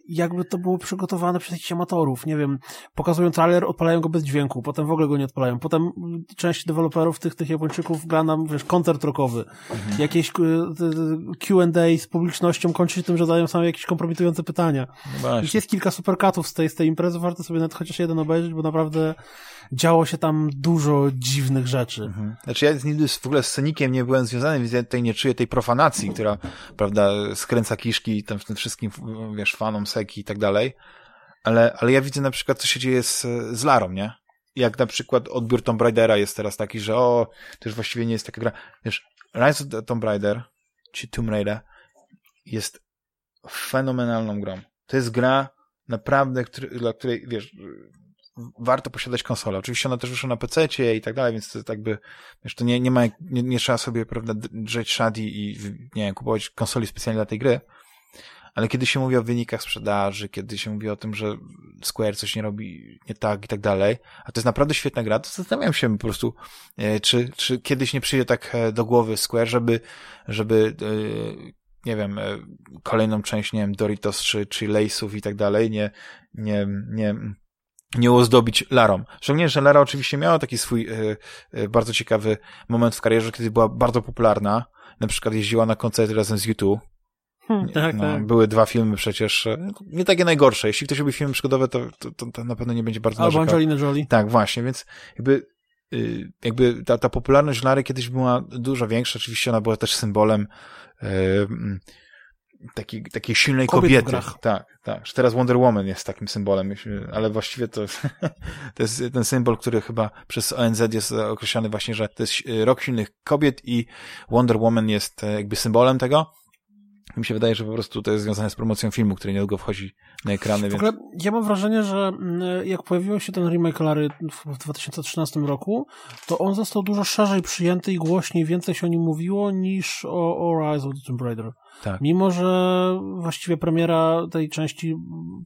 jakby to było przygotowane przez jakichś amatorów, nie wiem, pokazują trailer, odpalają go bez dźwięku, potem w ogóle go nie odpalają, potem część deweloperów tych, tych Japończyków gra nam, wiesz, koncert rockowy, mhm. jakieś e, Q&A z publicznością kończy się tym, że zadają same jakieś kompromitujące pytania. No jest kilka superkatów z tej, z tej imprezy, warto sobie nawet chociaż jeden obejrzeć, bo naprawdę działo się tam dużo dziwnych rzeczy. Mhm. Znaczy ja nigdy w ogóle z scenikiem nie byłem związany, więc ja tutaj nie czuję tej profanacji, która, prawda, skręca kiszki tam tym wszystkim, wiesz, fanom seki i tak dalej. Ale, ale ja widzę na przykład, co się dzieje z, z Larą, nie? Jak na przykład odbiór Tomb Raidera jest teraz taki, że o, to już właściwie nie jest taka gra. Wiesz, Rise of Tomb Raider, czy Tomb Raider, jest fenomenalną grą. To jest gra naprawdę, który, dla której, wiesz, warto posiadać konsolę. Oczywiście ona też wyszła na PC i tak dalej, więc to tak by, wiesz, to nie, nie ma, nie, nie trzeba sobie, prawda, drzeć szadi i, nie wiem, kupować konsoli specjalnie dla tej gry. Ale kiedy się mówi o wynikach sprzedaży, kiedy się mówi o tym, że Square coś nie robi nie tak i tak dalej, a to jest naprawdę świetna gra, to zastanawiam się po prostu, e, czy, czy kiedyś nie przyjdzie tak e, do głowy Square, żeby, żeby e, nie wiem, kolejną część, nie wiem, Doritos czy, czy Lace'ów i tak dalej, nie, nie, nie, nie ozdobić Larą. Szczególnie, że Lara oczywiście miała taki swój y, y, bardzo ciekawy moment w karierze, kiedy była bardzo popularna. Na przykład jeździła na koncerty razem z YouTube. Hmm, tak, no, tak. Były dwa filmy przecież, e, nie takie najgorsze. Jeśli ktoś lubi filmy przygodowe, to, to, to, to na pewno nie będzie bardzo Albo Angelina Jolie. Tak, właśnie, więc jakby y, jakby ta, ta popularność Lary kiedyś była dużo większa. Oczywiście ona była też symbolem takiej, takiej silnej Kobiet kobiety. Tak, tak. Że teraz Wonder Woman jest takim symbolem, ale właściwie to, to jest ten symbol, który chyba przez ONZ jest określany właśnie, że to jest rok silnych kobiet i Wonder Woman jest e, jakby symbolem tego. Mi się wydaje, że po prostu to jest związane z promocją filmu, który niedługo wchodzi na ekrany. W ogóle ja mam wrażenie, że mm, jak pojawił się ten remake Lary w 2013 roku, to on został dużo szerzej przyjęty i głośniej, więcej się o nim mówiło niż o, o Rise of the Tomb Raider. Tak. Mimo, że właściwie premiera tej części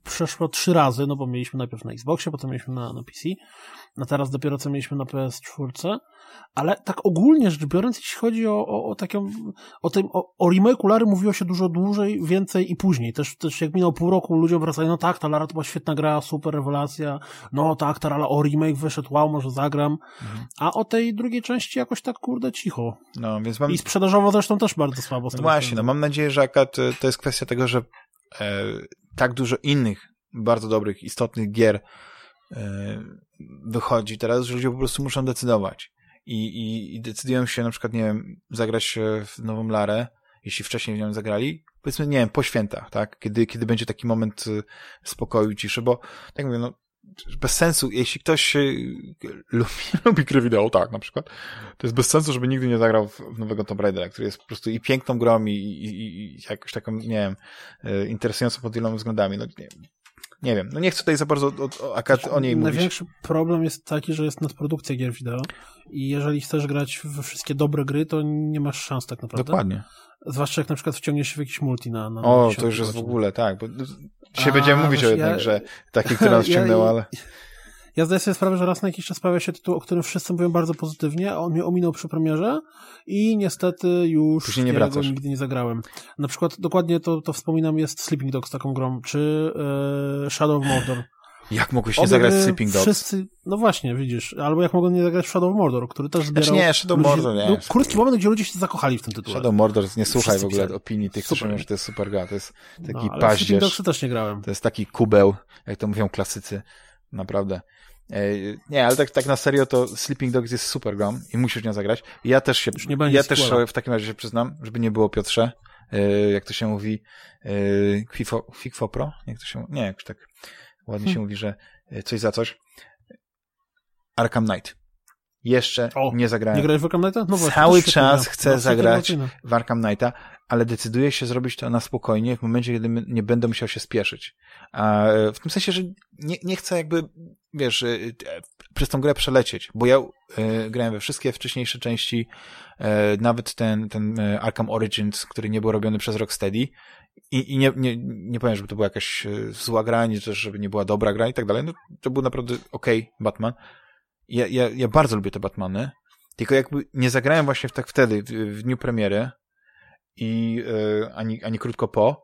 przeszła trzy razy, no bo mieliśmy najpierw na Xboxie, potem mieliśmy na, na PC, a teraz dopiero co mieliśmy na PS4, ale tak ogólnie rzecz biorąc, jeśli chodzi o, o, o taką, o tym, o, o remake Lary mówiło się dużo dłużej, więcej i później. Też, też jak minął pół roku, ludzie wracali, no tak, ta Lara to była świetna gra, super rewelacja, no tak, ta Lara, o remake wyszedł, wow, może zagram, mhm. a o tej drugiej części jakoś tak, kurde, cicho. No, więc mam... I sprzedażowo zresztą też bardzo słabo. No właśnie, no mam nadzieję, że akurat to jest kwestia tego, że e, tak dużo innych bardzo dobrych, istotnych gier e, wychodzi teraz, że ludzie po prostu muszą decydować. I, i, i decydują się na przykład, nie wiem, zagrać w nową Larę, jeśli wcześniej w nią zagrali, powiedzmy, nie wiem, po świętach, tak? Kiedy, kiedy będzie taki moment y, spokoju, ciszy, bo tak mówię, no, bez sensu, jeśli ktoś lubi, lubi gry wideo, tak, na przykład, to jest bez sensu, żeby nigdy nie zagrał w, nowego Tomb Raidera, który jest po prostu i piękną grą, i, i, i jakoś taką, nie wiem, y, interesującą pod wieloma względami. No, nie, nie wiem, no nie chcę tutaj za bardzo o, o, o, o niej mówić. Największy problem jest taki, że jest nadprodukcja gier wideo i jeżeli chcesz grać we wszystkie dobre gry, to nie masz szans tak naprawdę. Dokładnie. Zwłaszcza jak na przykład wciągniesz się w jakiś multi na... na o, to już jest w ogóle, tak. Bo dzisiaj A, będziemy mówić o jednej ja, grze, takiej, która nas ściągnęła, ale... Ja zdaję sobie sprawę, że raz na jakiś czas pojawia się tytuł, o którym wszyscy mówią bardzo pozytywnie, a on mnie ominął przy premierze i niestety już nie ja go nigdy nie zagrałem. Na przykład dokładnie to, to wspominam jest Sleeping Dogs taką grą, czy e, Shadow of Mordor. Jak mogłeś nie zagrać w Sleeping Dogs? Wszyscy, no właśnie, widzisz. Albo jak mogłem nie zagrać w Shadow of Mordor, który też zbierał... Znaczy nie, Shadow Mordor nie. Był krótki moment, gdzie ludzie się zakochali w tym tytule. Shadow Mordor, nie słuchaj w ogóle opinii tych, którzy mówią, że to jest super gra. To jest taki no, paździerz. Sleeping Dogsy też nie grałem. To jest taki kubeł, jak to mówią klasycy. Naprawdę. E, nie, ale tak, tak na serio to Sleeping Dogs jest super grą i musisz nią zagrać. Ja też się, ja też w takim razie się przyznam, żeby nie było Piotrze, e, jak to się mówi, Kwifo, Pro? Jak to się, nie, jakoś tak ładnie hmm. się mówi, że e, coś za coś. Arkham Knight. Jeszcze o, nie zagrałem. Nie grałeś w Arkham Knighta? No właśnie, Cały czas chcę no, zagrać w Arkham Knighta, ale decyduję się zrobić to na spokojnie w momencie, kiedy nie będę musiał się spieszyć. A w tym sensie, że nie, nie chcę jakby, wiesz, y, przez tą grę przelecieć, bo ja y, grałem we wszystkie wcześniejsze części, y, nawet ten, ten Arkham Origins, który nie był robiony przez Rocksteady i, i nie, nie, nie powiem, żeby to była jakaś zła gra, nie też, żeby nie była dobra gra i tak dalej, no, to był naprawdę okej okay Batman. Ja, ja, ja bardzo lubię te Batmany, tylko jakby nie zagrałem właśnie tak wtedy, w, w dniu premiery, i yy, ani, ani krótko po.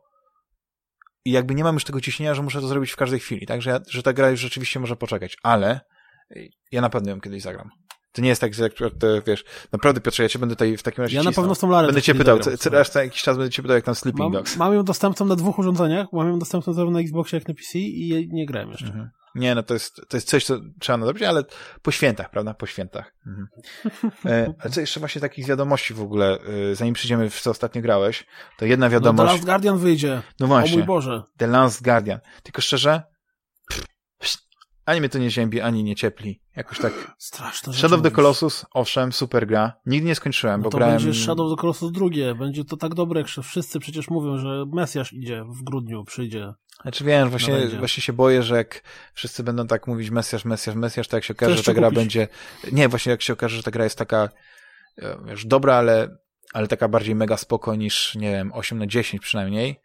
I jakby nie mam już tego ciśnienia, że muszę to zrobić w każdej chwili, tak? Że, ja, że ta gra już rzeczywiście może poczekać, ale ja na pewno ją kiedyś zagram. To nie jest tak, że jak wiesz, naprawdę Piotrze, ja cię będę tutaj w takim razie Ja na pewno z tą Larę Będę cię pytał, co, co, co jakiś czas będę cię pytał, jak tam Sleeping mam, Dogs. Mam ją dostępną na dwóch urządzeniach, mam ją dostępną zarówno na Xboxie, jak na PC i nie grałem jeszcze. Mhm. Nie, no to jest, to jest coś, co trzeba nadrobić, ale po świętach, prawda? Po świętach. Mhm. E, ale co jeszcze właśnie takich wiadomości w ogóle, e, zanim przyjdziemy w co ostatnio grałeś, to jedna wiadomość... No, The Last Guardian wyjdzie. No właśnie. O mój Boże. The Last Guardian. Tylko szczerze, ani mnie to nie ziębi, ani nie ciepli. Jakoś tak. Straszne Shadow of the Colossus, owszem, super gra. Nigdy nie skończyłem, no bo to grałem... będzie Shadow of the Colossus drugie. Będzie to tak dobre, jak wszyscy przecież mówią, że Mesjasz idzie w grudniu, przyjdzie. Znaczy wiem, właśnie, właśnie się boję, że jak wszyscy będą tak mówić Mesjasz, Mesjasz, Mesjasz, to jak się okaże, że ta gra kupić. będzie... Nie, właśnie jak się okaże, że ta gra jest taka już dobra, ale, ale taka bardziej mega spoko niż, nie wiem, 8 na 10 przynajmniej,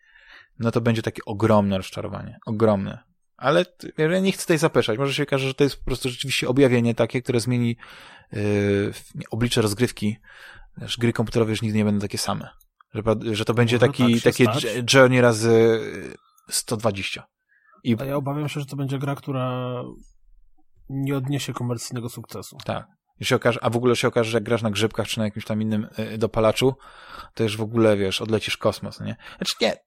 no to będzie takie ogromne rozczarowanie. Ogromne. Ale ja nie chcę tutaj zapeszać. Może się okaże, że to jest po prostu rzeczywiście objawienie takie, które zmieni yy, oblicze rozgrywki. Wiesz, gry komputerowe już nigdy nie będą takie same. Że, że to będzie taki, tak takie stać. journey razy 120. I... A ja obawiam się, że to będzie gra, która nie odniesie komercyjnego sukcesu. Tak. Się okaże, a w ogóle się okaże, że jak grasz na grzybkach czy na jakimś tam innym y, dopalaczu, to już w ogóle, wiesz, odlecisz kosmos, nie? Znaczy nie,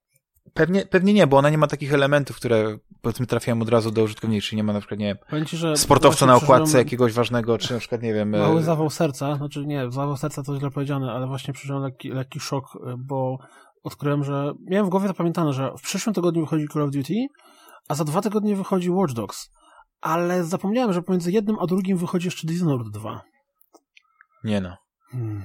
pewnie, pewnie nie, bo ona nie ma takich elementów, które powiedzmy trafiają od razu do użytkowników, czyli nie ma na przykład, nie wiem, ci, sportowca na okładce jakiegoś ważnego, czy na przykład, nie wiem... Mały e, zawał serca, znaczy nie, zawał serca to źle powiedziane, ale właśnie przeżyłem lekki, lekki szok, e, bo odkryłem, że miałem w głowie zapamiętane, że w przyszłym tygodniu wychodzi Call of Duty, a za dwa tygodnie wychodzi Watch Dogs. Ale zapomniałem, że pomiędzy jednym a drugim wychodzi jeszcze Dishonored 2. Nie no. Hmm.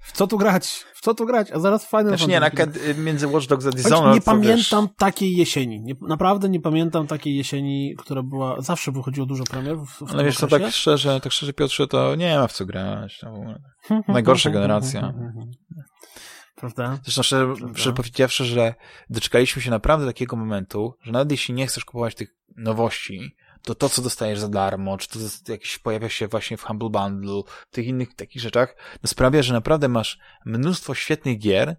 W co tu grać? W co tu grać? A zaraz Final znaczy nie, na, między Watch Dogs a Dishonored Nie pamiętam wiesz... takiej jesieni. Nie, naprawdę nie pamiętam takiej jesieni, która była... Zawsze wychodziło dużo premier w, w Ale wiesz co, tak szczerze, tak szczerze Piotrze, to nie ma w co grać. Najgorsza generacja. Prawda? Zresztą szczerze, szczerze powiedziawszy, że doczekaliśmy się naprawdę takiego momentu, że nawet jeśli nie chcesz kupować tych nowości, to to, co dostajesz za darmo, czy to jakieś pojawia się właśnie w Humble Bundle, w tych innych takich rzeczach, sprawia, że naprawdę masz mnóstwo świetnych gier,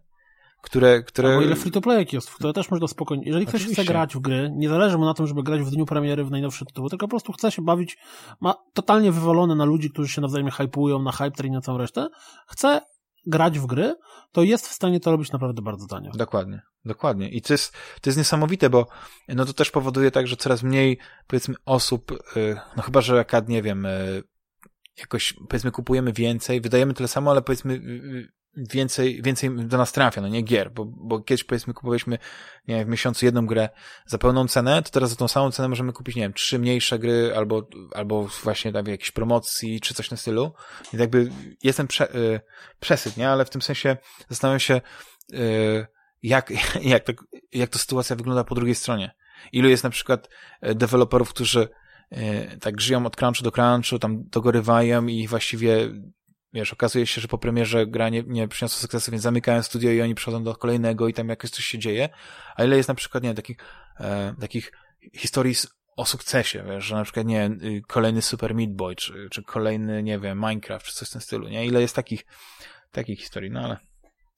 które... które... Albo ile free-to-playek jest, w które też można spokojnie... Jeżeli ktoś Oczywiście. chce grać w gry, nie zależy mu na tym, żeby grać w dniu premiery w najnowsze tytuły, tylko po prostu chce się bawić, ma totalnie wywalone na ludzi, którzy się nawzajem hypują, na hype train, na całą resztę, chce grać w gry, to jest w stanie to robić naprawdę bardzo tanio. Dokładnie, dokładnie. I to jest, to jest niesamowite, bo no to też powoduje tak, że coraz mniej, powiedzmy, osób, y, no chyba, że jak, nie wiem, y, jakoś, powiedzmy, kupujemy więcej, wydajemy tyle samo, ale powiedzmy, y, więcej, więcej do nas trafia, no nie gier, bo, bo kiedyś powiedzmy kupowaliśmy, nie wiem, w miesiącu jedną grę za pełną cenę, to teraz za tą samą cenę możemy kupić, nie wiem, trzy mniejsze gry albo, albo właśnie tam jakiejś promocji czy coś na stylu. I jakby jestem prze, y, przesyt, nie? Ale w tym sensie zastanawiam się, y, jak, jak, to, jak to sytuacja wygląda po drugiej stronie. Ilu jest na przykład y, deweloperów, którzy y, tak żyją od crunchu do crunchu, tam dogorywają i właściwie wiesz, okazuje się, że po premierze gra nie, nie przyniosła sukcesu, więc zamykają studio i oni przechodzą do kolejnego i tam jakoś coś się dzieje. A ile jest na przykład, nie takich, e, takich historii o sukcesie, wiesz, że na przykład, nie y, kolejny Super Meat Boy, czy, czy kolejny, nie wiem, Minecraft, czy coś w tym stylu, nie? Ile jest takich, takich historii, no ale...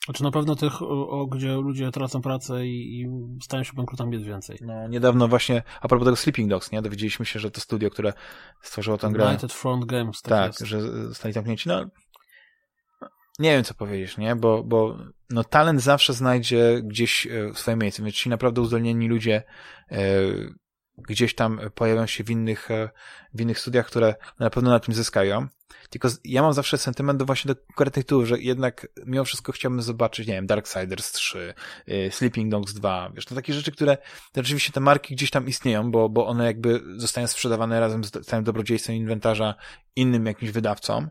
Znaczy na pewno tych, o, gdzie ludzie tracą pracę i, i stają się bankrutami jest więcej. No, niedawno właśnie, a propos tego Sleeping Dogs, nie? Dowiedzieliśmy się, że to studio, które stworzyło tę grę... United Front Games, tak Tak, że zostali zamknięci. No, nie wiem, co powiedzieć, nie? Bo, bo no, talent zawsze znajdzie gdzieś e, swoje miejsce, więc ci naprawdę uzdolnieni ludzie e, gdzieś tam pojawią się w innych, e, w innych studiach, które na pewno na tym zyskają. Tylko ja mam zawsze sentyment do właśnie do konkretnych tytułów, że jednak mimo wszystko chciałbym zobaczyć, nie wiem, Darksiders 3, y, Sleeping Dogs 2, wiesz, to takie rzeczy, które rzeczywiście te marki gdzieś tam istnieją, bo, bo one jakby zostają sprzedawane razem z całym dobrodziejstwem inwentarza innym jakimś wydawcom,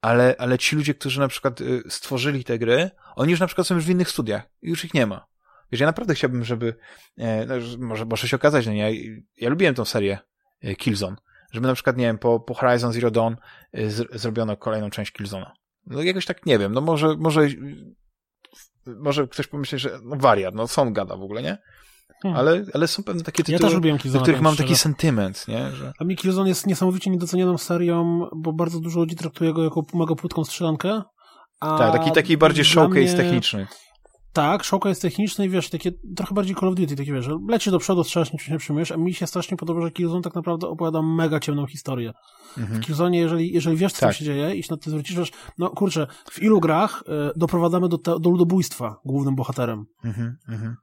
ale, ale ci ludzie, którzy na przykład y, stworzyli te gry, oni już na przykład są już w innych studiach i już ich nie ma. Wiesz, ja naprawdę chciałbym, żeby, e, no, może, może się okazać, no nie, ja, ja lubiłem tą serię e, Killzone, żeby na przykład, nie wiem, po, po Horizon Zero Dawn e, z, zrobiono kolejną część Killzone'a. No jakoś tak nie wiem, no może, może, może ktoś pomyśli, że no wariat, no są gada w ogóle, nie? Hmm. Ale, ale są pewne takie tytuły, ja też lubiłem do których mam taki sentyment, nie? Że... A mi Killzone jest niesamowicie niedocenioną serią, bo bardzo dużo ludzi traktuje go jako mega płytką strzelankę. tak, taki, taki bardziej showcase mnie... techniczny. Tak, showcase jest techniczny i wiesz, takie trochę bardziej Call of Duty, takie wiesz, że lecisz do przodu, strzelasz, niczym nie przyjmujesz, a mi się strasznie podoba, że Killzone tak naprawdę opowiada mega ciemną historię. Mhm. W Killzone, jeżeli, jeżeli wiesz, co tak. się dzieje i się na to zwrócisz, wiesz, no kurczę, w ilu grach y, doprowadzamy do, te, do ludobójstwa głównym bohaterem? Mhm, mhm.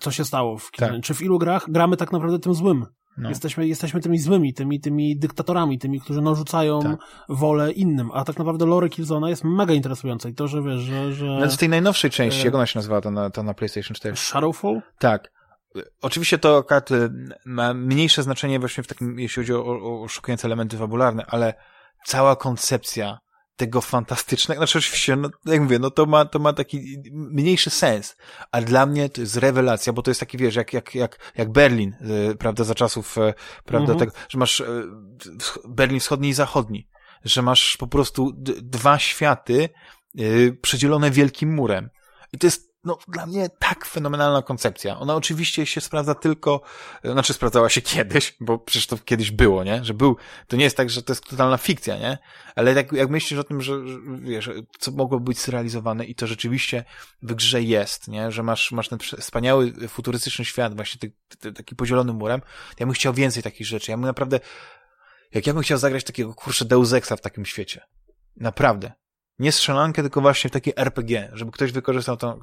Co się stało w Killzone? Tak. Czy w ilu grach gramy tak naprawdę tym złym? No. Jesteśmy, jesteśmy tymi złymi, tymi, tymi dyktatorami, tymi, którzy narzucają tak. wolę innym, a tak naprawdę lore Killzona jest mega interesujące i to, że wiesz, że... że... Znaczy z tej najnowszej części, e... jak ona się nazywa to na, to na PlayStation 4? Shadowfall? Tak. Oczywiście to akurat ma mniejsze znaczenie właśnie w takim, jeśli chodzi o, o, o szukujące elementy fabularne, ale cała koncepcja tego fantastycznego, znaczy oczywiście, no, jak mówię, no to ma, to ma taki mniejszy sens, ale dla mnie to jest rewelacja, bo to jest taki, wiesz, jak, jak, jak, jak Berlin, y, prawda, za czasów, y, prawda, mhm. tego, że masz y, Berlin wschodni i zachodni, że masz po prostu dwa światy przedzielone wielkim murem. I to jest no, dla mnie tak fenomenalna koncepcja. Ona oczywiście się sprawdza tylko, znaczy sprawdzała się kiedyś, bo przecież to kiedyś było, nie? Że był, to nie jest tak, że to jest totalna fikcja, nie? Ale jak, jak myślisz o tym, że, że wiesz, co mogło być zrealizowane i to rzeczywiście w grze jest, nie? Że masz, masz ten wspaniały, futurystyczny świat, właśnie ty, ty, taki podzielony murem, ja bym chciał więcej takich rzeczy. Ja bym naprawdę, jak ja bym chciał zagrać takiego, kurczę, Deus Exa w takim świecie. Naprawdę nie strzelankę, tylko właśnie w takie RPG, żeby ktoś wykorzystał tę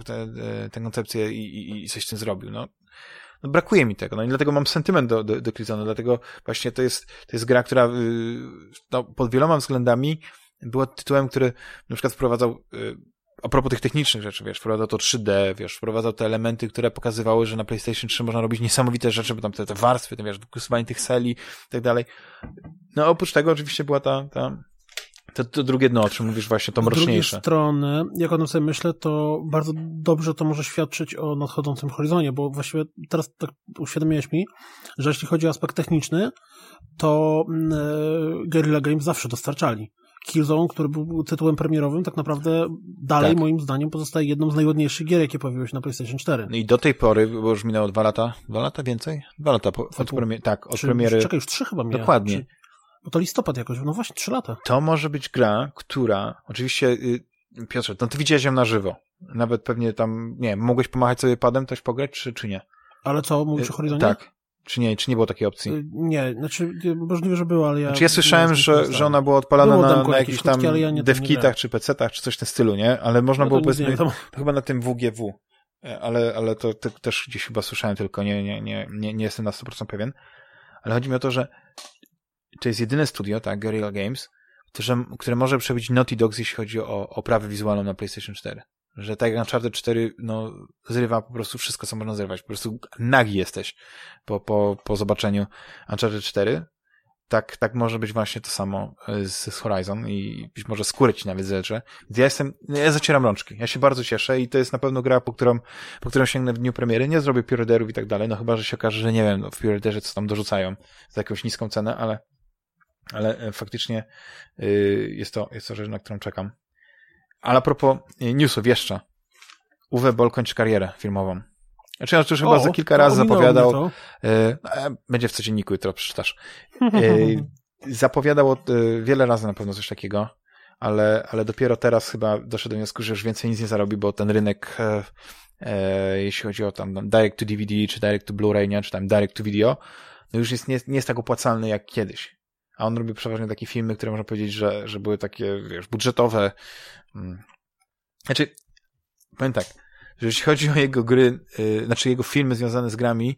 tę koncepcję i, i, i coś z tym zrobił. No, no brakuje mi tego, no i dlatego mam sentyment do, do, do Killzone, dlatego właśnie to jest, to jest gra, która y, no, pod wieloma względami była tytułem, który na przykład wprowadzał y, a propos tych technicznych rzeczy, wiesz, wprowadzał to 3D, wiesz, wprowadzał te elementy, które pokazywały, że na PlayStation 3 można robić niesamowite rzeczy, bo tam te, te warstwy, te, wiesz, wykusowanie tych celi i tak dalej. No oprócz tego oczywiście była ta, ta to, to drugie dno, o czym mówisz właśnie, to mroczniejsze. Z drugiej strony, jak o tym sobie myślę, to bardzo dobrze to może świadczyć o nadchodzącym horyzoncie, bo właściwie teraz tak uświadomiłeś mi, że jeśli chodzi o aspekt techniczny, to e, Guerrilla Games zawsze dostarczali. Killzone, który był tytułem premierowym, tak naprawdę dalej tak. moim zdaniem pozostaje jedną z najładniejszych gier, jakie pojawiły się na PlayStation 4. No I do tej pory, bo już minęło dwa lata, dwa lata więcej? Dwa lata po, od, premiery, tak, od Czy, premiery. Czekaj, już trzy chyba miałem. Dokładnie. Czy... Bo to listopad jakoś, no właśnie, trzy lata. To może być gra, która, oczywiście, y, Piotrze, no ty widziałeś ją na żywo. Nawet pewnie tam, nie wiem, mogłeś pomachać sobie padem, coś pograć, czy, czy nie? Ale co, mówisz o Horyzonie? Tak. Czy nie, czy nie było takiej opcji? Y, nie, znaczy możliwe, że było, ale ja... Znaczy ja słyszałem, że, że ona była odpalana było na, na jakichś tam ja devkitach czy PC-tach, czy coś w tym stylu, nie? Ale można no było powiedzmy, chyba na tym WGW, e, ale, ale to, to, też gdzieś chyba słyszałem, tylko nie, nie, nie, nie, nie jestem na 100% pewien. Ale chodzi mi o to, że to jest jedyne studio, tak, Guerrilla Games, które, które może przebić Naughty Dogs, jeśli chodzi o oprawę wizualną na PlayStation 4. Że tak jak Uncharted 4, no, zrywa po prostu wszystko, co można zrywać. Po prostu nagi jesteś po, po, po zobaczeniu Uncharted 4. Tak, tak może być właśnie to samo e, z, z Horizon i być może skórę ci nawet. Więc ja jestem, ja zacieram rączki. Ja się bardzo cieszę i to jest na pewno gra, po którą, po którą sięgnę w dniu premiery. Nie zrobię piorederów i tak dalej, no chyba, że się okaże, że nie wiem, no, w piorederze co tam dorzucają za jakąś niską cenę, ale ale e, faktycznie y, jest to, jest to rzecz, na którą czekam. Ale a propos y, newsów jeszcze. Uwe Boll kończy karierę filmową. Znaczy, on już chyba za kilka razy zapowiadał, y, no, będzie w codzienniku, jutro przeczytasz. Zapowiadał wiele razy na pewno coś takiego, ale, ale dopiero teraz chyba doszedł do wniosku, że już więcej nic nie zarobi, bo ten rynek, e, e, jeśli chodzi o tam direct to DVD, czy direct to Blu-ray, czy tam direct to video, no już jest, nie, nie jest tak opłacalny jak kiedyś a on robi przeważnie takie filmy, które można powiedzieć, że, że były takie, wiesz, budżetowe. Mm. Znaczy, powiem tak, że jeśli chodzi o jego gry, yy, znaczy jego filmy związane z grami,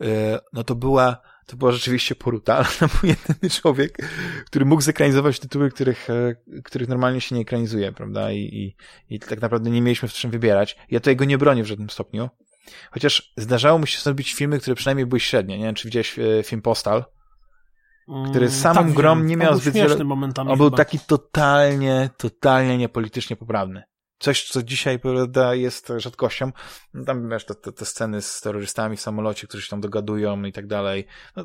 yy, no to była, to była rzeczywiście poruta, ale to był jedyny człowiek, który mógł zekranizować tytuły, których, yy, których normalnie się nie ekranizuje, prawda? I, i, I tak naprawdę nie mieliśmy w czym wybierać. Ja to jego nie bronię w żadnym stopniu. Chociaż zdarzało mu się zrobić filmy, które przynajmniej były średnie. Nie wiem, czy widziałeś e, film Postal, który mm, samym tak, grom nie miał zbyt wiele... momentami On był chyba. taki totalnie, totalnie niepolitycznie poprawny. Coś, co dzisiaj prawda, jest rzadkością. No tam wiesz, te, te, te, sceny z terrorystami w samolocie, którzy się tam dogadują i tak dalej. No,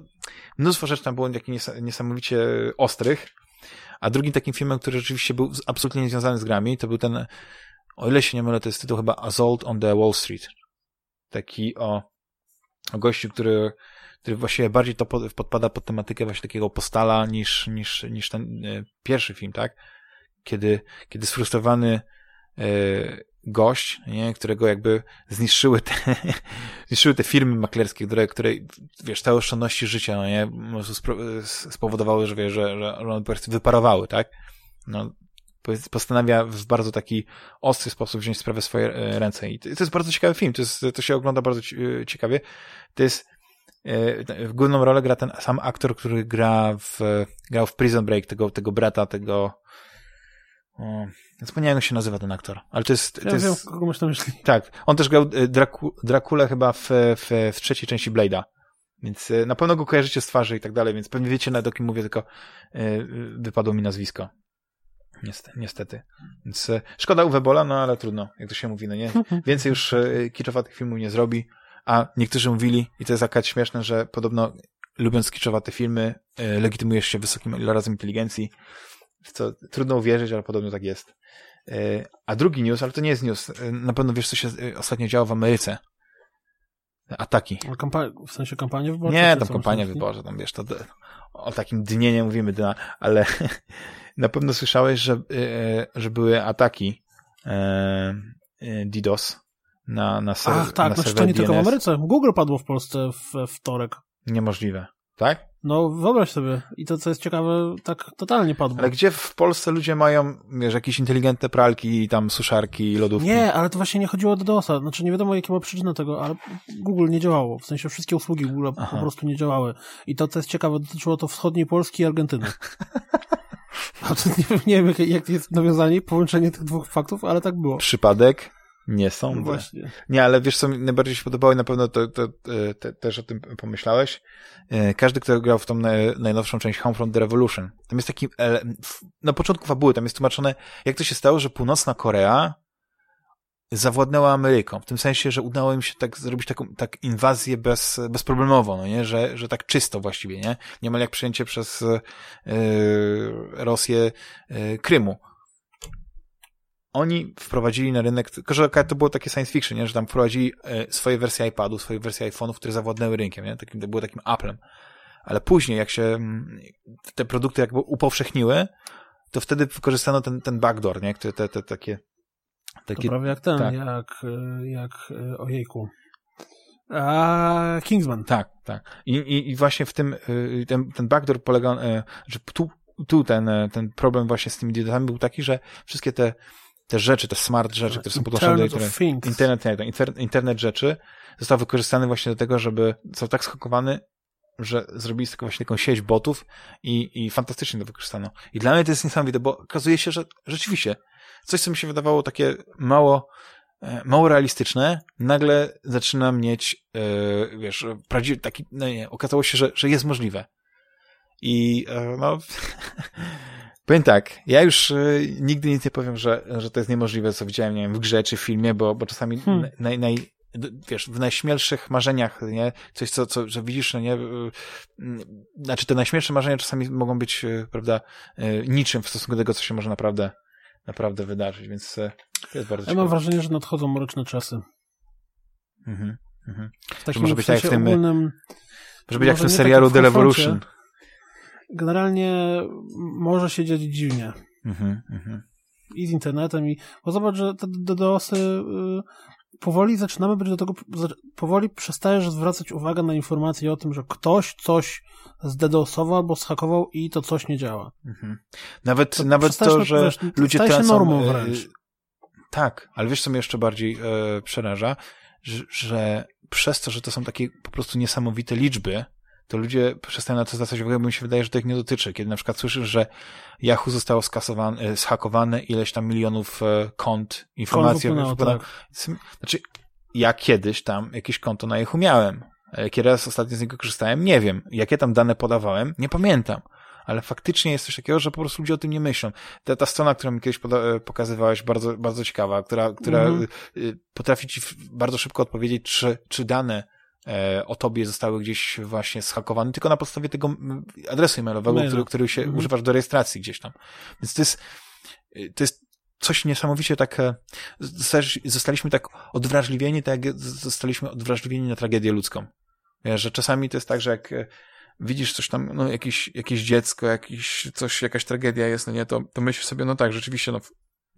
mnóstwo rzeczy tam było takich niesamowicie ostrych. A drugim takim filmem, który rzeczywiście był absolutnie niezwiązany z grami, to był ten, o ile się nie mylę, to jest tytuł chyba Assault on the Wall Street. Taki o, o gościu, który który właściwie bardziej to pod, podpada pod tematykę właśnie takiego postala niż, niż, niż ten e, pierwszy film, tak? Kiedy, kiedy sfrustrowany e, gość, nie, którego jakby zniszczyły te, zniszczyły te firmy maklerskie, które, które wiesz, te oszczędności życia, no nie, spowodowały, że wiesz, że, że one po prostu wyparowały, tak? No, postanawia w bardzo taki ostry sposób wziąć sprawę w swoje e, ręce. I to jest bardzo ciekawy film, to, jest, to się ogląda bardzo ciekawie. To jest w główną rolę gra ten sam aktor, który gra w, grał w Prison Break, tego, tego brata, tego o, zapomniałem jak się nazywa ten aktor, ale to jest... Ja to wiem, jest, kogo masz na myśli. Tak, on też grał e, Draku, Dracula chyba w, w, w trzeciej części Blade'a, więc e, na pewno go kojarzycie z twarzy i tak dalej, więc pewnie wiecie na o kim mówię, tylko wypadło mi nazwisko. Niestety. niestety. Więc szkoda Uwe Bola, no ale trudno, jak to się mówi, no nie? Więcej już kiczowatych filmów nie zrobi a niektórzy mówili, i to jest akurat śmieszne, że podobno lubiąc kiczowate filmy, e, legitymujesz się wysokim ilorazem inteligencji, w co trudno uwierzyć, ale podobno tak jest. E, a drugi news, ale to nie jest news, e, na pewno wiesz, co się ostatnio działo w Ameryce. Ataki. w sensie kampanii wyborcze? Nie, tam kampania wyborcza, tam wiesz, to, o takim dnie nie mówimy, ale na pewno słyszałeś, że, że były ataki DDoS na, na ser, Ach, tak, na znaczy to nie tylko w Ameryce. Google padło w Polsce w wtorek. Niemożliwe. Tak? No, wyobraź sobie. I to, co jest ciekawe, tak totalnie padło. Ale gdzie w Polsce ludzie mają, wiesz, jakieś inteligentne pralki, tam suszarki, lodówki? Nie, ale to właśnie nie chodziło o DDoSa. Znaczy, nie wiadomo, jakie była przyczyna tego, ale Google nie działało. W sensie wszystkie usługi Google Aha. po prostu nie działały. I to, co jest ciekawe, dotyczyło to wschodniej Polski i Argentyny. A to nie, nie wiem, jakie jest nawiązanie, połączenie tych dwóch faktów, ale tak było. Przypadek? Nie sądzę. No właśnie. Nie, ale wiesz co mi najbardziej się podobało i na pewno to, to, to, też o tym pomyślałeś. E, każdy, kto grał w tą najnowszą część Homefront The Revolution, tam jest taki, na początku fabuły, tam jest tłumaczone, jak to się stało, że północna Korea zawładnęła Ameryką. W tym sensie, że udało im się tak zrobić taką tak inwazję bez, bezproblemowo, no nie? Że, że tak czysto właściwie, nie? Niemal jak przejęcie przez yy, Rosję yy, Krymu oni wprowadzili na rynek, tylko że to było takie science fiction, nie? że tam wprowadzili e, swoje wersje iPadów, swoje wersje iPhone'ów, które zawładnęły rynkiem, nie? Takim, to było takim Applem. Ale później, jak się mm, te produkty jakby upowszechniły, to wtedy wykorzystano ten, ten backdoor, nie? Które te, te takie... takie to prawie jak ten, tak. jak, e, jak, e, ojejku, a Kingsman. Tak, tak. I, i, i właśnie w tym, ten, ten backdoor polega, że tu, tu ten, ten problem właśnie z tymi idiotami był taki, że wszystkie te te rzeczy, te smart rzeczy, które są podłączone do internet, internet, internet rzeczy został wykorzystany właśnie do tego, żeby został tak schokowany, że zrobili z tego właśnie taką sieć botów i, i fantastycznie to wykorzystano. I dla mnie to jest niesamowite, bo okazuje się, że rzeczywiście coś, co mi się wydawało takie mało, e, mało realistyczne, nagle zaczyna mieć, yy, wiesz, prawdziwy taki, no nie, okazało się, że, że jest możliwe. I yy, no, Powiem tak, ja już y, nigdy nic nie powiem, że, że to jest niemożliwe, co widziałem, nie wiem, w grze czy w filmie, bo, bo czasami hmm. naj, naj, wiesz, w najśmielszych marzeniach, nie, coś, co, co że widzisz, no nie, y, znaczy te najśmielsze marzenia czasami mogą być, y, prawda, niczym w stosunku do tego, co się może naprawdę, naprawdę wydarzyć, więc to jest bardzo Ja mam wrażenie, że nadchodzą mroczne czasy. Mhm, mhm. Może być tak jak w tym, ogólnym, może być jak w tym serialu The Revolution generalnie może się dziać dziwnie. Mhm, mhm. I z internetem i, bo zobacz, że te DDoSy y, powoli zaczynamy być do tego, powoli przestajesz zwracać uwagę na informacje o tym, że ktoś coś zdedosował albo schakował i to coś nie działa. Mhm. Nawet, to nawet to, że wiesz, ludzie tracą... się normą e, wręcz. tak, ale wiesz, co mnie jeszcze bardziej e, przeraża? Że, że przez to, że to są takie po prostu niesamowite liczby, to ludzie przestają na to zwracać uwagę, bo mi się wydaje, że to ich nie dotyczy. Kiedy na przykład słyszysz, że Yahoo zostało skasowane, e, zhakowane ileś tam milionów e, kont, informacji. Kont tak. Znaczy, ja kiedyś tam jakieś konto na Yahoo miałem, Kiedy raz ostatnio z niego korzystałem, nie wiem. Jakie tam dane podawałem, nie pamiętam. Ale faktycznie jest coś takiego, że po prostu ludzie o tym nie myślą. Ta, ta strona, którą mi kiedyś pokazywałeś, bardzo, bardzo ciekawa, która, która mhm. potrafi ci bardzo szybko odpowiedzieć, czy, czy dane E, o tobie zostały gdzieś właśnie zhakowane, tylko na podstawie tego adresu e-mailowego, Maila. który, który się mhm. używasz do rejestracji gdzieś tam. Więc to jest, y, to jest coś niesamowicie tak, e, zostaliśmy tak odwrażliwieni, tak jak zostaliśmy odwrażliwieni na tragedię ludzką. Wiesz, że czasami to jest tak, że jak e, widzisz coś tam, no jakieś, jakieś dziecko, jakiś, coś, jakaś tragedia jest, no nie, to, to myślisz sobie, no tak, rzeczywiście, no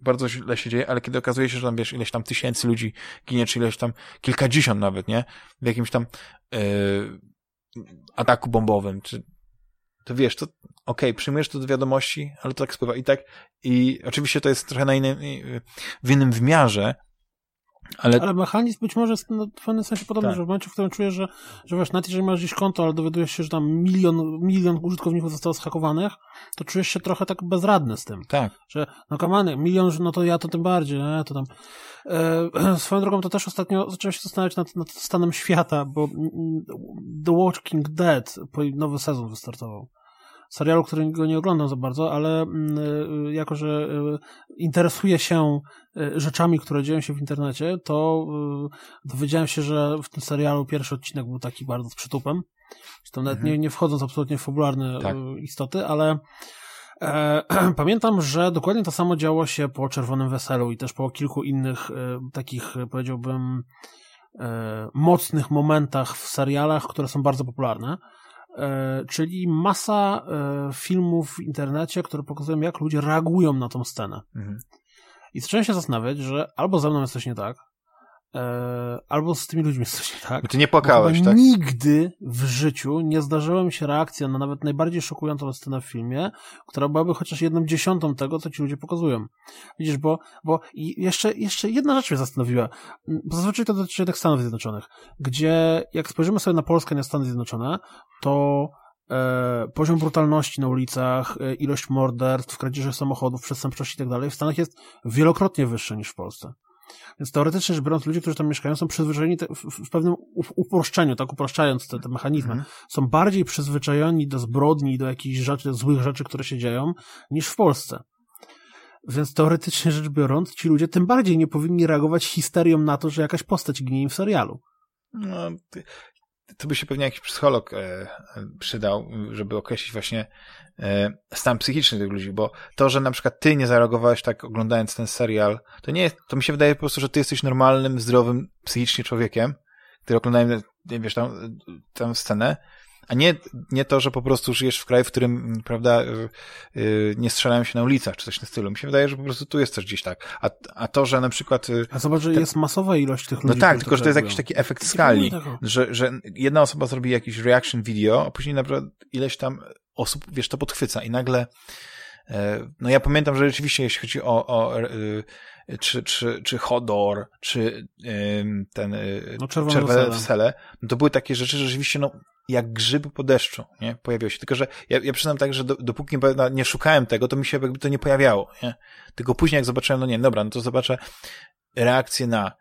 bardzo źle się dzieje, ale kiedy okazuje się, że tam, wiesz, ileś tam tysięcy ludzi ginie, czy ileś tam kilkadziesiąt nawet, nie? W jakimś tam yy, ataku bombowym, czy to wiesz, to okej, okay, przyjmujesz to do wiadomości, ale to tak spływa. I tak, i oczywiście to jest trochę na innym, w innym wymiarze, ale... ale mechanizm być może jest no, w pewnym sensie podobny, tak. że w momencie, w którym czujesz, że, że wiesz, nawet jeżeli masz gdzieś konto, ale dowiadujesz się, że tam milion, milion użytkowników zostało zhakowanych, to czujesz się trochę tak bezradny z tym. Tak. Że no kamany, milion, no to ja to tym bardziej, nie? to tam. E, swoją drogą to też ostatnio zacząłem się zastanawiać nad, nad stanem świata, bo The Walking Dead, nowy sezon wystartował serialu, którego nie oglądam za bardzo, ale mm, y, jako, że y, interesuję się y, rzeczami, które dzieją się w internecie, to dowiedziałem się, że w tym serialu pierwszy odcinek był taki bardzo z przytupem. To nawet mhm. nie, nie wchodząc absolutnie w fabularne tak. istoty, ale e, pamiętam, że dokładnie to samo działo się po Czerwonym Weselu i też po kilku innych takich, powiedziałbym, e, mocnych momentach w serialach, które są bardzo popularne. E, czyli masa e, filmów w internecie, które pokazują, jak ludzie reagują na tą scenę. Mhm. I zacząłem się zastanawiać, że albo ze mną jest coś nie tak, albo z tymi ludźmi jest coś nie tak. Ty nie płakałeś, tak? Nigdy w życiu nie zdarzyła mi się reakcja na nawet najbardziej szokującą scenę w filmie, która byłaby chociaż jedną dziesiątą tego, co ci ludzie pokazują. Widzisz, bo, bo jeszcze, jeszcze jedna rzecz mnie zastanowiła. Bo zazwyczaj to dotyczy tych Stanów Zjednoczonych, gdzie jak spojrzymy sobie na Polskę, na Stany Zjednoczone, to e, poziom brutalności na ulicach, e, ilość morderstw, kradzieży samochodów, przestępczości i tak dalej w Stanach jest wielokrotnie wyższe niż w Polsce. Więc teoretycznie rzecz biorąc, ludzie, którzy tam mieszkają, są przyzwyczajeni te, w, w, pewnym uproszczeniu, tak upraszczając te, te mechanizmy, mm. są bardziej przyzwyczajeni do zbrodni, do jakichś rzeczy, do złych rzeczy, które się dzieją, niż w Polsce. Więc teoretycznie rzecz biorąc, ci ludzie tym bardziej nie powinni reagować histerią na to, że jakaś postać ginie im w serialu. No, to by się pewnie jakiś psycholog e, przydał, żeby określić właśnie e, stan psychiczny tych ludzi, bo to, że na przykład ty nie zareagowałeś tak oglądając ten serial, to nie jest, to mi się wydaje po prostu, że ty jesteś normalnym, zdrowym psychicznie człowiekiem, który oglądałem, wiesz, tam, tam scenę, a nie, nie to, że po prostu żyjesz w kraju, w którym, prawda, yy, nie strzelają się na ulicach, czy coś w tym stylu. Mi się wydaje, że po prostu tu jest coś gdzieś tak. A, a to, że na przykład... Yy, a zobacz, że te... jest masowa ilość tych ludzi. No tak, tylko że to jest jakiś taki efekt skali, że, że jedna osoba zrobi jakiś reaction video, a później naprawdę ileś tam osób, wiesz, to podchwyca i nagle yy, no ja pamiętam, że rzeczywiście jeśli chodzi o, o yy, czy, czy, czy Hodor, czy ten no, Czerwone Wesele, no to były takie rzeczy, że rzeczywiście no, jak grzyby po deszczu, nie? Pojawiały się. Tylko, że ja, ja przyznam tak, że do, dopóki nie szukałem tego, to mi się jakby to nie pojawiało, nie? Tylko później jak zobaczyłem, no nie, dobra, no to zobaczę reakcję na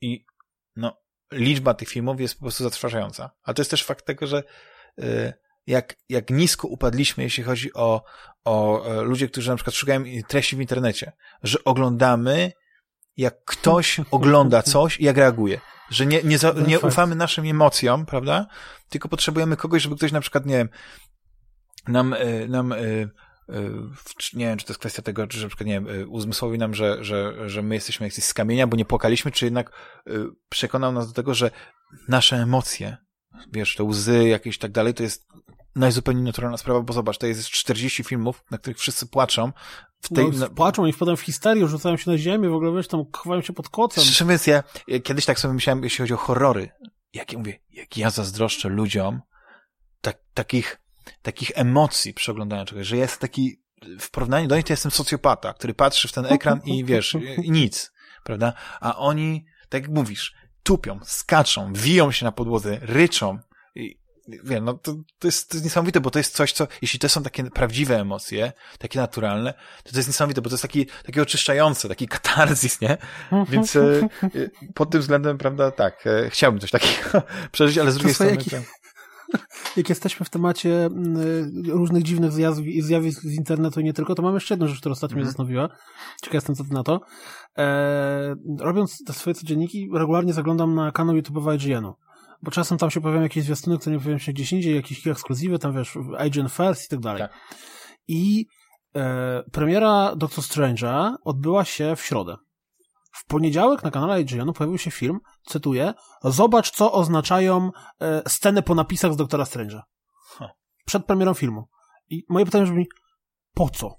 i no, liczba tych filmów jest po prostu zatrważająca. A to jest też fakt tego, że y, jak, jak nisko upadliśmy, jeśli chodzi o, o e, ludzie, którzy na przykład szukają treści w internecie, że oglądamy, jak ktoś ogląda coś i jak reaguje. Że nie, nie, za, nie ufamy naszym emocjom, prawda? Tylko potrzebujemy kogoś, żeby ktoś na przykład, nie wiem, nam, e, nam e, nie wiem, czy to jest kwestia tego, czy na przykład, nie wiem, uzmysłowi nam, że, że, że my jesteśmy jakiś z kamienia, bo nie płakaliśmy, czy jednak przekonał nas do tego, że nasze emocje, wiesz, te łzy jakieś tak dalej, to jest najzupełniej naturalna sprawa, bo zobacz, to jest 40 filmów, na których wszyscy płaczą. W tej, no, płaczą i wpadam w histerię, rzucają się na ziemię, w ogóle wiesz, tam chowają się pod kocem. Szczerze mówiąc, ja kiedyś tak sobie myślałem, jeśli chodzi o horrory, jak ja mówię, jak ja zazdroszczę ludziom tak, takich, takich emocji przy oglądaniu czegoś, że jest taki, w porównaniu do nich to jestem socjopata, który patrzy w ten ekran i wiesz, i nic, prawda? A oni, tak jak mówisz, tupią, skaczą, wiją się na podłodze, ryczą, wiem, no to, to, jest, to jest niesamowite, bo to jest coś, co, jeśli to są takie prawdziwe emocje, takie naturalne, to to jest niesamowite, bo to jest taki, takie oczyszczające, taki katarzis, nie? Więc e, e, pod tym względem, prawda, tak, e, chciałbym coś takiego przeżyć, ale z drugiej strony... Jak jesteśmy w temacie różnych dziwnych zjawisk z internetu i nie tylko, to mam jeszcze jedną rzecz, która ostatnio mm. mnie mhm. zastanowiła. Ciekaw jestem, co ty na to. E, robiąc te swoje codzienniki, regularnie zaglądam na kanał YouTube'owy IGN-u bo czasem tam się pojawiają jakieś zwiastuny, które nie pojawiają się gdzieś indziej, jakieś ekskluzywy, tam wiesz, Agent First i tak dalej. Tak. I e, premiera Doctor Strange'a odbyła się w środę. W poniedziałek na kanale IGN pojawił się film, cytuję, zobacz co oznaczają e, sceny po napisach z Doktora Strange'a. Przed premierą filmu. I moje pytanie brzmi, po co?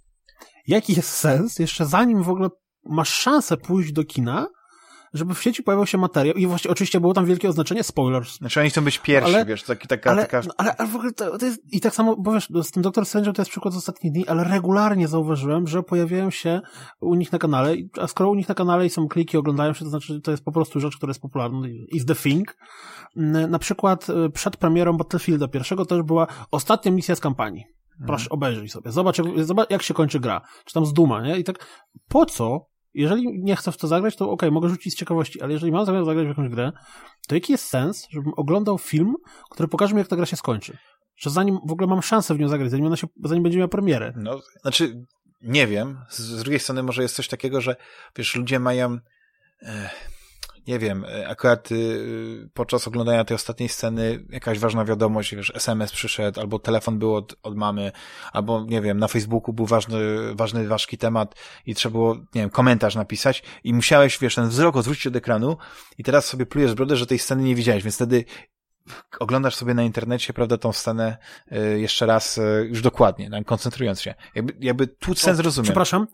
Jaki jest sens, jeszcze zanim w ogóle masz szansę pójść do kina, żeby w sieci pojawił się materiał i właśnie oczywiście było tam wielkie oznaczenie spoilers. Znaczy oni chcą być pierwsi, ale, wiesz, taki, taka, ale, taka... No, ale, ale w ogóle to, to, jest, i tak samo, bo wiesz, z tym Doktor Strange to jest przykład z ostatnich dni, ale regularnie zauważyłem, że pojawiają się u nich na kanale, a skoro u nich na kanale i są kliki, oglądają się, to znaczy, to jest po prostu rzecz, która jest popularna, is the thing. Na przykład y, przed premierą Battlefielda pierwszego już była ostatnia misja z kampanii. Proszę, mhm. obejrzyj sobie. Zobacz jak, zobacz, jak się kończy gra. Czy tam z Duma, nie? I tak, po co jeżeli nie chcę w to zagrać, to ok, mogę rzucić z ciekawości, ale jeżeli mam zamiar zagrać w jakąś grę, to jaki jest sens, żebym oglądał film, który pokaże mi, jak ta gra się skończy? Że zanim w ogóle mam szansę w nią zagrać, zanim, ona się, zanim będzie miała premierę. No, znaczy, nie wiem. Z, z drugiej strony może jest coś takiego, że wiesz, ludzie mają... E, nie wiem, e, akurat y, podczas oglądania tej ostatniej sceny jakaś ważna wiadomość, wiesz, SMS przyszedł, albo telefon był od, od mamy, albo nie wiem, na Facebooku był ważny, ważny, ważki temat i trzeba było, nie wiem, komentarz napisać i musiałeś, wiesz, ten wzrok odwrócić od ekranu i teraz sobie plujesz brodę, że tej sceny nie widziałeś, więc wtedy oglądasz sobie na internecie, prawda, tą scenę y, jeszcze raz y, już dokładnie, tam koncentrując się. Jakby, jakby tu sens rozumiem. Przepraszam,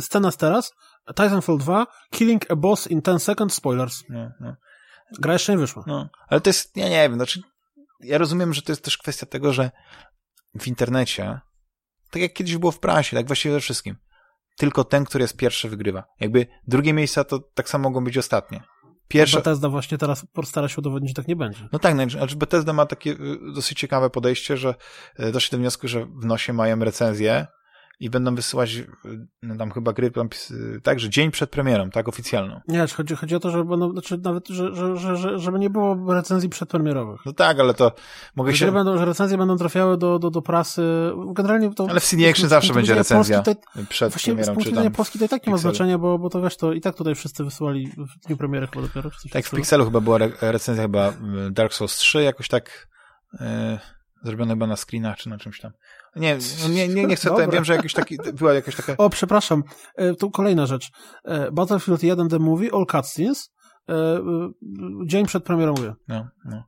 scena z teraz, Titanfall 2, Killing a Boss in 10 Seconds, spoilers. No, no. Gra jeszcze nie wyszła. No, ale to jest, ja nie wiem, znaczy, ja rozumiem, że to jest też kwestia tego, że w internecie, tak jak kiedyś było w prasie, tak właściwie ze wszystkim, tylko ten, który jest pierwszy, wygrywa. Jakby drugie miejsca to tak samo mogą być ostatnie. Pierwsza... Bethesda właśnie teraz stara się udowodnić, że tak nie będzie. No tak, no, znaczy Bethesda ma takie y, dosyć ciekawe podejście, że y, doszli do wniosku, że w nosie mają recenzję i będą wysyłać no tam chyba gry tak, że dzień przed premierą, tak, oficjalną. Nie, chodzi, chodzi o to, że będą, znaczy nawet, że, że, że, że, żeby nie było recenzji przedpremierowych. No tak, ale to mogę się... Będą, że recenzje będą trafiały do, do, do prasy, generalnie to... Ale w CD Action zawsze będzie recenzja tutaj, przed premierą, czy tam... Polski to i tak nie ma znaczenia, bo, bo to wiesz, to i tak tutaj wszyscy wysyłali w dniu premiery chyba dopiero. Tak, w Pixelu chyba była recenzja chyba Dark Souls 3, jakoś tak... Yy zrobione chyba na screenach czy na czymś tam. Nie, nie, nie, nie chcę, tutaj, wiem, że jakiś taki, była jakaś taka... O, przepraszam, e, tu kolejna rzecz. E, Battlefield 1 The Movie, All Cutscenes, dzień przed premierą gry. No, no.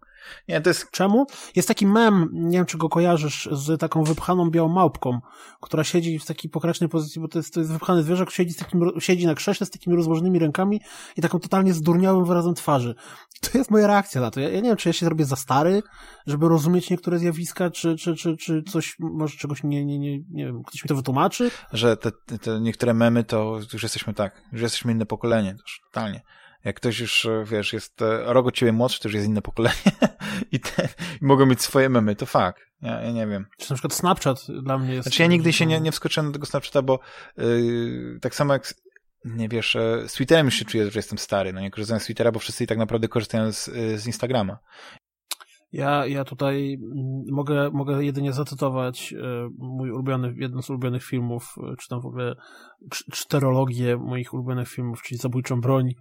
Nie, to jest... Czemu? Jest taki mem, nie wiem czy go kojarzysz, z taką wypchaną białą małpką, która siedzi w takiej pokracznej pozycji, bo to jest, to jest wypchany zwierzak, siedzi, z takim, siedzi na krześle z takimi rozłożonymi rękami i taką totalnie zdurniałym wyrazem twarzy. To jest moja reakcja na to. Ja, ja nie wiem, czy ja się zrobię za stary, żeby rozumieć niektóre zjawiska, czy, czy, czy, czy coś, może czegoś nie, nie, nie, nie wiem, ktoś mi to wytłumaczy? Że te, te niektóre memy to już jesteśmy tak, już jesteśmy inne pokolenie, totalnie. Jak ktoś już, wiesz, jest e, rok od ciebie młodszy, to już jest inne pokolenie i, te, i mogą mieć swoje memy, to fakt. Ja, ja nie wiem. Czy na przykład Snapchat dla mnie jest... Znaczy ja nigdy się nie, nie wskoczyłem do tego Snapchata, bo yy, tak samo jak nie wiesz, e, z Twitterem już się czuję, że jestem stary, no nie korzystam z Twittera, bo wszyscy i tak naprawdę korzystają z, z Instagrama. Ja, ja tutaj mm, mogę, mogę jedynie zacytować e, mój ulubiony, jeden z ulubionych filmów, e, czy tam w ogóle czterologię moich ulubionych filmów, czyli Zabójczą broń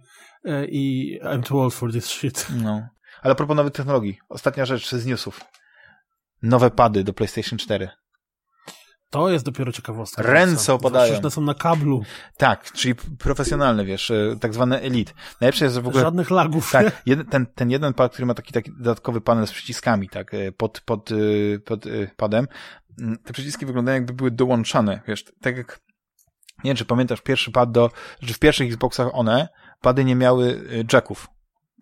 e, i I'm too old for this shit. No. Ale a propos nowych technologii, ostatnia rzecz z newsów. Nowe pady do PlayStation 4. To jest dopiero ciekawostka. Ręce opadają. One są na kablu. Tak, czyli profesjonalne, wiesz, e, tak zwane elite. Najlepsze jest, że w ogóle... Żadnych lagów. Tak, jeden, ten, ten jeden pad, który ma taki, taki dodatkowy panel z przyciskami, tak, e, pod, pod, e, pod padem, te przyciski wyglądają jakby były dołączane, wiesz, tak jak, nie wiem, czy pamiętasz pierwszy pad do, że w pierwszych Xboxach one, pady nie miały jacków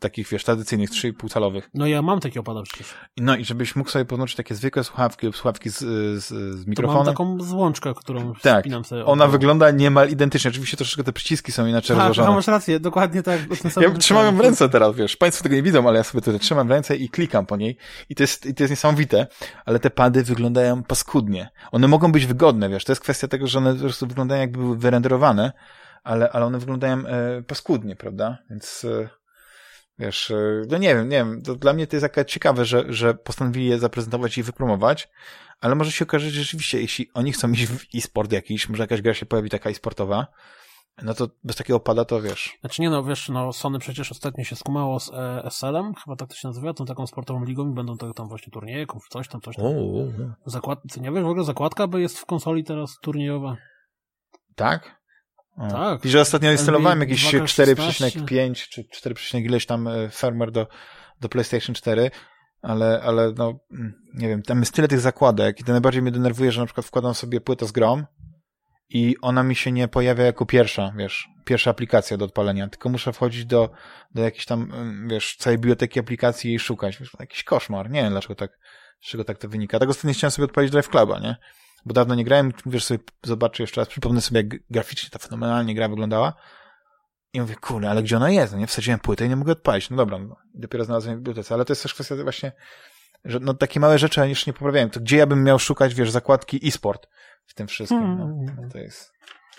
takich, wiesz, tradycyjnych 3,5 calowych. No ja mam taki opada przecież. No i żebyś mógł sobie podłączyć takie zwykłe słuchawki lub słuchawki z, z, z mikrofonem. To mam taką złączkę, którą tak. spinam sobie. Ona wygląda niemal identycznie. Oczywiście troszeczkę te przyciski są inaczej tak, rozłożone. Tak, masz rację, dokładnie tak. Ja trzymam ją w ręce teraz, wiesz. Państwo tego nie widzą, ale ja sobie tutaj trzymam w ręce i klikam po niej. I to jest, i to jest niesamowite, ale te pady wyglądają paskudnie. One mogą być wygodne, wiesz. To jest kwestia tego, że one po prostu wyglądają jakby były wyrenderowane, ale, ale one wyglądają e, paskudnie, prawda? Więc... E, Wiesz, e, no nie wiem, nie wiem, to dla mnie to jest jakaś ciekawe, że, że postanowili je zaprezentować i wypromować, ale może się okazać, że rzeczywiście, jeśli oni chcą iść w e-sport jakiś, może jakaś gra się pojawi taka e-sportowa, no to bez takiego pada to wiesz. Znaczy nie no, wiesz, no Sony przecież ostatnio się skumało z e, SL-em, chyba tak to się nazywa, tą taką sportową ligą i będą tam właśnie turniejków, coś tam, coś tam. Zakład... Ty nie wiesz, w ogóle zakładka by jest w konsoli teraz turniejowa. Tak? Tak. I że ostatnio instalowałem jakieś 4,5 czy 4, ileś tam e, firmware do, do PlayStation 4, ale, ale no, mm, nie wiem, tam jest tyle tych zakładek i to najbardziej mnie denerwuje, że na przykład wkładam sobie płytę z grom i ona mi się nie pojawia jako pierwsza, wiesz, pierwsza aplikacja do odpalenia, tylko muszę wchodzić do, do jakiejś tam, mm, wiesz, całej biblioteki aplikacji i szukać. Wiesz, jakiś koszmar. Nie wiem, dlaczego tak, z czego tak to wynika. Tak ostatnio chciałem sobie odpalić Drive Cluba, nie? Bo dawno nie grałem, mówię sobie, zobaczę jeszcze raz, przypomnę sobie, jak graficznie ta fenomenalnie gra wyglądała. I mówię, kurde, ale gdzie ona jest? No nie, wsadziłem płytę i nie mogę odpalić. No dobra, no, dopiero znalazłem w bibliotece, ale to jest też kwestia właśnie, że no takie małe rzeczy, ja jeszcze nie poprawiałem. To gdzie ja bym miał szukać, wiesz, zakładki e-sport w tym wszystkim? No, hmm. to jest...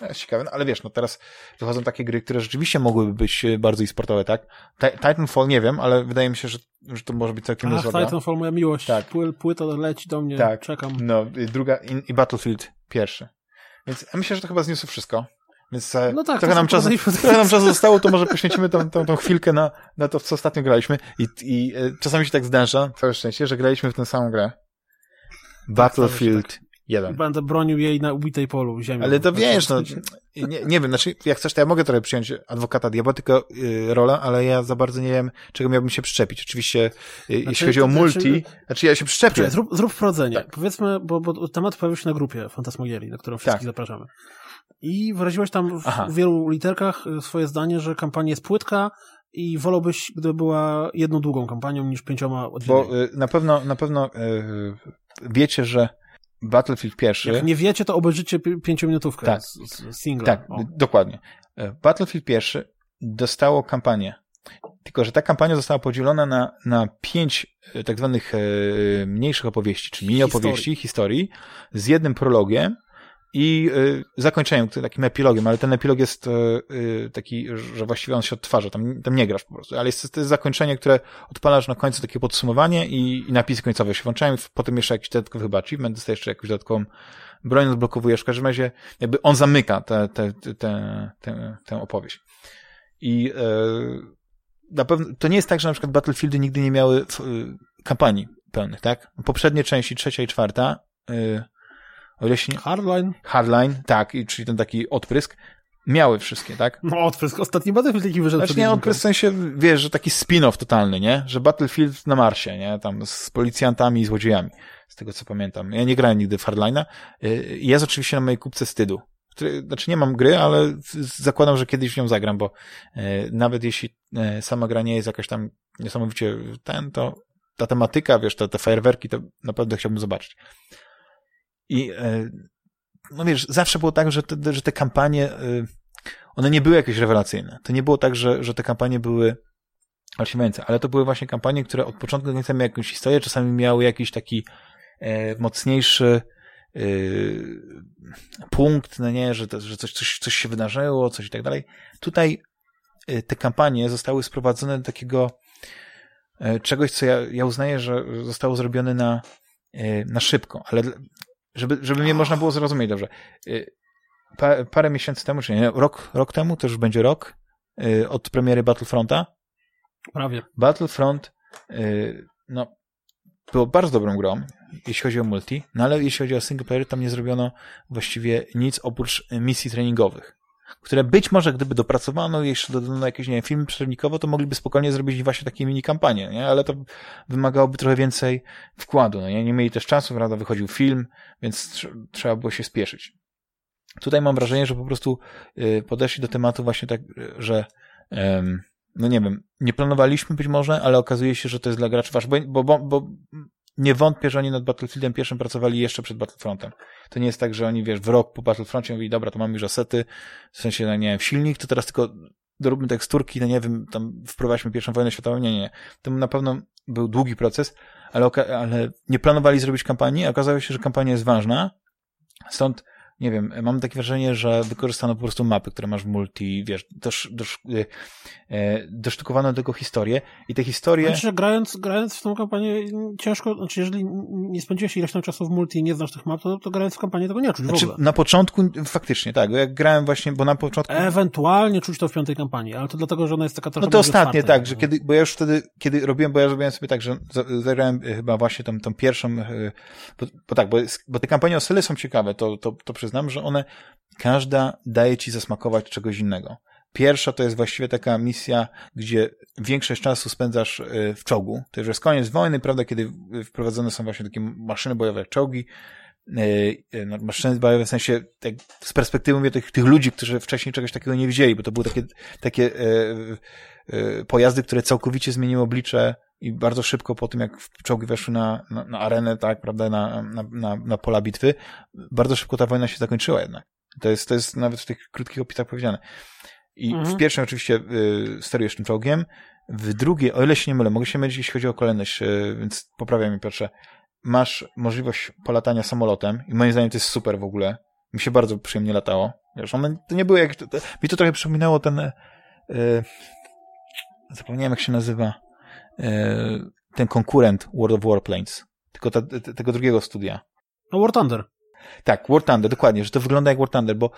Jest ciekawe, no, ale wiesz, no teraz wychodzą takie gry, które rzeczywiście mogłyby być e, bardzo e-sportowe, tak? Titanfall nie wiem, ale wydaje mi się, że, że to może być całkiem niezła Titanfall moja miłość. Tak. Pły, płyta leci do mnie, tak. czekam. No, i druga, i, i Battlefield pierwszy. Więc ja myślę, że to chyba zniosło wszystko. Więc e, no tak, trochę, nam czasu, trochę nam czasu zostało, to może poświęcimy tą, tą, tą chwilkę na, na to, w co ostatnio graliśmy. I, i e, czasami się tak zdarza, całe szczęście, że graliśmy w tę samą grę. Tak, Battlefield tak, jeden. Będę bronił jej na ubitej polu ziemi. Ale to wiesz, no, nie, nie wiem, znaczy, jak chcesz, to ja mogę trochę przyjąć adwokata diabła, tylko yy, rolę, ale ja za bardzo nie wiem, czego miałbym się przyczepić. Oczywiście, yy, znaczy, jeśli chodzi o multi, znaczy, znaczy ja się przyczepię. Zrób, zrób wprowadzenie. Tak. Powiedzmy, bo, bo temat pojawił się na grupie Fantasmagierii, na którą wszystkich tak. zapraszamy. I wyraziłeś tam w, w wielu literkach y, swoje zdanie, że kampania jest płytka, i wolałbyś, gdyby była jedną długą kampanią niż pięcioma oddzielnymi. Bo y, na pewno, na pewno y, wiecie, że Battlefield pierwszy... Jak nie wiecie, to obejrzycie pięciominutówkę tak, z, z singla. Tak, o. dokładnie. E, Battlefield pierwszy dostało kampanię. Tylko, że ta kampania została podzielona na, na pięć e, tak zwanych e, mniejszych opowieści, czy mini opowieści, historii, z jednym prologiem, i y, zakończeniem, takim epilogiem, ale ten epilog jest y, taki, że właściwie on się odtwarza, tam, tam nie grasz po prostu, ale jest to jest zakończenie, które odpalasz na końcu takie podsumowanie i, i napisy końcowe się włączają, potem jeszcze jakiś dodatkowy chyba achievement, dostajesz jeszcze jakąś dodatkową broń, odblokowujesz, w każdym razie jakby on zamyka tę te, te, te, te, tę opowieść. I y, na pewno, to nie jest tak, że na przykład Battlefieldy nigdy nie miały y, kampanii pełnych, tak? Poprzednie części, trzecia i czwarta, y, o ile się. Hardline? Hardline, tak, i, czyli ten taki odprysk. Miały wszystkie, tak? No, odprysk. Ostatni Battlefield taki wyszedł. Znaczy nie, odprysk w sensie, wiesz, że taki spin-off totalny, nie? Że Battlefield na Marsie, nie? Tam z policjantami i złodziejami. Z tego, co pamiętam. Ja nie grałem nigdy w Hardline'a. Y, jest oczywiście na mojej kupce wstydu. Który, znaczy nie mam gry, ale zakładam, że kiedyś w nią zagram, bo y, nawet jeśli y, sama gra nie jest jakaś tam niesamowicie ten, to ta tematyka, wiesz, te, te fajerwerki, to naprawdę chciałbym zobaczyć. I e, no wiesz, zawsze było tak, że te, że te kampanie, e, one nie były jakieś rewelacyjne. To nie było tak, że, że te kampanie były osiemające, ale to były właśnie kampanie, które od początku do końca miały jakąś historię, czasami miały jakiś taki e, mocniejszy punkt, no nie, że, że coś, coś, coś się wydarzyło, coś i tak dalej. Tutaj te kampanie zostały sprowadzone do takiego czegoś, co ja, ja uznaję, że zostało zrobione na, na szybko, ale żeby, żeby mnie można było zrozumieć dobrze. Y, pa, parę miesięcy temu, czy nie, rok, rok temu, to już będzie rok, y, od premiery Battlefronta. Prawie. Battlefront, y, no, było bardzo dobrą grą, jeśli chodzi o multi, no ale jeśli chodzi o single player, tam nie zrobiono właściwie nic oprócz misji treningowych które być może gdyby dopracowano jeszcze dodano jakieś, nie wiem, filmy przerwnikowo, to mogliby spokojnie zrobić właśnie takie mini kampanie, nie? Ale to wymagałoby trochę więcej wkładu, no nie? Nie mieli też czasu, prawda? Wychodził film, więc tr trzeba było się spieszyć. Tutaj mam wrażenie, że po prostu y, podeszli do tematu właśnie tak, że no nie wiem, nie planowaliśmy być może, ale okazuje się, że to jest dla graczy ważne, bo, bo, bo nie wątpię, że oni nad Battlefieldem pierwszym pracowali jeszcze przed Battlefrontem. To nie jest tak, że oni, wiesz, w rok po Battlefroncie mówili, dobra, to mamy już asety, w sensie, no nie wiem, silnik, to teraz tylko doróbmy teksturki, no nie wiem, tam wprowadźmy pierwszą wojnę światową, nie, nie. To na pewno był długi proces, ale, ale nie planowali zrobić kampanii, a okazało się, że kampania jest ważna, stąd nie wiem, mam takie wrażenie, że wykorzystano po prostu mapy, które masz w multi, wiesz, dosz, dosz, e, dosztukowano do tego historię i te historie... Znaczy, że grając, grając w tą kampanię ciężko, znaczy jeżeli nie spędziłeś ileś tam czasu w multi i nie znasz tych map, to, to grając w kampanię tego nie czuć znaczy, w ogóle. Na początku faktycznie, tak, jak grałem właśnie, bo na początku... Ewentualnie czuć to w piątej kampanii, ale to dlatego, że ona jest taka trochę... No to ostatnie, tak, że kiedy, bo ja już wtedy, kiedy robiłem, bo ja zrobiłem sobie tak, że zagrałem chyba właśnie tą, tą pierwszą, e, bo, bo tak, bo, bo te kampanie o Syle są ciekawe, to, to, to przyznam, że one, każda daje ci zasmakować czegoś innego. Pierwsza to jest właściwie taka misja, gdzie większość czasu spędzasz e, w czołgu. To już jest koniec wojny, prawda, kiedy wprowadzone są właśnie takie maszyny bojowe, czołgi, no, maszyny bojowe w sensie tak, z perspektywy mówię, tych, tych ludzi, którzy wcześniej czegoś takiego nie widzieli, bo to były takie, takie e, e, pojazdy, które całkowicie zmieniły oblicze i bardzo szybko po tym, jak czołgi weszły na, na, na arenę, tak, prawda, na, na, na, na pola bitwy, bardzo szybko ta wojna się zakończyła jednak. To jest, to jest nawet w tych krótkich opisach powiedziane. I mhm. w pierwszym oczywiście y, sterujesz tym czołgiem, w drugiej, o ile się nie mylę, mogę się mylić, jeśli chodzi o kolejność, y, więc poprawiam mi pierwsze, masz możliwość polatania samolotem i moim zdaniem to jest super w ogóle. Mi się bardzo przyjemnie latało. Wiesz, one, to nie były jakieś, to, to, mi to trochę przypominało ten, y, zapomniałem jak się nazywa, E, ten konkurent World of Warplanes, tylko ta, tego drugiego studia. No War Thunder. Tak, War Thunder, dokładnie, że to wygląda jak War Thunder, bo,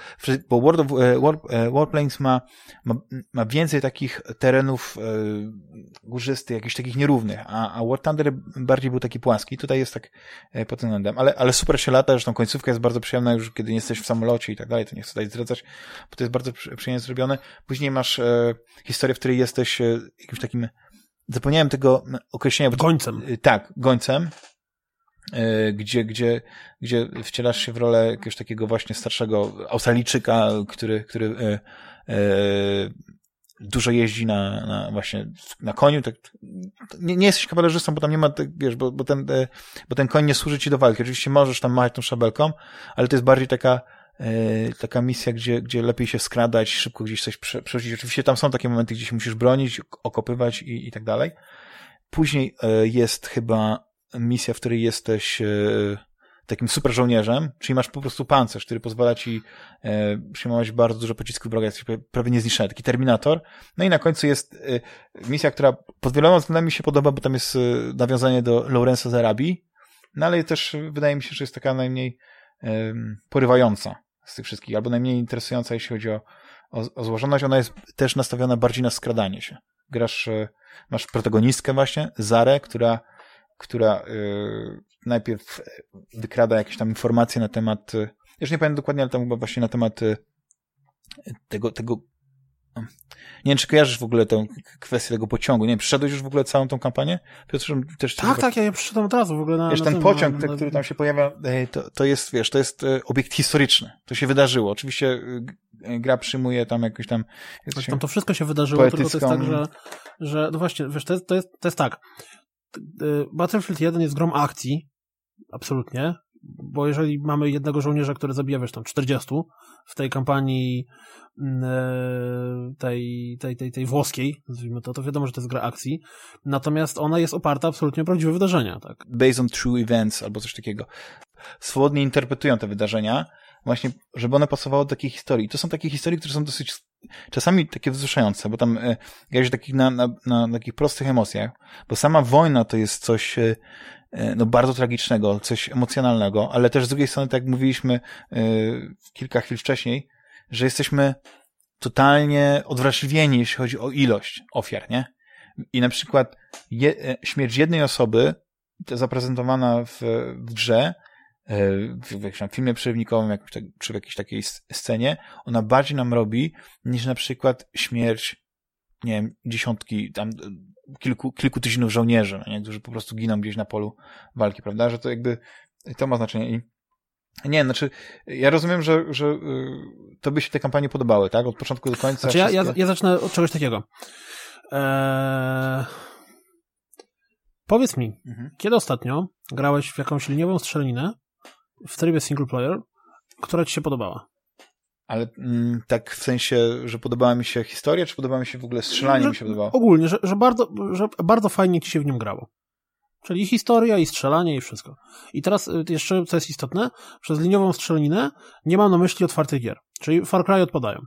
bo World of e, War, e, Warplanes ma, ma, ma więcej takich terenów e, górzystych, jakichś takich nierównych, a, a War Thunder bardziej był taki płaski. Tutaj jest tak e, pod tym względem, ale, ale super się lata, zresztą końcówka jest bardzo przyjemna już, kiedy nie jesteś w samolocie i tak dalej, to nie chcę tutaj zdradzać, bo to jest bardzo przyjemnie zrobione. Później masz e, historię, w której jesteś e, jakimś takim zapomniałem tego określenia. Gońcem. Y, tak, gońcem, gdzie, gdzie, gdzie wcielasz się w rolę jakiegoś takiego właśnie starszego Australijczyka, który, który y, dużo jeździ na, na właśnie na koniu. Tak, nie, nie jesteś kawalerzystą, bo tam nie ma, tak, wiesz, bo, bo, ten, bo ten koń nie służy ci do walki. Oczywiście możesz tam machać tą szabelką, ale to jest bardziej taka E, taka misja, gdzie, gdzie lepiej się skradać, szybko gdzieś coś przerzucić. Oczywiście tam są takie momenty, gdzie się musisz bronić, okopywać i, i tak dalej. Później e, jest chyba misja, w której jesteś e, takim super żołnierzem, czyli masz po prostu pancerz, który pozwala ci przyjmować bardzo dużo pocisków wroga, jesteś prawie niezniszczony, taki Terminator. No i na końcu jest misja, która pod wieloma względami mi się podoba, bo tam jest nawiązanie do Lorenzo z Arabii, no ale też wydaje mi się, że jest taka najmniej porywająca z tych wszystkich, albo najmniej interesująca, jeśli chodzi o, o, o złożoność. Ona jest też nastawiona bardziej na skradanie się. Grasz, e, masz protagonistkę właśnie, Zarę, która, która yy, najpierw wykrada jakieś tam informacje na temat, yy, już nie pamiętam dokładnie, ale tam chyba właśnie na temat yy, tego, tego nie wiem, czy kojarzysz w ogóle tę kwestię tego pociągu. Nie wiem, przeszedłeś już w ogóle całą tą kampanię? Piotr, też tak, tak, ja przeszedłem od razu w ogóle na Wiesz, na ten pociąg, na, na... który tam się pojawia, to, to jest, wiesz, to jest e, obiekt historyczny. To się wydarzyło. Oczywiście e, gra przyjmuje tam jakoś tam... Tam to wszystko się wydarzyło, poetycką... tylko to jest tak, że, że no właśnie, wiesz, to jest, to jest, to jest tak. E, Battlefield 1 jest grom akcji, absolutnie, bo jeżeli mamy jednego żołnierza, który zabija, wiesz, tam 40 w tej kampanii mm, e, tej, tej, tej, tej włoskiej, nazwijmy to, to wiadomo, że to jest gra akcji, natomiast ona jest oparta absolutnie o prawdziwe wydarzenia, tak? Based on true events albo coś takiego. Swobodnie interpretują te wydarzenia, właśnie, żeby one pasowały do takiej historii. To są takie historie, które są dosyć czasami takie wzruszające, bo tam e, ja takich na, na, na, takich prostych emocjach, bo sama wojna to jest coś e, E, no, bardzo tragicznego, coś emocjonalnego, ale też z drugiej strony, tak jak mówiliśmy e, kilka chwil wcześniej, że jesteśmy totalnie odwrażliwieni, jeśli chodzi o ilość ofiar, nie? I na przykład je, e, śmierć jednej osoby, zaprezentowana w, w grze, w, w jakimś filmie przerywnikowym, jak, czy w jakiejś takiej scenie, ona bardziej nam robi niż na przykład śmierć, nie wiem, dziesiątki, tam kilku, kilku tysięcy żołnierzy, nie? którzy po prostu giną gdzieś na polu walki, prawda? Że to jakby to ma znaczenie. I nie, znaczy, ja rozumiem, że, że to by się te kampanie podobały, tak? Od początku do końca. Znaczy, ja, ja, ja zacznę od czegoś takiego. Eee... Powiedz mi, mhm. kiedy ostatnio grałeś w jakąś liniową strzelaninę w trybie single player, która ci się podobała? Ale mm, tak w sensie, że podobała mi się historia, czy podobała mi się w ogóle strzelanie że, mi się podobało? Ogólnie, że, że, bardzo, że bardzo fajnie ci się w nim grało. Czyli historia, i strzelanie, i wszystko. I teraz y, jeszcze, co jest istotne, przez liniową strzelaninę nie mam na myśli otwartych gier. Czyli Far Cry odpadają.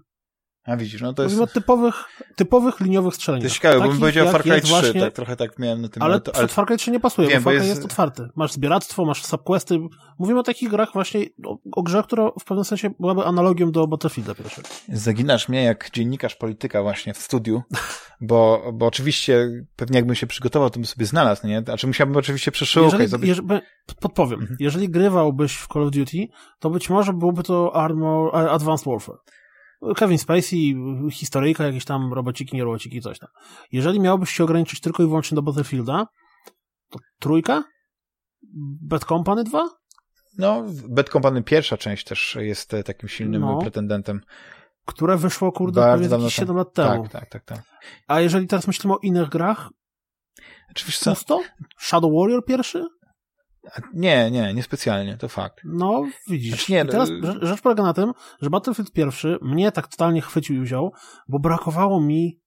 A widzisz, no to jest... Mówimy o typowych, typowych liniowych strzelaniach. To jest ciekawe, bo bym powiedział Far Cry 3, właśnie... tak trochę tak miałem na tym... Ale, to, ale... Far Cry 3 nie pasuje, Wiem, bo Far Cry jest... jest... otwarty. Masz zbieractwo, masz subquesty. Mówimy o takich grach właśnie, o, o grze, która w pewnym sensie byłaby analogią do Battlefielda pierwszego. Zaginasz mnie jak dziennikarz polityka właśnie w studiu, bo, bo oczywiście pewnie jakbym się przygotował, to bym sobie znalazł, nie? Znaczy musiałbym oczywiście przeszukać. Jeżeli, zrobić... jeżeli, podpowiem, mhm. jeżeli grywałbyś w Call of Duty, to być może byłoby to Armor, Advanced Warfare. Kevin Spacey, historyjka, jakieś tam robociki, nie robociki, coś tam. Jeżeli miałbyś się ograniczyć tylko i wyłącznie do Battlefielda, to trójka? Bad Company 2? No, Bad Company pierwsza część też jest e, takim silnym no, pretendentem. Które wyszło, kurde, Bardzo prawie 7 lat temu. Tak, tak, tak, tak. A jeżeli teraz myślimy o innych grach, Oczywiście. Pusto? Shadow Warrior pierwszy? Nie, nie, niespecjalnie, to fakt. No, widzisz. Znaczy, nie, I teraz y- rzecz polega na tym, że Battlefield pierwszy mnie tak totalnie chwycił i wziął, bo brakowało mi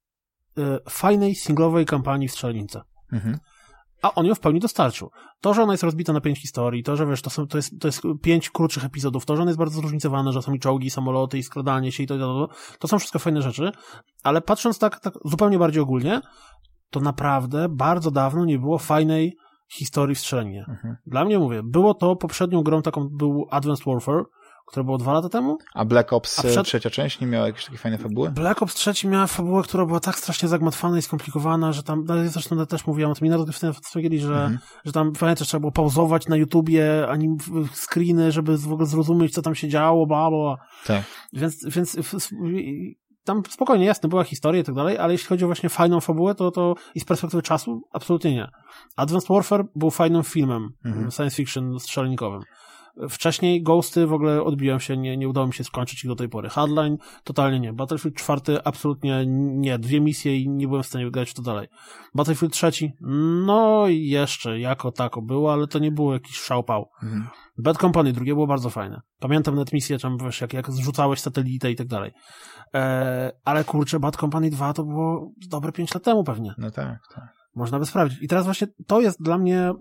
y, fajnej, singlowej kampanii w strzelnicy. Mhm. A on ją w pełni dostarczył. To, że ona jest rozbita na pięć historii, to, że wiesz, to, są, to, jest, to jest pięć krótszych epizodów, to, że ona jest bardzo zróżnicowana, że są i czołgi, i samoloty, i skradanie się i to, i to, to, to są wszystko fajne rzeczy, ale patrząc tak, tak zupełnie bardziej ogólnie, to naprawdę bardzo dawno nie było fajnej historii w strzelaninie. Mhm. Dla mnie mówię, było to poprzednią grą taką był Advanced Warfare, które było dwa lata temu. A Black Ops a przed... trzecia część nie miała jakieś takie fajne fabuły? Black Ops trzeci miała fabułę, która była tak strasznie zagmatwana i skomplikowana, że tam, no, zresztą też mówiłem o tym, i nawet wspomnieli, że, mhm. że tam pamiętasz, trzeba było pauzować na YouTubie, ani screeny, żeby w ogóle zrozumieć, co tam się działo, bla, bla. Tak. Więc, więc tam spokojnie, jasne, była historia i tak dalej, ale jeśli chodzi o właśnie fajną fabułę, to, to i z perspektywy czasu, absolutnie nie. Advanced Warfare był fajnym filmem mhm. science fiction strzelnikowym. Wcześniej Ghosty w ogóle odbiłem się, nie, nie udało mi się skończyć ich do tej pory. Hardline totalnie nie. Battlefield 4 absolutnie nie. Dwie misje i nie byłem w stanie grać to dalej. Battlefield 3 no jeszcze jako tako było, ale to nie było jakiś szałpał. Mhm. Bad Company drugie było bardzo fajne. Pamiętam nawet misję, tam wiesz, jak, jak zrzucałeś satelitę i tak dalej. E, ale kurczę, Bad Company 2 to było dobre 5 lat temu pewnie. No tak, tak. Można by sprawdzić. I teraz właśnie to jest dla mnie mm,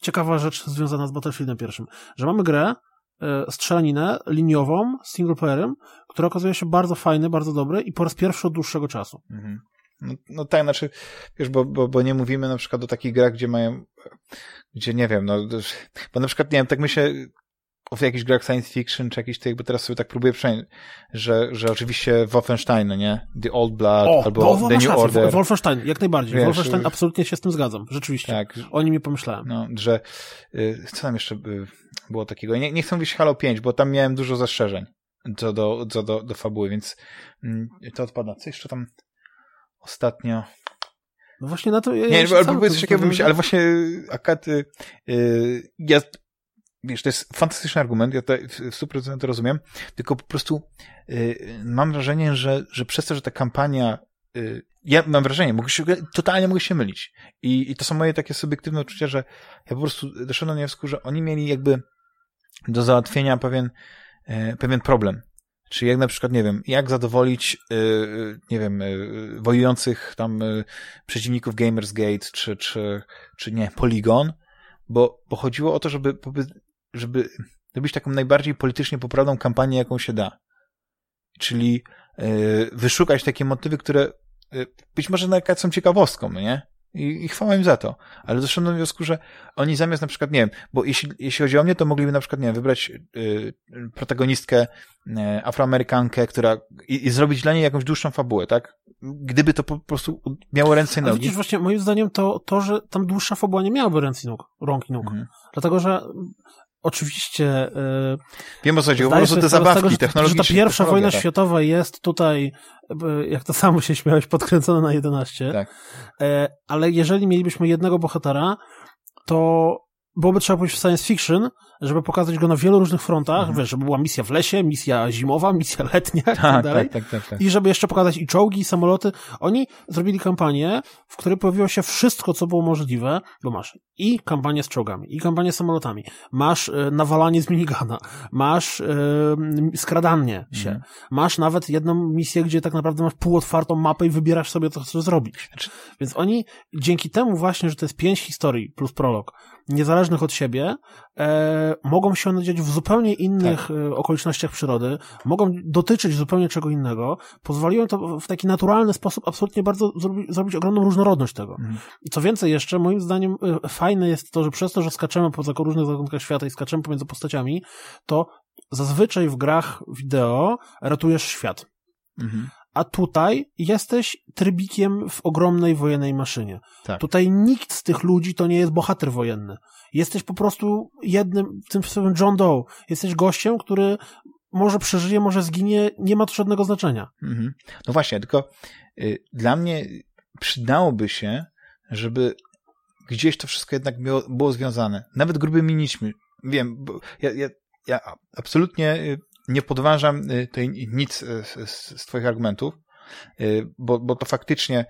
ciekawa rzecz związana z Battlefieldem pierwszym, że mamy grę, e, strzelaninę liniową, singleplayerem, która okazuje się bardzo fajny, bardzo dobry i po raz pierwszy od dłuższego czasu. Mhm. No, no tak, znaczy, wiesz, bo, bo, bo nie mówimy na przykład o takich grach, gdzie mają, gdzie nie wiem, no, bo na przykład, nie wiem, tak myślę, w jakichś grach science fiction, czy jakiś tych, bo teraz sobie tak próbuję przejść, że, że oczywiście Wolfenstein, no nie? The Old Blood, o, albo The New Order. Wolfenstein, jak najbardziej. Wiesz, Wolfenstein, absolutnie się z tym zgadzam. Rzeczywiście. Tak. O nim nie pomyślałem. No, że, y, co tam jeszcze y, było takiego? Nie, nie chcę mówić Halo 5, bo tam miałem dużo zastrzeżeń co do, co do, do fabuły, więc y, to odpada. Co jeszcze tam ostatnio? No właśnie na to... Ja nie, albo coś takiego wymyślić, ale właśnie akad, y, ja wiesz, to jest fantastyczny argument, ja to w 100% rozumiem, tylko po prostu y, mam wrażenie, że, że przez to, że ta kampania y, ja mam wrażenie, mogę się, totalnie mogę się mylić. I, I to są moje takie subiektywne uczucia, że ja po prostu doszedłem do wniosku, że oni mieli jakby do załatwienia pewien, y, pewien problem. Czyli jak na przykład, nie wiem, jak zadowolić, yy, nie wiem, wojujących tam yy, przeciwników Gamersgate, czy, czy, czy nie, Polygon, bo, bo chodziło o to, żeby żeby robić taką najbardziej politycznie poprawną kampanię, jaką się da. Czyli yy, wyszukać takie motywy, które yy, być może nawet są ciekawostką, no nie? I, I chwała im za to. Ale doszedłem do wniosku, że oni zamiast na przykład, nie wiem, bo jeśli, jeśli chodzi o mnie, to mogliby na przykład, nie wiem, wybrać y, protagonistkę y, afroamerykankę, która i, i, zrobić dla niej jakąś dłuższą fabułę, tak? Gdyby to po prostu miało ręce i nogi. Ale widzisz, właśnie moim zdaniem to, to, że tam dłuższa fabuła nie miałaby ręce i nóg, rąk i nóg. Mhm. Dlatego, że oczywiście. Yy, Wiem o co chodzi, po prostu te zabawki tego, że, technologiczne. Że ta pierwsza wojna tak. światowa jest tutaj, jak to samo się śmiałeś, podkręcona na 11. Tak. Yy, ale jeżeli mielibyśmy jednego bohatera, to byłoby trzeba pójść w science fiction, żeby pokazać go na wielu różnych frontach, mhm. wiesz, żeby była misja w lesie, misja zimowa, misja letnia tak, tak, dalej. Tak, tak, tak, I żeby jeszcze pokazać i czołgi, i samoloty. Oni zrobili kampanię, w której pojawiło się wszystko, co było możliwe, bo masz i kampanię z czołgami, i kampanię z samolotami, masz y, nawalanie z minigana, masz y, skradanie się, mhm. masz nawet jedną misję, gdzie tak naprawdę masz półotwartą mapę i wybierasz sobie, co chcesz zrobić. Znaczy... Więc oni dzięki temu właśnie, że to jest pięć historii plus prolog, niezależnych od siebie, e, mogą się one dziać w zupełnie innych tak. E, okolicznościach przyrody, mogą dotyczyć zupełnie czego innego, pozwoliło to w taki naturalny sposób absolutnie bardzo zrobi, zrobić ogromną różnorodność tego. Mhm. I co więcej jeszcze, moim zdaniem e, fajne jest to, że przez to, że skaczemy po różnych zakątkach świata i skaczemy pomiędzy postaciami, to zazwyczaj w grach wideo ratujesz świat. Mhm a tutaj jesteś trybikiem w ogromnej wojennej maszynie. Tak. Tutaj nikt z tych ludzi to nie jest bohater wojenny. Jesteś po prostu jednym, tym samym John Doe. Jesteś gościem, który może przeżyje, może zginie, nie ma to żadnego znaczenia. Mhm. No właśnie, tylko y, dla mnie przydałoby się, żeby gdzieś to wszystko jednak było, było związane. Nawet grubymi nićmi. Wiem, bo ja, ja, ja absolutnie y, nie podważam y, tutaj nic y, z, z Twoich argumentów, y, bo, bo to faktycznie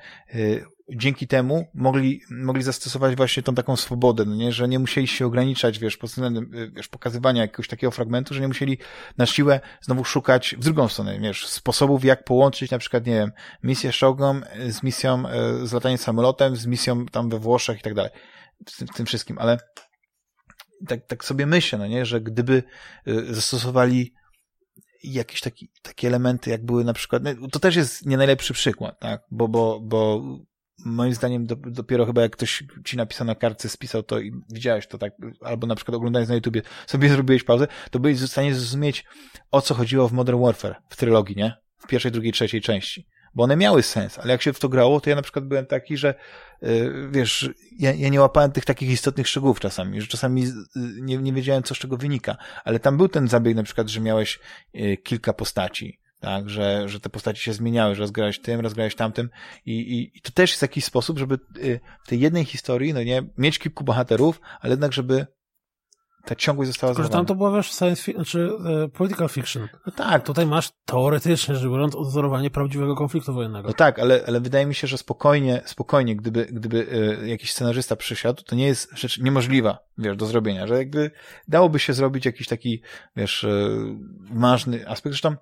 dzięki temu mogli, mogli zastosować właśnie tą taką swobodę, no nie? że nie musieli się ograniczać, wiesz, pod względem wiesz, pokazywania jakiegoś takiego fragmentu, że nie musieli na siłę znowu szukać w drugą stronę, wiesz, sposobów, jak połączyć na przykład, nie wiem, misję Shogun z misją z lataniem samolotem, z misją tam we Włoszech i tak dalej, w tym wszystkim, ale tak, tak sobie myślę, no nie, że gdyby zastosowali jakieś taki, takie elementy, jak były na przykład, no, to też jest nie najlepszy przykład, tak, bo, bo, bo moim zdaniem do, dopiero chyba jak ktoś ci napisał na kartce, spisał to i widziałeś to tak, albo na przykład oglądając na YouTubie, sobie zrobiłeś pauzę, to byłeś w stanie zrozumieć, o co chodziło w Modern Warfare, w trylogii, nie? W pierwszej, drugiej, trzeciej części bo one miały sens, ale jak się w to grało, to ja na przykład byłem taki, że yy, wiesz, ja, ja nie łapałem tych takich istotnych szczegółów czasami, że czasami yy, nie, nie wiedziałem, co z czego wynika, ale tam był ten zabieg na przykład, że miałeś yy, kilka postaci, tak, że, że te postaci się zmieniały, że rozgrałeś tym, rozgrałeś tamtym i, i, i to też jest jakiś sposób, żeby w tej jednej historii, no nie, mieć kilku bohaterów, ale jednak, żeby ta ciągłość została Tylko, zachowana. że tam to było wiesz science fiction, czy e, political fiction. No tak. Tutaj masz teoretycznie rzecz biorąc odzorowanie prawdziwego konfliktu wojennego. No tak, ale, ale wydaje mi się, że spokojnie, spokojnie, gdyby, gdyby e, jakiś scenarzysta przysiadł, to nie jest rzecz niemożliwa, wiesz, do zrobienia, że jakby dałoby się zrobić jakiś taki, wiesz, e, ważny aspekt. Zresztą e,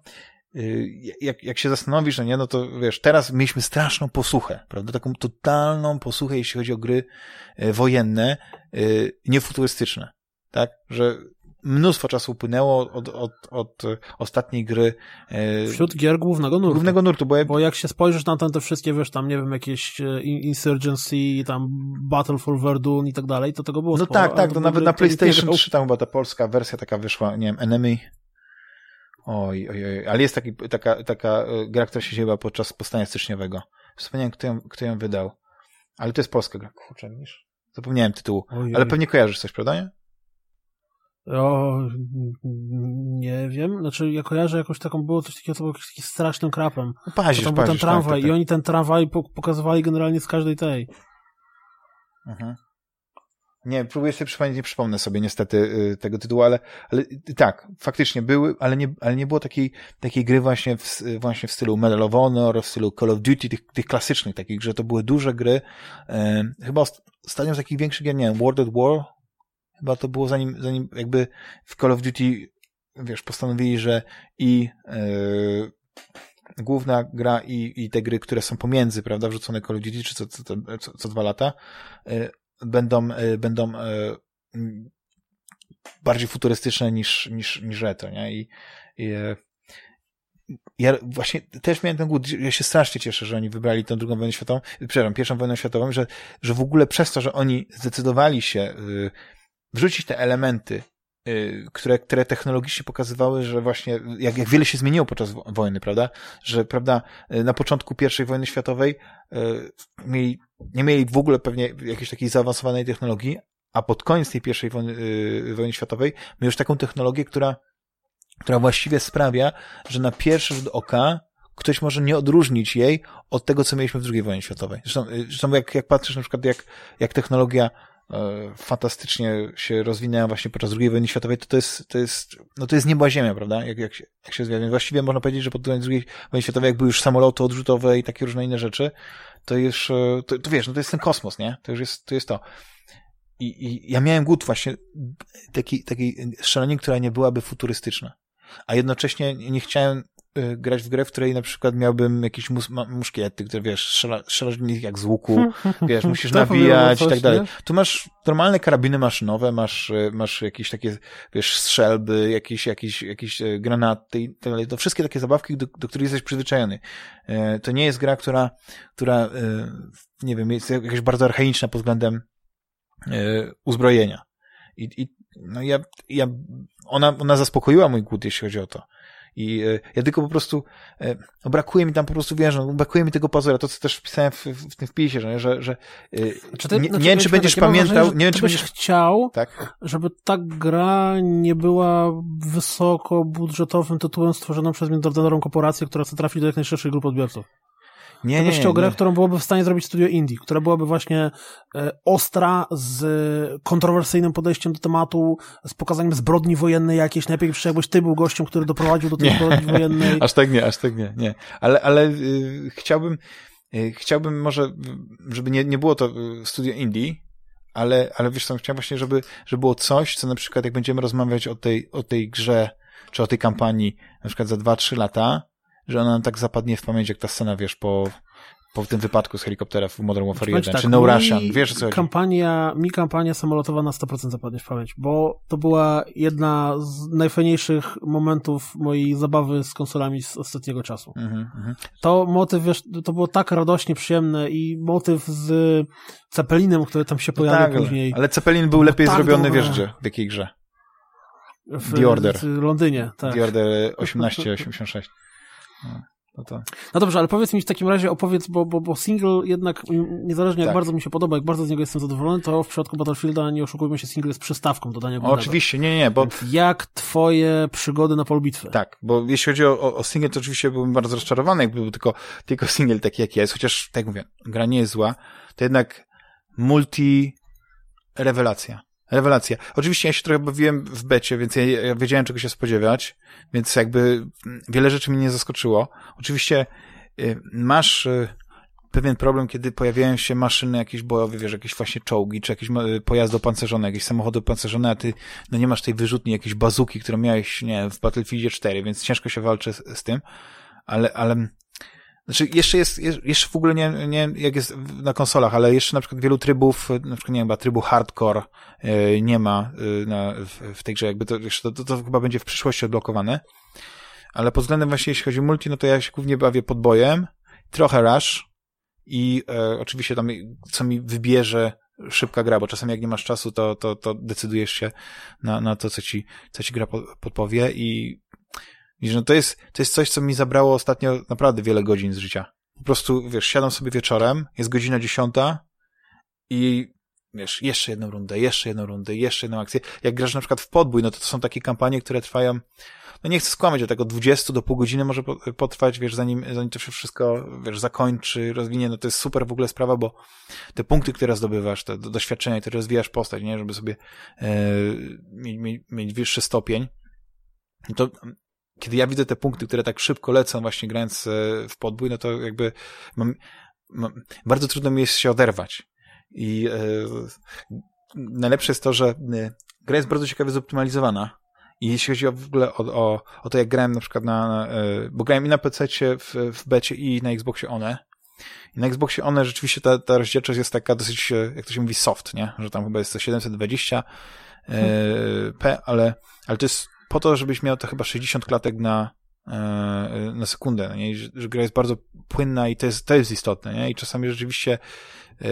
jak, jak się zastanowisz, no nie, no to wiesz, teraz mieliśmy straszną posłuchę, prawda, taką totalną posłuchę, jeśli chodzi o gry e, wojenne, e, niefuturystyczne tak? Że mnóstwo czasu upłynęło od, od, od ostatniej gry. E, Wśród gier głównego nurtu. Głównego nurtu, bo, jak... bo jak się spojrzysz na te wszystkie, wiesz, tam nie wiem, jakieś e, Insurgency, tam Battle for Verdun i tak dalej, to tego było No sporo, tak, tak, to nawet na PlayStation 3 tam chyba ta polska wersja taka wyszła, nie wiem, Enemy. Oj, oj, oj, ale jest taki, taka, taka e, gra, która się dzieje podczas powstania styczniowego. Wspomniałem, kto ją, kto ją wydał. Ale to jest polska gra. Kurczę, wiesz? Zapomniałem tytułu. Oj, ale pewnie kojarzysz coś, prawda? Nie? O, nie wiem. Znaczy, ja kojarzę jakąś taką, było coś takiego, co było jakimś strasznym krapem. No, pazisz, tam był ten tramwaj tak, tak, i oni ten tramwaj pokazywali generalnie z każdej tej. Mhm. Nie, próbuję sobie przypomnieć, nie przypomnę sobie niestety y, tego tytułu, ale, ale tak, faktycznie były, ale nie, ale nie było takiej, takiej gry właśnie w, właśnie w stylu Medal of Honor, w stylu Call of Duty, tych, tych klasycznych takich, że to były duże gry. E, chyba ostatnio z takich większych gier, nie wiem, World at War, Chyba to było zanim, zanim jakby w Call of Duty, wiesz, postanowili, że i yy, główna gra i, i te gry, które są pomiędzy, prawda, wrzucone Call of Duty, czy co, co, co, co dwa lata, yy, będą, yy, będą bardziej futurystyczne niż, niż, niż retro, nie? I, i ja właśnie też miałem ten głód, ja się strasznie cieszę, że oni wybrali tę drugą wojnę światową, przepraszam, pierwszą wojnę światową, że, że w ogóle przez to, że oni zdecydowali się wrzucić te elementy, y, które, które technologicznie pokazywały, że właśnie jak, jak wiele się zmieniło podczas wojny, prawda? Że, prawda, y, na początku I wojny światowej y, mieli, nie mieli w ogóle pewnie jakiejś takiej zaawansowanej technologii, a pod koniec tej pierwszej wojny, wojny światowej my już taką technologię, która, która właściwie sprawia, że na pierwszy rzut oka ktoś może nie odróżnić jej od tego, co mieliśmy w II wojnie światowej. Zresztą, zresztą jak, jak patrzysz na przykład, jak, jak technologia fantastycznie się rozwinęła właśnie podczas II wojny światowej, to to jest, to jest, no to jest nieba ziemia, prawda? Jak, jak, się, jak się rozwija. Właściwie można powiedzieć, że podczas II wojny światowej, jak były już samoloty odrzutowe i takie różne inne rzeczy, to już, e, to, to wiesz, no to jest ten kosmos, nie? To już jest to. Jest to. I, I ja miałem głód właśnie takiej taki szalenie, która nie byłaby futurystyczna. A jednocześnie nie chciałem grać w grę, w której na przykład miałbym jakieś mus muszkiety, które wiesz, strzela, strzelasz nich jak z łuku, wiesz, musisz nabijać i tak dalej. Tu masz normalne karabiny maszynowe, masz, y, masz jakieś takie, wiesz, strzelby, jakieś, jakieś, jakieś y, granaty i tak dalej. To wszystkie takie zabawki, do, do których jesteś przyzwyczajony. To nie jest gra, która, która, nie wiem, jest jakaś bardzo archaiczna pod względem uzbrojenia. I, i no ja, ja, ona, ona zaspokoiła mój głód, jeśli chodzi o to. I e, ja tylko po prostu, e, no brakuje mi tam po prostu, wiesz, no, brakuje mi tego pazura, to co też wpisałem w, w tym wpisie, że, że, że czy ty, nie, znaczy, nie wiem, czy będziesz pamiętał, wrażenie, nie wiem, czy będziesz chciał, tak? żeby ta gra nie była wysokobudżetowym tytułem stworzoną przez międzynarodową korporację, która chce trafić do jak najszerszej grupy odbiorców. Nie, nie, chciał grę, którą byłoby w stanie zrobić studio indie, która byłaby właśnie e, ostra, z kontrowersyjnym podejściem do tematu, z pokazaniem zbrodni wojennej jakiejś. Najlepiej przecież jakbyś ty był gościem, który doprowadził do tej nie. zbrodni wojennej. aż tak nie, aż tak nie, nie. Ale, ale y, chciałbym, y, chciałbym może, żeby nie, nie było to y, studio indie, ale, ale wiesz co, chciałem właśnie, żeby, żeby było coś, co na przykład jak będziemy rozmawiać o tej, o tej grze, czy o tej kampanii, na przykład za 2-3 lata, że ona tak zapadnie w pamięć, jak ta scena, wiesz, po, po tym wypadku z helikoptera w Modern Warfare 1, tak, czy No Russian, wiesz co kampania, Mi kampania samolotowa na 100% zapadnie w pamięć, bo to była jedna z najfajniejszych momentów mojej zabawy z konsolami z ostatniego czasu. Mm -hmm. To motyw, wiesz, to było tak radośnie przyjemne i motyw z Cepelinem, który tam się pojawia tak, później. Ale Cepelin był lepiej tak zrobiony, wiesz gdzie, w jakiej grze? W, The Order. W Londynie, tak. The Order 1886. No, to... no dobrze, ale powiedz mi w takim razie, opowiedz, bo, bo, bo single jednak, niezależnie tak. jak bardzo mi się podoba, jak bardzo z niego jestem zadowolony, to w przypadku Battlefielda, nie oszukujmy się, single jest przystawką do dania głównego. Oczywiście, nie, nie, bo... Więc jak twoje przygody na pol bitwy? Tak, bo jeśli chodzi o, o single, to oczywiście byłbym bardzo rozczarowany, jakby był tylko, tylko single taki, jak jest, chociaż, tak jak mówię, gra nie jest zła, to jednak multi rewelacja. Rewelacja. Oczywiście ja się trochę bawiłem w becie, więc ja, ja wiedziałem czego się spodziewać, więc jakby wiele rzeczy mnie nie zaskoczyło. Oczywiście y, masz y, pewien problem, kiedy pojawiają się maszyny jakieś bojowe, wiesz, jakieś właśnie czołgi, czy jakieś pojazdy opancerzone, jakieś samochody opancerzone, a ty no nie masz tej wyrzutni, jakiejś bazuki, którą miałeś, nie w Battlefieldzie 4, więc ciężko się walczy z, z tym, ale, ale znaczy, jeszcze jest, jeszcze w ogóle nie, nie jak jest na konsolach, ale jeszcze na przykład wielu trybów, na przykład nie wiem, trybu hardcore yy, nie ma yy, na, w, w tej grze, jakby to, to, to, to chyba będzie w przyszłości odblokowane. Ale pod względem właśnie, jeśli chodzi o multi, no to ja się głównie bawię podbojem, trochę rush i e, oczywiście tam, co mi wybierze szybka gra, bo czasami jak nie masz czasu, to, to, to decydujesz się na, na to, co ci, co ci gra podpowie i No to jest, to jest coś, co mi zabrało ostatnio naprawdę wiele godzin z życia. Po prostu, wiesz, siadam sobie wieczorem, jest godzina dziesiąta i wiesz, jeszcze jedną rundę, jeszcze jedną rundę, jeszcze jedną akcję. Jak grasz na przykład w podbój, no to to są takie kampanie, które trwają, no nie chcę skłamać, ale tak od 20 do pół godziny może potrwać, wiesz, zanim, zanim to się wszystko, wiesz, zakończy, rozwinie, no to jest super w ogóle sprawa, bo te punkty, które zdobywasz, te doświadczenia, które rozwijasz postać, nie, żeby sobie e, mieć, mieć, wyższy stopień, to kiedy ja widzę te punkty, które tak szybko lecą właśnie grając e, w podbój, no to jakby mam, mam, bardzo trudno mi jest się oderwać. I e, najlepsze jest to, że e, gra jest bardzo ciekawie zoptymalizowana. I jeśli chodzi o, w ogóle o, o, o to, jak grałem na przykład na, e, bo grałem i na PC w, w becie i na Xboxie One. I na Xboxie One rzeczywiście ta, ta rozdzielczość jest taka dosyć, jak to się mówi, soft, nie? Że tam chyba jest to 720 e, p, ale, ale to jest po to, żebyś miał to chyba 60 klatek na, e, na sekundę, no nie? Że, że gra jest bardzo płynna i to jest, to jest istotne, nie? I czasami rzeczywiście e,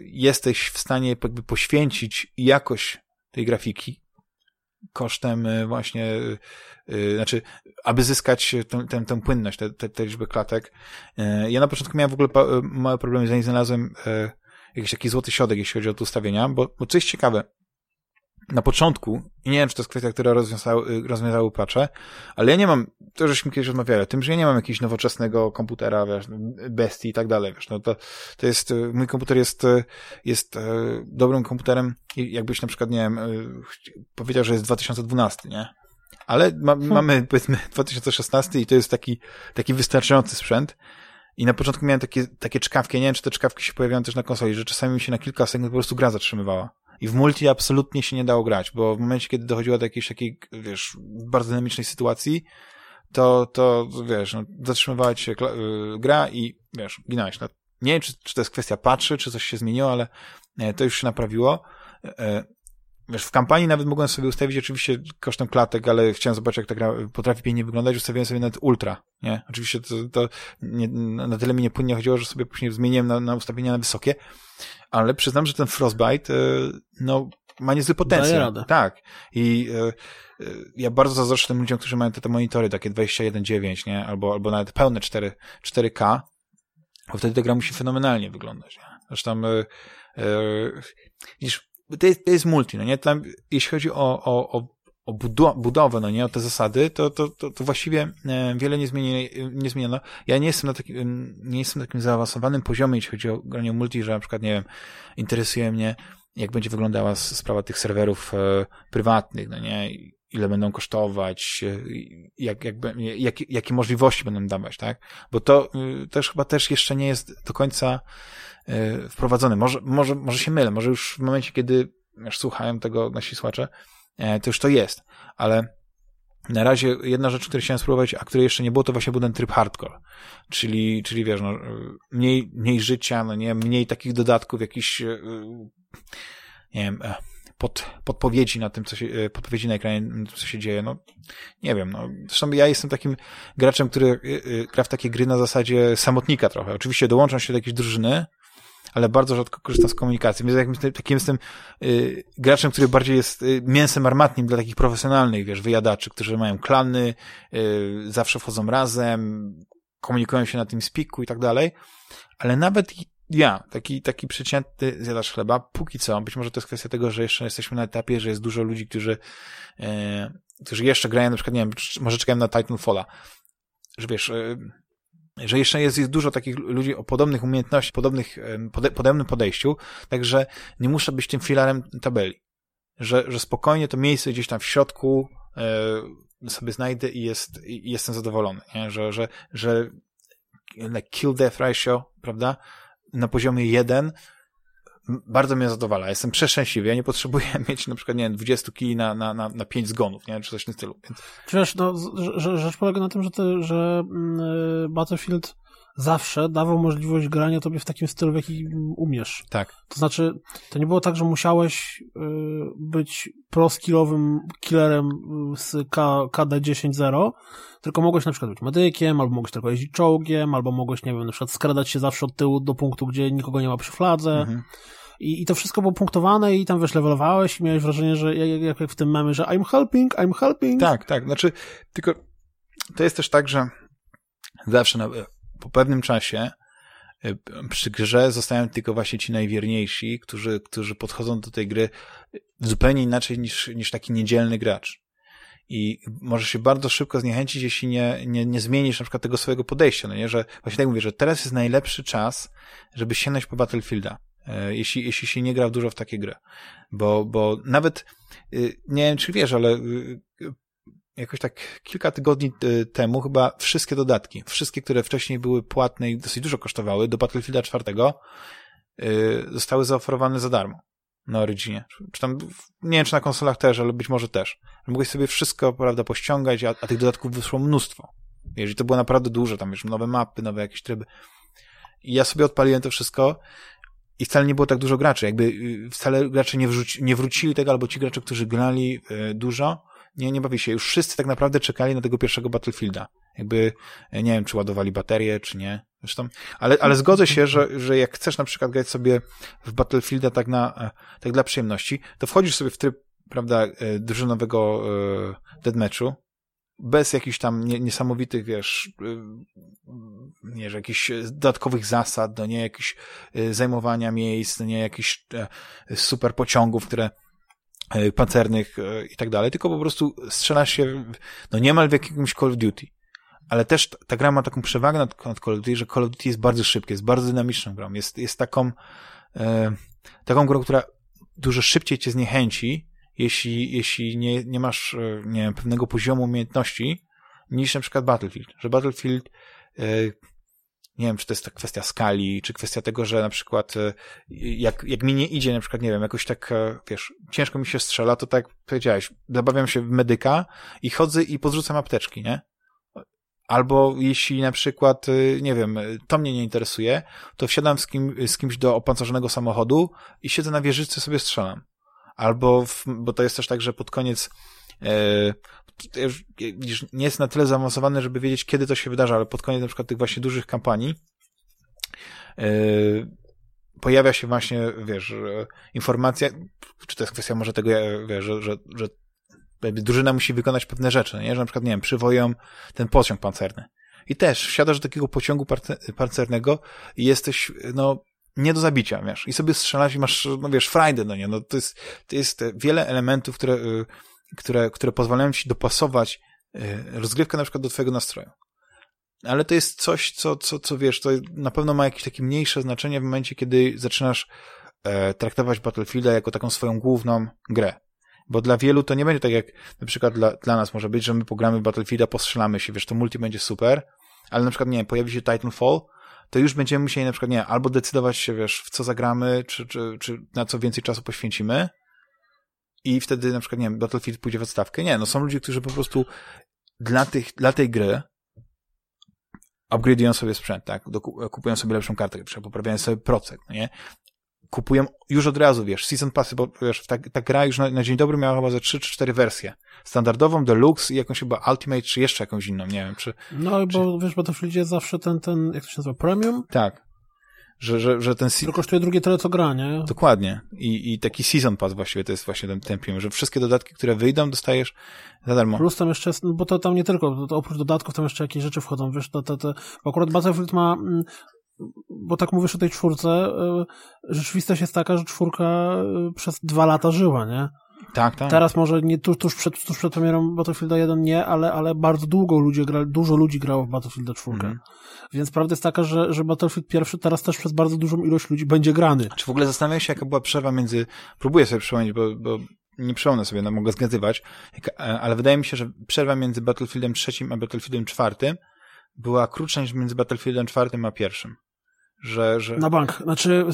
jesteś w stanie jakby poświęcić jakość tej grafiki kosztem e, właśnie, znaczy, aby zyskać tę, tę, tę płynność, tę, tę, tę liczbę klatek. Ja na początku miałem w ogóle małe problemy, zanim znalazłem jakiś taki złoty środek, jeśli chodzi o to ustawienia, bo, bo co jest ciekawe, na początku, i nie wiem, czy to jest kwestia, która rozwiązały, rozwiązały patche, ale ja nie mam, to żeśmy kiedyś rozmawiali o tym, że ja nie mam jakiegoś nowoczesnego komputera, wiesz, bestii i tak dalej, wiesz, no to, to jest, mój komputer jest, jest dobrym komputerem, jakbyś na przykład, nie wiem, powiedział, że jest 2012, nie? Ale ma, hmm. mamy, powiedzmy, 2016 i to jest taki, taki wystarczający sprzęt, i na początku miałem takie, takie czkawki, nie wiem, czy te czkawki się pojawiają też na konsoli, że czasami mi się na kilka sekund po prostu gra zatrzymywała. I w multi absolutnie się nie dało grać, bo w momencie, kiedy dochodziło do jakiejś takiej, wiesz, bardzo dynamicznej sytuacji, to, to wiesz, no, zatrzymywała się y, gra i, wiesz, ginąłeś. No, nie wiem, czy, czy to jest kwestia patrzy, czy coś się zmieniło, ale e, to już się naprawiło. Wiesz, w kampanii nawet mogłem sobie ustawić oczywiście kosztem klatek, ale chciałem zobaczyć, jak ta gra potrafi pięknie wyglądać, ustawiłem sobie nawet ultra, nie? Oczywiście to, to nie, na tyle mi nie płynnie chodziło, że sobie później zmieniłem na, na ustawienia na wysokie, ale przyznam, że ten Frostbite, e, no, ma niezły potencjał. Tak. I y, y, ja bardzo zazdroszczę tym ludziom, którzy mają te, te monitory takie 21.9, nie? Albo, albo nawet pełne 4, 4K, bo wtedy ta gra musi fenomenalnie wyglądać. Nie? Zresztą y, y, widzisz, to jest, to jest multi, no nie? Tam, jeśli chodzi o, o, o o budowę, no nie, o te zasady, to, to, to, to właściwie e, wiele nie, zmieni, nie zmieniono. Ja nie jestem na takim, nie jestem na takim zaawansowanym poziomie, jeśli chodzi o granie multi, że na przykład, nie wiem, interesuje mnie, jak będzie wyglądała sprawa tych serwerów e, prywatnych, no nie, ile będą kosztować, e, jak, jak, jak, jakie możliwości będą dawać, tak? Bo to y, też chyba też jeszcze nie jest do końca y, wprowadzone. Może, może, może się mylę, może już w momencie, kiedy już słuchają tego nasi słuchacze, e, to już to jest, ale na razie jedna rzecz, której chciałem spróbować, a której jeszcze nie było, to właśnie był ten tryb hardcore. Czyli, czyli wiesz, no, mniej, mniej życia, no nie, mniej takich dodatków, jakichś, nie wiem, pod, podpowiedzi na tym, co się, e, podpowiedzi na ekranie, co się dzieje, no nie wiem, no zresztą ja jestem takim graczem, który e, e, gra w takie gry na zasadzie samotnika trochę. Oczywiście dołączam się do jakiejś drużyny, ale bardzo rzadko korzystam z komunikacji. Więc jakimś takim jestem y, graczem, który bardziej jest y, mięsem armatnim dla takich profesjonalnych, wiesz, wyjadaczy, którzy mają klany, y, zawsze wchodzą razem, komunikują się na tym spiku i tak dalej. Ale nawet ja, taki, taki przeciętny zjadacz chleba, póki co, być może to jest kwestia tego, że jeszcze jesteśmy na etapie, że jest dużo ludzi, którzy, e, którzy jeszcze grają, na przykład, nie wiem, może czekają na Titanfalla, że wiesz, e, że jeszcze jest, jest dużo takich ludzi o podobnych umiejętnościach, podobnych, e, pode, podobnym podejściu, także nie muszę być tym filarem tabeli. Że, że spokojnie to miejsce gdzieś tam w środku e, sobie znajdę i, jest, i jestem zadowolony, nie? Że, że, że like kill death ratio, prawda? na poziomie 1 bardzo mnie zadowala. Jestem przeszczęśliwy. Ja nie potrzebuję mieć na przykład, nie wiem, 20 kili na, na, na, na 5 zgonów, nie? Czy coś w tym stylu. Więc... Wiesz, no, rzecz polega na tym, że, ty, że yy, Battlefield zawsze dawał możliwość grania tobie w takim stylu, w jaki umiesz. Tak. To znaczy, to nie było tak, że musiałeś y, być pro-skillowym killerem z KD10-0, tylko mogłeś na przykład być medykiem, albo mogłeś tylko jeździć czołgiem, albo mogłeś, nie wiem, na przykład skradać się zawsze od tyłu do punktu, gdzie nikogo nie ma przy fladze. Mhm. I, I to wszystko było punktowane i tam wiesz, levelowałeś i miałeś wrażenie, że jak, jak w tym memie, że I'm helping, I'm helping. Tak, tak. Znaczy, tylko to jest też tak, że zawsze na, po pewnym czasie y, przy grze zostają tylko właśnie ci najwierniejsi, którzy, którzy podchodzą do tej gry zupełnie inaczej niż, niż taki niedzielny gracz. I możesz się bardzo szybko zniechęcić, jeśli nie, nie, nie zmienisz na przykład tego swojego podejścia, no nie? Że właśnie tak mówię, że teraz jest najlepszy czas, żeby sięgnąć po Battlefielda, e, jeśli, jeśli się nie gra dużo w takie gry. Bo, bo nawet, y, nie wiem czy wiesz, ale y, jakoś tak kilka tygodni y, temu chyba wszystkie dodatki, wszystkie, które wcześniej były płatne i dosyć dużo kosztowały, do Battlefielda 4 yy, zostały zaoferowane za darmo na Originie. Czy tam, nie wiem, czy na konsolach też, ale być może też. Mogłeś sobie wszystko, prawda, pościągać, a, a tych dodatków wyszło mnóstwo. Jeżeli to było naprawdę duże, tam już nowe mapy, nowe jakieś tryby. I ja sobie odpaliłem to wszystko i wcale nie było tak dużo graczy. Jakby y, wcale gracze nie, wrzuci, nie wrócili tego, albo ci gracze, którzy grali y, dużo, nie, nie bawi się. Już wszyscy tak naprawdę czekali na tego pierwszego Battlefielda. Jakby, e, nie wiem, czy ładowali baterię, czy nie. Zresztą, ale, ale zgodzę się, że, że jak chcesz na przykład grać sobie w Battlefielda tak na, e, tak dla przyjemności, to wchodzisz sobie w tryb, prawda, e, drużynowego deadmatchu, bez jakichś tam niesamowitych, wiesz, nie, że jakichś dodatkowych zasad, no nie, jakichś zajmowania miejsc, no nie, jakichś super pociągów, które pancernych i tak dalej, tylko po prostu strzelasz się no niemal w jakimś Call of Duty. Ale też ta gra ma taką przewagę nad, nad Call of Duty, że Call of Duty jest bardzo szybkie, jest bardzo dynamiczną grą, jest, jest taką e, taką grą, która dużo szybciej cię zniechęci, jeśli, jeśli nie, nie masz nie wiem, pewnego poziomu umiejętności, niż na przykład Battlefield. Że Battlefield e, nie wiem, czy to jest ta kwestia skali, czy kwestia tego, że na przykład e, jak, jak mi nie idzie, na przykład, nie wiem, jakoś tak, e, wiesz, ciężko mi się strzela, to tak jak powiedziałeś, zabawiam się w medyka i chodzę i podrzucam apteczki, nie? Albo jeśli na przykład, e, nie wiem, to mnie nie interesuje, to wsiadam z, kim, z kimś do opancerzonego samochodu i siedzę na wieżyczce sobie strzelam. Albo, w, bo to jest też tak, że pod koniec widzisz, nie jest na tyle zaawansowany, żeby wiedzieć, kiedy to się wydarzy, ale pod koniec na przykład tych właśnie dużych kampanii yy, pojawia się właśnie, wiesz, informacja, czy to jest kwestia może tego, wiesz, że, że, że drużyna musi wykonać pewne rzeczy, nie? że na przykład, nie wiem, przywoją ten pociąg pancerny. I też wsiadasz do takiego pociągu pancernego i jesteś, no, nie do zabicia, wiesz, i sobie strzelasz i masz, no wiesz, frajdę, no nie, no to jest, to jest wiele elementów, które które, które pozwalają ci dopasować e, rozgrywkę na przykład do twojego nastroju. Ale to jest coś, co, co, co wiesz, to na pewno ma jakieś takie mniejsze znaczenie w momencie, kiedy zaczynasz e, traktować Battlefielda jako taką swoją główną grę. Bo dla wielu to nie będzie tak jak na przykład dla, dla nas może być, że my pogramy Battlefielda, postrzelamy się, wiesz, to multi będzie super, ale na przykład, nie pojawi się Titanfall, to już będziemy musieli na przykład, nie albo decydować się, wiesz, w co zagramy, czy, czy, czy na co więcej czasu poświęcimy, i wtedy na przykład, nie wiem, Battlefield pójdzie w odstawkę. Nie, no są ludzie, którzy po prostu dla, tych, dla tej gry upgrade'ują sobie sprzęt, tak? Kupują sobie lepszą kartę, poprawiają sobie procent, no nie? Kupują już od razu, wiesz, Season Passy, bo wiesz, ta, ta gra już na, na dzień dobry miała chyba ze 3 czy 4 wersje. Standardową, Deluxe i jakąś chyba Ultimate, czy jeszcze jakąś inną, nie wiem, czy... No, czy... bo wiesz, Battlefield jest zawsze ten, ten, jak to się nazywa, Premium? Tak że, że, że ten... To kosztuje drugie tyle, co gra, nie? Dokładnie. I, I taki season pass właściwie to jest właśnie ten, ten film, że wszystkie dodatki, które wyjdą, dostajesz za darmo. Plus tam jeszcze, bo to tam nie tylko, to oprócz dodatków tam jeszcze jakieś rzeczy wchodzą, wiesz, to, to, to akurat Battlefield ma mm, bo tak mówisz o tej czwórce, y, rzeczywistość jest taka, że czwórka y, przez dwa lata żyła, nie? Tak, tak. Teraz może nie tuż, tuż, przed, tuż przed premierą Battlefielda 1 nie, ale, ale bardzo długo ludzie gra, dużo ludzi grało w Battlefielda 4. Mm. Więc prawda jest taka, że, że Battlefield pierwszy teraz też przez bardzo dużą ilość ludzi będzie grany. Czy w ogóle zastanawiam się, jaka była przerwa między, próbuję sobie przypomnieć, bo, bo nie przypomnę sobie, no mogę zgadywać, e, ale wydaje mi się, że przerwa między Battlefieldem 3 a Battlefieldem 4 była krótsza niż między Battlefieldem 4 a pierwszym że, że... Na bank. Znaczy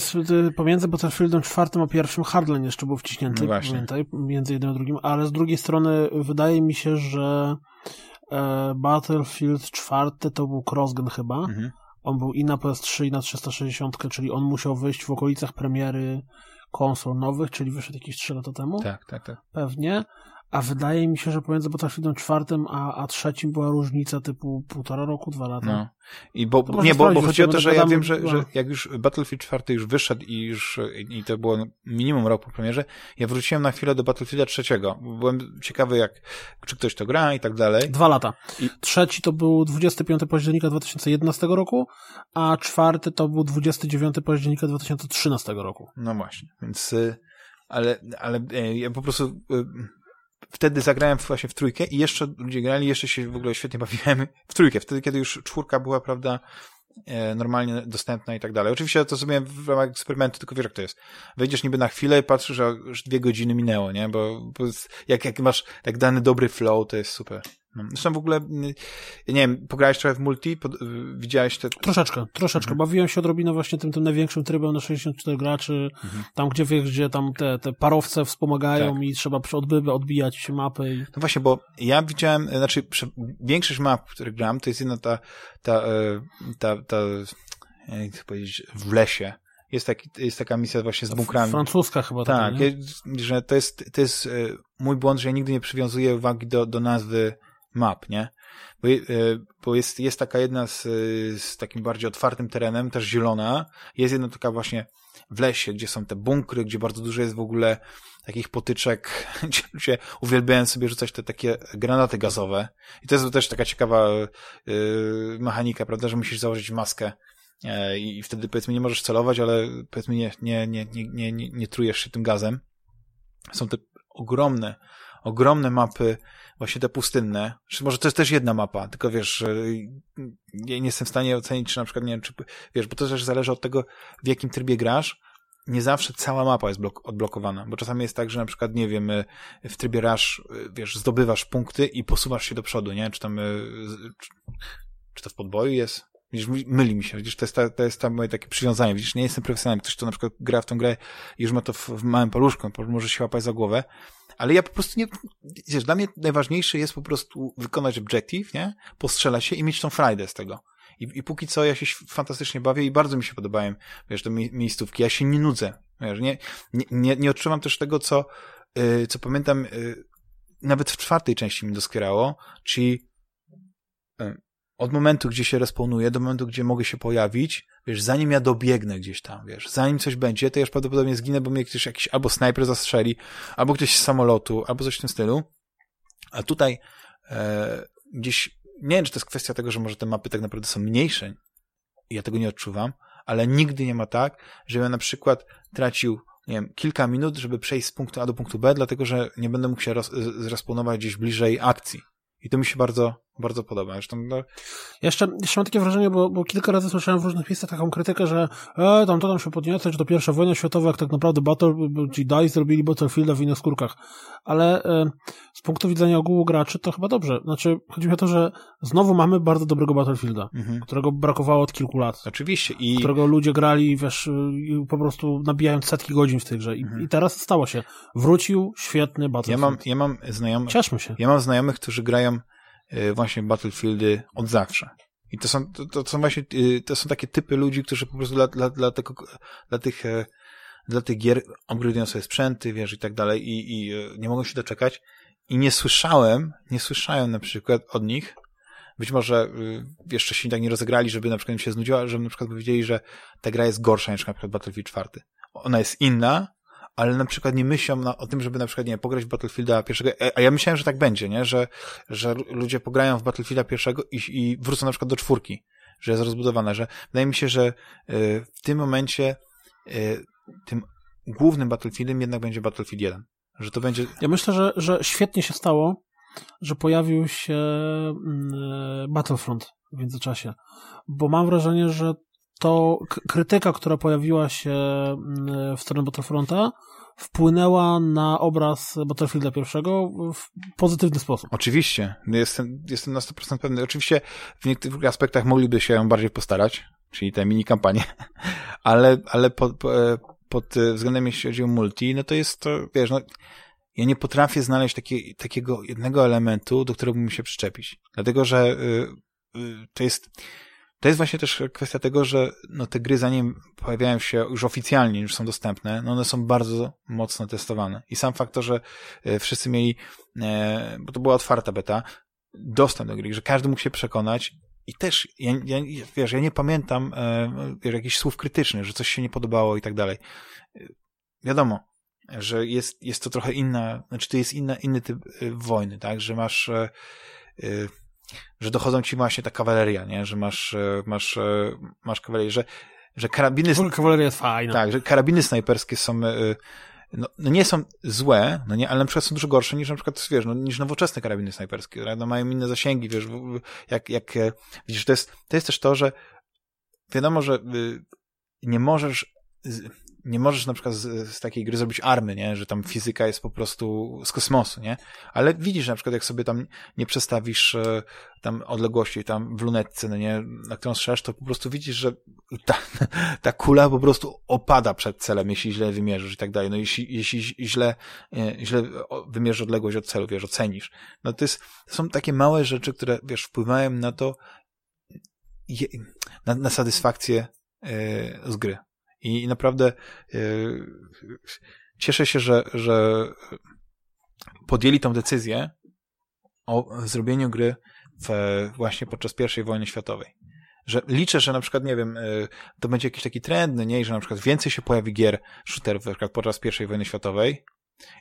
pomiędzy Battlefieldem czwartym a pierwszym Hardline jeszcze był wciśnięty, no pamiętaj, między jednym a drugim, ale z drugiej strony wydaje mi się, że e, Battlefield czwarty to był crossgen chyba. Mhm. On był i na PS3 i na 360, czyli on musiał wyjść w okolicach premiery konsol nowych, czyli wyszedł jakieś 3 lata temu. Tak, tak, tak. Pewnie. A wydaje mi się, że pomiędzy Battlefieldem czwartym a, a trzecim była różnica typu półtora roku, dwa lata. No. I bo, nie, bo, bo chodzi o to, że ja wiem, że, że jak już Battlefield czwarty już wyszedł i już i to było minimum rok po premierze, ja wróciłem na chwilę do Battlefielda trzeciego. Byłem ciekawy, jak, czy ktoś to gra i tak dalej. Dwa lata. I... Trzeci to był 25 października 2011 roku, a czwarty to był 29 października 2013 roku. No właśnie, więc y, ale, ale y, ja po prostu y, wtedy zagrałem właśnie w trójkę i jeszcze ludzie grali, jeszcze się w ogóle świetnie bawiłem w trójkę, wtedy kiedy już czwórka była, prawda, e, normalnie dostępna i tak dalej. Oczywiście to sobie w ramach eksperymentu, tylko wiesz jak to jest. Wejdziesz niby na chwilę i patrzysz, że już dwie godziny minęło, nie? Bo, bo jak, jak masz tak dany dobry flow, to jest super. No. Zresztą w ogóle, nie wiem, pograłeś trochę w multi? Pod, widziałeś te... Troszeczkę, troszeczkę. Mhm. Bawiłem się odrobinę właśnie tym, tym największym trybem na 64 graczy, mhm. tam gdzie wiesz, gdzie tam te, te parowce wspomagają tak. i trzeba odbywać, odbijać mapy. I... No właśnie, bo ja widziałem, znaczy większość map, które gram, to jest jedna ta, ta, e, ta, ta, ta jak chcę powiedzieć, w lesie. Jest, taki, jest taka misja właśnie z bunkrami. Francuska chyba. Tak, taka, że to jest, to jest mój błąd, że ja nigdy nie przywiązuję uwagi do, do nazwy map, nie? Bo, e, bo jest, jest taka jedna z, z takim bardziej otwartym terenem, też zielona. Jest jedna taka właśnie w lesie, gdzie są te bunkry, gdzie bardzo dużo jest w ogóle takich potyczek, gdzie uwielbiałem sobie rzucać te takie granaty gazowe. I to jest też taka ciekawa yy, mechanika, prawda, że musisz założyć maskę yy, i wtedy powiedzmy nie możesz celować, ale powiedzmy nie, nie, nie, nie, nie, nie, nie trujesz się tym gazem. Są te ogromne, ogromne mapy, właśnie te pustynne, czy może to jest też jedna mapa, tylko wiesz, nie, nie jestem w stanie ocenić, czy na przykład, nie wiem, czy, wiesz, bo to też zależy od tego, w jakim trybie grasz, nie zawsze cała mapa jest blok, odblokowana, bo czasami jest tak, że na przykład, nie wiem, y, w trybie rush, y, wiesz, zdobywasz punkty i posuwasz się do przodu, nie? Czy tam, y, czy, czy to w podboju jest? Widzisz, myli mi się, widzisz, to jest, ta, to jest tam moje takie przywiązanie, widzisz, nie jestem profesjonalny, ktoś, kto na przykład gra w tą grę i już ma to w, w małym paluszku, może się łapać za głowę, ale ja po prostu nie, wiesz, dla mnie najważniejsze jest po prostu wykonać objective, nie? Postrzelać się i mieć tą frajdę z tego. I, I póki co ja się fantastycznie bawię i bardzo mi się podobają, wiesz, te miejscówki. Ja się nie nudzę, wiesz, nie, nie, nie odczuwam też tego, co, yy, co pamiętam, yy, nawet w czwartej części mi doskwierało, czyli od momentu, gdzie się responuję, do momentu, gdzie mogę się pojawić, wiesz, zanim ja dobiegnę gdzieś tam, wiesz, zanim coś będzie, to ja już prawdopodobnie zginę, bo mnie ktoś jakiś albo snajper zastrzeli, albo ktoś z samolotu, albo coś w tym stylu. A tutaj e, gdzieś, nie wiem, czy to jest kwestia tego, że może te mapy tak naprawdę są mniejsze, ja tego nie odczuwam, ale nigdy nie ma tak, że ja na przykład tracił nie wiem, kilka minut, żeby przejść z punktu A do punktu B, dlatego że nie będę mógł się zresponować gdzieś bliżej akcji. I to mi się bardzo, bardzo podoba. Zresztą, no... jeszcze, jeszcze mam takie wrażenie, bo, bo kilka razy słyszałem w różnych miejscach taką krytykę, że e, tam to tam się podniosę, że to pierwsza wojna światowa, jak tak naprawdę Battle, ci DICE zrobili Battlefielda w innych skórkach. Ale e, z punktu widzenia ogółu graczy to chyba dobrze. Znaczy, chodzi mi o to, że znowu mamy bardzo dobrego Battlefielda, mhm. którego brakowało od kilku lat. Oczywiście. I... Którego ludzie grali, wiesz, po prostu nabijając setki godzin w tej grze. I, mhm. i teraz stało się. Wrócił świetny Battlefield. Ja mam, ja mam znajomych... Cieszmy się. Ja mam znajomych, którzy grają właśnie Battlefieldy od zawsze. I to są, to, to, są właśnie, y, to są takie typy ludzi, którzy po prostu dla, dla, dla, tego, dla tych, e, dla tych gier upgrade'ują sobie sprzęty, wiesz, i tak dalej i, i e, nie mogą się doczekać. I nie słyszałem, nie słyszałem na przykład od nich, być może y, jeszcze się tak nie rozegrali, żeby na przykład im się znudziła, żeby na przykład powiedzieli, że ta gra jest gorsza niż na przykład Battlefield 4. Ona jest inna, ale na przykład nie myślą na, o tym, żeby na przykład, nie pograć w Battlefielda pierwszego, e, a ja myślałem, że tak będzie, nie, że, że ludzie pograją w Battlefielda pierwszego i, i wrócą na przykład do czwórki, że jest rozbudowana, że wydaje mi się, że y, w tym momencie y, tym głównym Battlefieldem jednak będzie Battlefield 1, że to będzie... Ja myślę, że, że świetnie się stało, że pojawił się mm, Battlefront w międzyczasie, bo mam wrażenie, że to krytyka, która pojawiła się mm, w stronę Battlefronta, wpłynęła na obraz Battlefielda pierwszego w pozytywny sposób. Oczywiście, jestem, jestem na 100% pewny. Oczywiście w niektórych aspektach mogliby się bardziej postarać, czyli te mini kampanie, ale, ale pod, pod względem jeśli chodzi o multi, no to jest to, wiesz, no, ja nie potrafię znaleźć takie, takiego jednego elementu, do którego bym się przyczepić. Dlatego, że y, y, to jest to jest właśnie też kwestia tego, że no, te gry zanim pojawiają się już oficjalnie, już są dostępne, no one są bardzo mocno testowane. I sam fakt to, że e, wszyscy mieli, e, bo to była otwarta beta, dostęp do gry, że każdy mógł się przekonać i też, ja, ja, wiesz, ja nie pamiętam e, wiesz, jakichś słów krytycznych, że coś się nie podobało i tak dalej. Wiadomo, że jest, jest to trochę inna, znaczy to jest inna, inny typ wojny, tak, że masz że dochodzą ci właśnie ta kawaleria, nie? Że masz, e, masz, e, masz kawalerię, że, że karabiny... Kawaleria jest fajna. Tak, że karabiny snajperskie są, e, no, no, nie są złe, no nie, ale na przykład są dużo gorsze niż na przykład, wiesz, no, niż nowoczesne karabiny snajperskie, no, mają inne zasięgi, wiesz, jak, jak, widzisz, to jest, to jest też to, że wiadomo, że nie możesz nie możesz na przykład z, z, takiej gry zrobić army, nie? Że tam fizyka jest po prostu z kosmosu, nie? Ale widzisz na przykład, jak sobie tam nie przestawisz e, tam odległości tam w lunetce, no nie? Na którą strzelasz, to po prostu widzisz, że ta, ta kula po prostu opada przed celem, jeśli źle wymierzysz i tak dalej. No jeśli, jeśli źle, e, źle wymierzysz odległość od celu, wiesz, ocenisz. No to, jest, to są takie małe rzeczy, które, wiesz, wpływają na to, na, na satysfakcję e, z gry. I, naprawdę yy, cieszę się, że, że podjęli tą decyzję o zrobieniu gry w, właśnie podczas I wojny światowej. Że liczę, że na przykład, nie wiem, yy, to będzie jakiś taki trend, no nie, że na przykład więcej się pojawi gier shooterów podczas I wojny światowej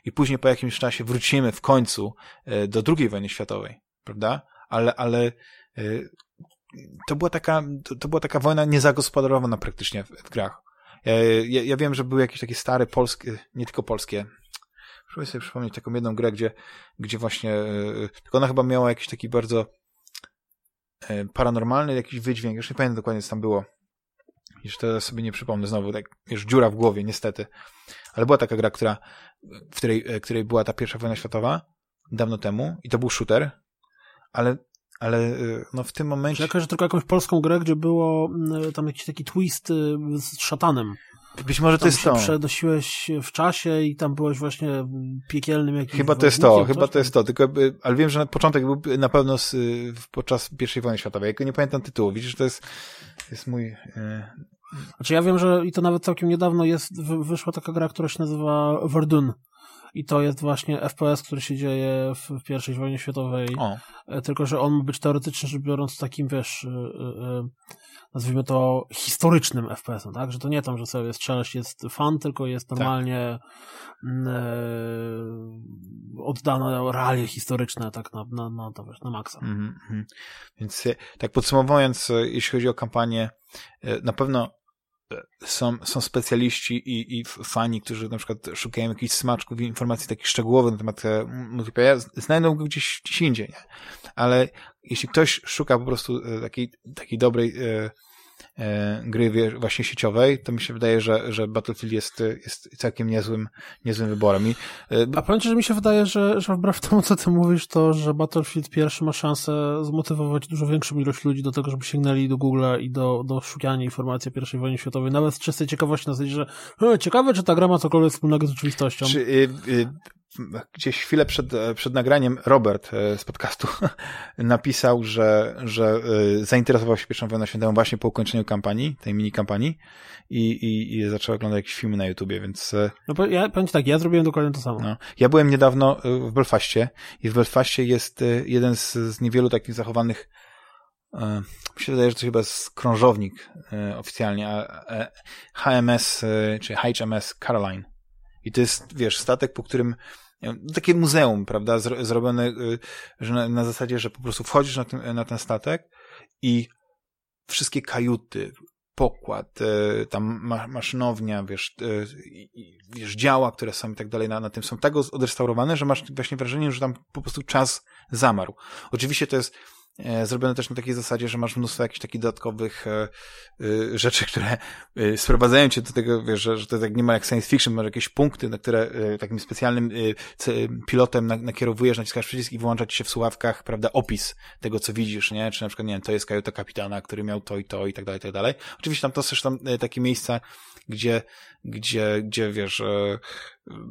i później po jakimś czasie wrócimy w końcu yy, do II wojny światowej, prawda? Ale, ale to była taka, to, była taka wojna niezagospodarowana praktycznie w grach. Ja, ja, wiem, że były jakieś takie stare polskie, nie tylko polskie, Próbuję sobie przypomnieć taką jedną grę, gdzie, gdzie właśnie, tylko ona chyba miała jakiś taki bardzo paranormalny jakiś wydźwięk, już nie pamiętam dokładnie co tam było. Już teraz sobie nie przypomnę znowu, tak, już dziura w głowie, niestety. Ale była taka gra, która, w której, której była ta pierwsza wojna światowa, dawno temu, i to był shooter, ale ale y, no w tym momencie... Ja tylko jakąś polską grę, gdzie było y, tam jakiś taki twist y, z szatanem. Być może to jest to. Przenosiłeś w czasie i tam byłeś właśnie piekielnym jakimś... Chyba to jest to, chyba to jest to, tylko, ale wiem, że na początek był na pewno z, podczas I wojny światowej, jako nie pamiętam tytułu, widzisz, to jest, jest mój... Znaczy ja wiem, że i to nawet całkiem niedawno jest, wyszła taka gra, która się nazywa Verdun i to jest właśnie FPS, który się dzieje w, w I wojnie światowej. O. E, tylko, że on ma być teoretycznie rzecz biorąc takim, wiesz, yy, yy, nazwijmy to historycznym FPS-em, tak? Że to nie tam, że sobie strzelasz jest fan, tylko jest tak. normalnie tak. yy, oddane realie historyczne, tak na, na, na, to, wiesz, na maksa. Mm -hmm. Więc tak podsumowując, jeśli chodzi o kampanię, na pewno są, są specjaliści i, i fani, którzy na przykład szukają jakichś smaczków i informacji takich szczegółowych na temat e, multiplayera, znajdą go gdzieś, gdzieś indziej, nie? Ale jeśli ktoś szuka po prostu e, takiej, takiej dobrej e, gry właśnie sieciowej, to mi się wydaje, że, że Battlefield jest, jest całkiem niezłym, niezłym wyborem. I, e, A powiem ci, że mi się wydaje, że, że wbrew temu, co ty mówisz, to, że Battlefield pierwszy ma szansę zmotywować dużo większą ilość ludzi do tego, żeby sięgnęli do Google'a i do, do szukania informacji o pierwszej wojnie światowej. Nawet z czystej ciekawości na zasadzie, że e, ciekawe, czy ta gra ma cokolwiek wspólnego z rzeczywistością. Czy, y, y, gdzieś chwilę przed, przed nagraniem Robert e, z podcastu napisał, że, że e, zainteresował się pierwszą wojną światową właśnie po ukończeniu kampanii, tej mini kampanii i, i, i zaczął oglądać jakieś filmy na YouTubie, więc... E, no ja powiem tak, ja zrobiłem dokładnie to samo. No. Ja byłem niedawno w Belfaście i w Belfaście jest jeden z, z niewielu takich zachowanych mi się wydaje, że to chyba jest krążownik oficjalnie, HMS, czy HMS Caroline. I to jest, wiesz, statek, po którym takie muzeum, prawda, zrobione y, że na, na, zasadzie, że po prostu wchodzisz na ten, na ten statek i wszystkie kajuty, pokład, y, tam maszynownia, wiesz, y, wiesz, działa, które są i tak dalej na, na tym są tak odrestaurowane, że masz właśnie wrażenie, że tam po prostu czas zamarł. Oczywiście to jest zrobione też na takiej zasadzie, że masz mnóstwo jakichś takich dodatkowych e, e, rzeczy, które sprowadzają cię do tego, wiesz, że, że to tak nie ma jak science fiction, masz jakieś punkty, na które takim specjalnym pilotem nakierowujesz, naciskasz przycisk i wyłącza ci się w słuchawkach, prawda, opis tego, co widzisz, nie? Czy na przykład, nie wiem, to jest kajuta kapitana, który miał to i to i tak dalej, i tak dalej. Oczywiście tam to też tam takie miejsca, gdzie, gdzie, gdzie wiesz,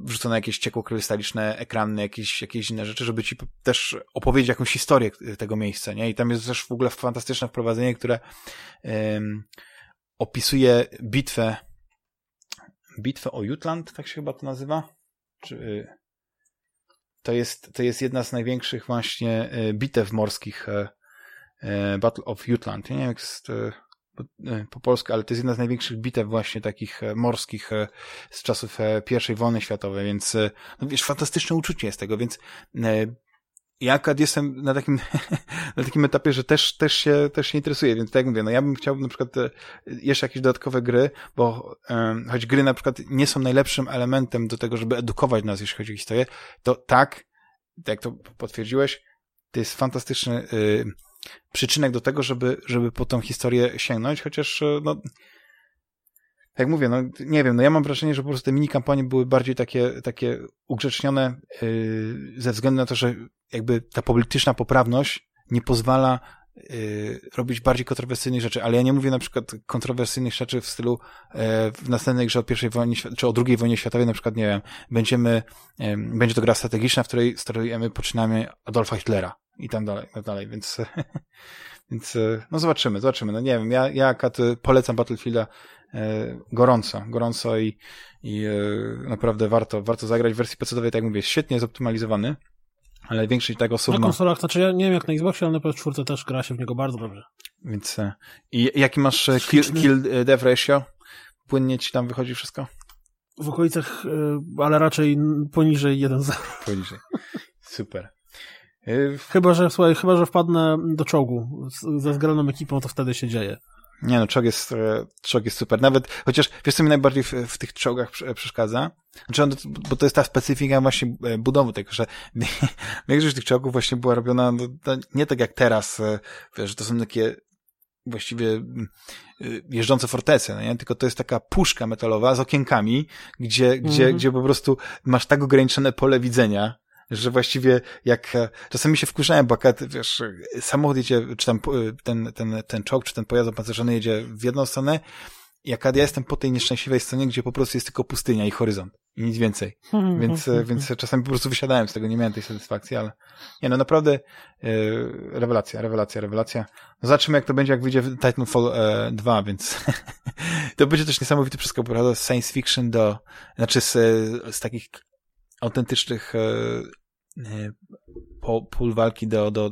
wrzucone jakieś ciekłokrystaliczne ekrany, jakieś, jakieś inne rzeczy, żeby ci też opowiedzieć jakąś historię tego miejsca, nie? I tam jest też w ogóle fantastyczne wprowadzenie, które um, opisuje bitwę bitwę o Jutland, tak się chyba to nazywa? Czy, y, to jest, to jest jedna z największych właśnie y, bitew morskich y, Battle of Jutland. Nie wiem, jak jest E, po polsku, ale to jest jedna z największych bitew właśnie takich e, morskich e, z czasów I wojny światowej, więc no wiesz, fantastyczne uczucie jest tego, więc ja akurat jestem na takim, na takim etapie, że też, też, się, też się interesuję, więc tak jak mówię, no ja bym chciał na przykład jeszcze jakieś dodatkowe gry, bo choć gry na przykład nie są najlepszym elementem do tego, żeby edukować nas, jeśli chodzi o historię, to tak, tak jak to potwierdziłeś, to jest fantastyczny y, przyczynek do tego, żeby, żeby po tą historię sięgnąć, chociaż e, no, jak mówię, no nie wiem, no ja mam wrażenie, że po prostu te mini kampanie były bardziej takie, takie ugrzecznione yy, ze względu na to, że jakby ta polityczna poprawność nie pozwala yy, robić bardziej kontrowersyjnych rzeczy, ale ja nie mówię na przykład kontrowersyjnych rzeczy w stylu yy, w następnej grze o pierwszej wojnie, czy o drugiej wojnie światowej, na przykład, nie wiem, będziemy, będzie to gra strategiczna, w której sterujemy, poczynamy Adolfa Hitlera i tam dalej, tak dalej, więc, więc no zobaczymy, zobaczymy. No nie wiem, ja, ja polecam Battlefielda e, gorąco, gorąco i, i e, naprawdę warto, warto zagrać w wersji PC-owej, tak jak mówię, świetnie zoptymalizowany, ale większość tego osób Na konsolach, znaczy ja nie wiem jak na Xboxie, ale na PS4 też gra się w niego bardzo dobrze. Więc e, i jaki masz kill, kill dev ratio? Płynnie ci tam wychodzi wszystko? W okolicach, ale raczej poniżej 1.0. Poniżej. Super. Chyba, że słuchaj, chyba, że wpadnę do czołgu ze zgraną ekipą, to wtedy się dzieje. Nie no, czołg jest, e, czołg jest super. Nawet, chociaż wiesz co mi najbardziej w, w tych czołgach przeszkadza? Znaczy, on, bo to jest ta specyfika właśnie e, budowy tego, że większość tych czołgów właśnie była robiona no, nie tak jak teraz, e, wiesz, to są takie właściwie jeżdżące fortece, no nie? tylko to jest taka puszka metalowa z okienkami, gdzie, gdzie, mm -hmm. gdzie po prostu masz tak ograniczone pole widzenia, że właściwie jak czasami się wkurzałem, bo jak, wiesz, samochód jedzie, czy tam ten, ten, ten czołg, czy ten pojazd opancerzony jedzie w jedną stronę, jak ja jestem po tej nieszczęśliwej stronie, gdzie po prostu jest tylko pustynia i horyzont i nic więcej. więc, więc czasami po prostu wysiadałem z tego, nie miałem tej satysfakcji, ale nie no, naprawdę yy, rewelacja, rewelacja, rewelacja. No zobaczymy, jak to będzie, jak wyjdzie Titanfall e, 2, więc to będzie też niesamowity przeskok, prawda, z science fiction do, znaczy z, z takich autentycznych e, e pól walki do, do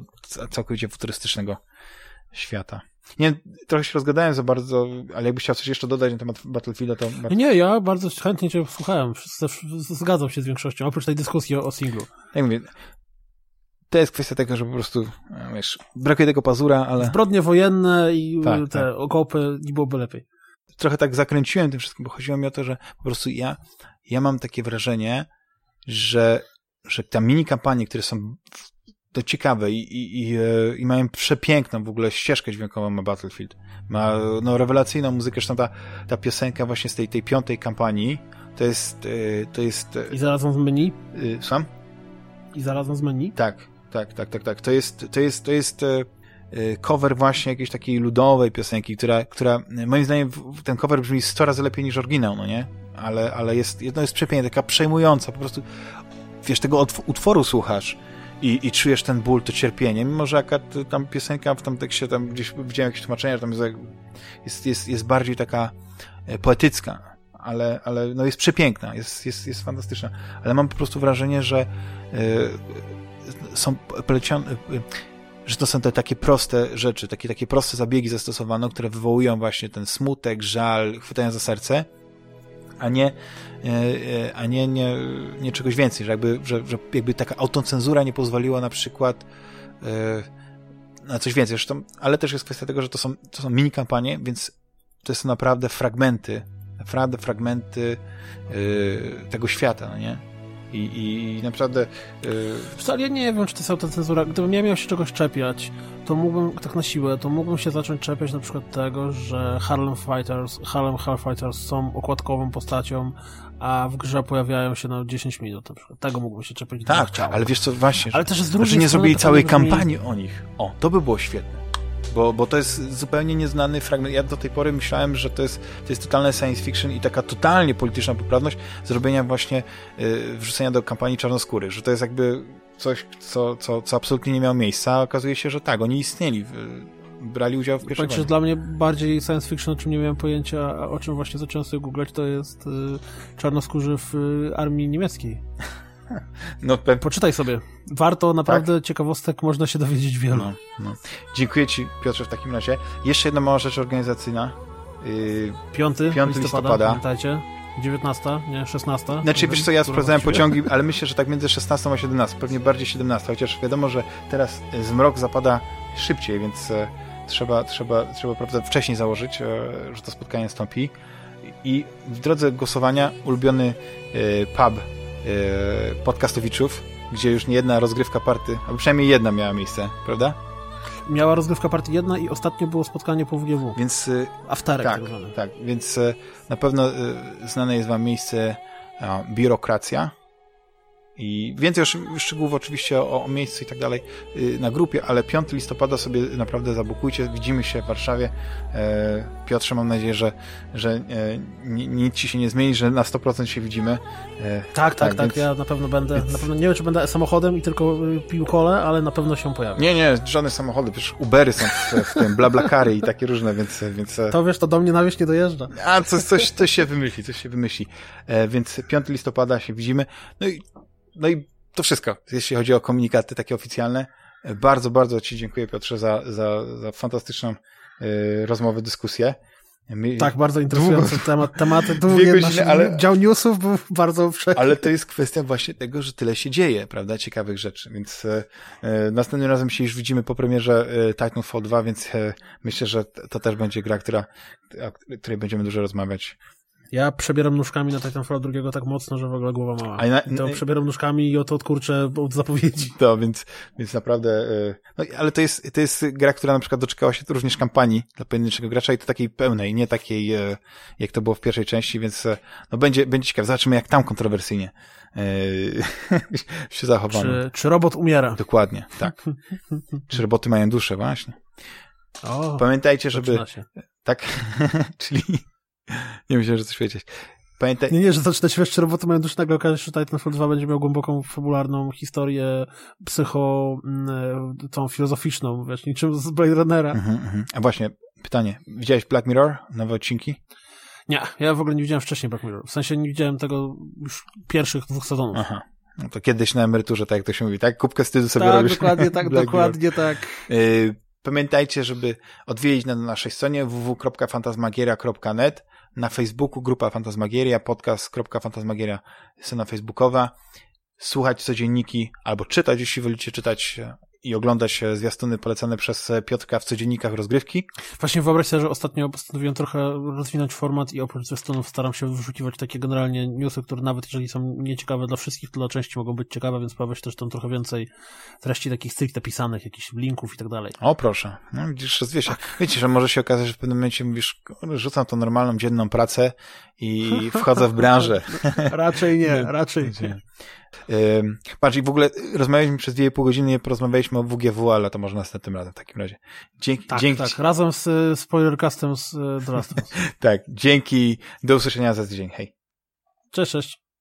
całkowicie futurystycznego świata. Nie trochę się rozgadałem za bardzo, ale jakbyś chciał coś jeszcze dodać na temat Battlefielda, to... Nie, ja bardzo chętnie cię słuchałem. Zgadzam się z większością, oprócz tej dyskusji o, o singlu. Jak mówię, to jest kwestia tego, że po prostu, e, wiesz, brakuje tego pazura, ale... Zbrodnie wojenne i tak, te tak. okopy nie byłoby lepiej. Trochę tak zakręciłem tym wszystkim, bo chodziło mi o to, że po prostu ja, ja mam takie wrażenie, że, że te mini kampanie, które są to ciekawe i, i, i, e, i, mają przepiękną w ogóle ścieżkę dźwiękową ma Battlefield. Ma no, rewelacyjną muzykę, zresztą ta, ta piosenka właśnie z tej, tej piątej kampanii, to jest, e, to jest... I zarazem z menu? Sam? I zarazem z menu? Tak, tak, tak, tak, tak. To jest, to jest, to jest cover właśnie jakiejś takiej ludowej piosenki, która, która moim zdaniem ten cover brzmi 100 razy lepiej niż oryginał, no nie? Ale, ale jest, no jest przepiękna, taka przejmująca, po prostu wiesz, tego utworu słuchasz i, i czujesz ten ból, to cierpienie, mimo że jaka tam piosenka w tam tekście, tam gdzieś widziałem jakieś tłumaczenia, że tam jest, jest, jest bardziej taka e, poetycka, ale, ale no jest przepiękna, jest, jest, jest fantastyczna, ale mam po prostu wrażenie, że y, są y, że to są te takie proste rzeczy, takie, takie proste zabiegi zastosowane, które wywołują właśnie ten smutek, żal, chwytają za serce, a nie, a nie, nie, nie czegoś więcej, że jakby, że, że jakby taka autocenzura nie pozwoliła na przykład e, na coś więcej. Zresztą, ale też jest kwestia tego, że to są, to są mini kampanie, więc to są naprawdę fragmenty, naprawdę fragmenty tego świata, no nie? I, i naprawdę... Yy... Ale ja nie wiem, czy to jest autocenzura. Gdybym ja miał się czegoś czepiać, to mógłbym, tak na siłę, to mógłbym się zacząć czepiać na przykład tego, że Harlem Fighters, Harlem Hellfighters są okładkową postacią, a w grze pojawiają się na 10 minut na przykład. Tego mógłbym się czepiać. Tak, ale wiesz co, właśnie, ale że, też z drugiej że nie zrobili całej kampanii o nich. O, to by było świetne bo, bo to jest zupełnie nieznany fragment. Ja do tej pory myślałem, że to jest, to jest totalne science fiction i taka totalnie polityczna poprawność zrobienia właśnie y, wrzucenia do kampanii czarnoskórych, że to jest jakby coś, co, co, co absolutnie nie miało miejsca, a okazuje się, że tak, oni istnieli, brali udział w pierwszej wojnie. dla mnie bardziej science fiction, o czym nie miałem pojęcia, a o czym właśnie zacząłem sobie googlać, to jest y, czarnoskórzy w y, armii niemieckiej. No. Poczytaj sobie. Warto, naprawdę tak? ciekawostek można się dowiedzieć wiele. No, no. Dziękuję Ci, Piotrze, w takim razie. Jeszcze jedna mała rzecz organizacyjna. Yy, 5, 5 listopada, listopada. Pamiętajcie. 19, nie, 16. Znaczy, wiesz co, ja sprawdzałem pociągi, ale myślę, że tak między 16 a 17, pewnie bardziej 17, chociaż wiadomo, że teraz zmrok zapada szybciej, więc e, trzeba, trzeba, trzeba prawda, wcześniej założyć, e, że to spotkanie nastąpi. I w drodze głosowania ulubiony pub podcastowiczów, gdzie już nie jedna rozgrywka party, albo przynajmniej jedna miała miejsce, prawda? Miała rozgrywka party jedna i ostatnio było spotkanie po WGW. Więc... E, Afterek tak, tak, tak, więc e, na pewno znane jest wam miejsce biurokracja, i więcej szczegółów oczywiście o, o miejscu i tak dalej y, na grupie, ale 5 listopada sobie naprawdę zabukujcie. Widzimy się w Warszawie. E, Piotrze, mam nadzieję, że, że e, nic ci się nie zmieni, że na 100% się widzimy. E, tak, tak, tak. Więc... Ja na pewno będę, więc... na pewno nie wiem, czy będę samochodem i tylko y, pił kole, ale na pewno się pojawi. Nie, nie, żadne samochody, przecież Ubery są w, w tym, blablakary i takie różne, więc, więc... To wiesz, to do mnie na wieś nie dojeżdża. A, coś, coś, coś się wymyśli, coś się wymyśli. Więc 5 listopada się widzimy. No i no i to wszystko, jeśli chodzi o komunikaty takie oficjalne. Bardzo, bardzo Ci dziękuję Piotrze za, za, za fantastyczną y, rozmowę, dyskusję. My... Tak, bardzo interesujący długo... temat. Tematy długie godziny, ale... dział newsów był bardzo wszędzie. Ale to jest kwestia właśnie tego, że tyle się dzieje, prawda, ciekawych rzeczy, więc e, e następnym razem się już widzimy po premierze e, Titanfall 2, więc e, myślę, że to też będzie gra, która, o której będziemy dużo rozmawiać. Ja przebieram nóżkami na Titanfall drugiego tak mocno, że w ogóle głowa mała. Na, I to przebieram nóżkami i oto odkurczę od zapowiedzi. To, więc, więc naprawdę, e, no, ale to jest, to jest gra, która na przykład doczekała się również kampanii dla pojedynczego gracza i to takiej pełnej, nie takiej, e, jak to było w pierwszej części, więc e, no będzie, będzie ciekawe. Zobaczymy, jak tam kontrowersyjnie się zachowano. Czy, czy robot umiera? Dokładnie, tak. czy roboty mają duszę, właśnie. O, Pamiętajcie, żeby... Tak, czyli nie myślałem, że coś wiedzieć. Pamiętaj... Nie, nie, że zaczyna się jeszcze roboty mają duszę, nagle okaże się, że Titanfall 2 będzie miał głęboką, fabularną historię psycho, mm, tą filozoficzną, wiesz, niczym z Blade Runnera. Mhm, mhm. A właśnie, pytanie. Widziałeś Black Mirror? Nowe odcinki? Nie, ja w ogóle nie widziałem wcześniej Black Mirror. W sensie nie widziałem tego już pierwszych dwóch sezonów. Aha. No to kiedyś na emeryturze, tak jak to się mówi, tak? Kubkę wstydu sobie tak, robisz. Dokładnie tak, dokładnie tak. Y, pamiętajcie, żeby odwiedzić na naszej stronie www.fantasmagieria.net na Facebooku grupa Fantasmagieria, podcast.fantasmagieria strona facebookowa, słuchać codzienniki albo czytać, jeśli wolicie czytać i oglądać zwiastuny polecane przez Piotrka w codziennikach rozgrywki. Właśnie wyobraź sobie, że ostatnio postanowiłem trochę rozwinąć format i oprócz zwiastunów staram się wyrzuciwać takie generalnie newsy, które nawet jeżeli są nieciekawe dla wszystkich, to dla części mogą być ciekawe, więc pojawia się też tam trochę więcej treści takich stricte pisanych, jakichś linków i tak dalej. O proszę, no widzisz, się. Tak. Wiecie, że może się okazać, że w pewnym momencie mówisz, rzucam tą normalną, dzienną pracę i wchodzę w branżę. raczej nie, raczej nie. Patrz, i w ogóle rozmawialiśmy przez dwie pół godziny, nie porozmawialiśmy o WGW, ale to może następnym razem w takim razie. Dzięki, tak, dzięki tak, razem z spoilercastem z The Last tak, dzięki, do usłyszenia za tydzień, hej. Cześć, cześć.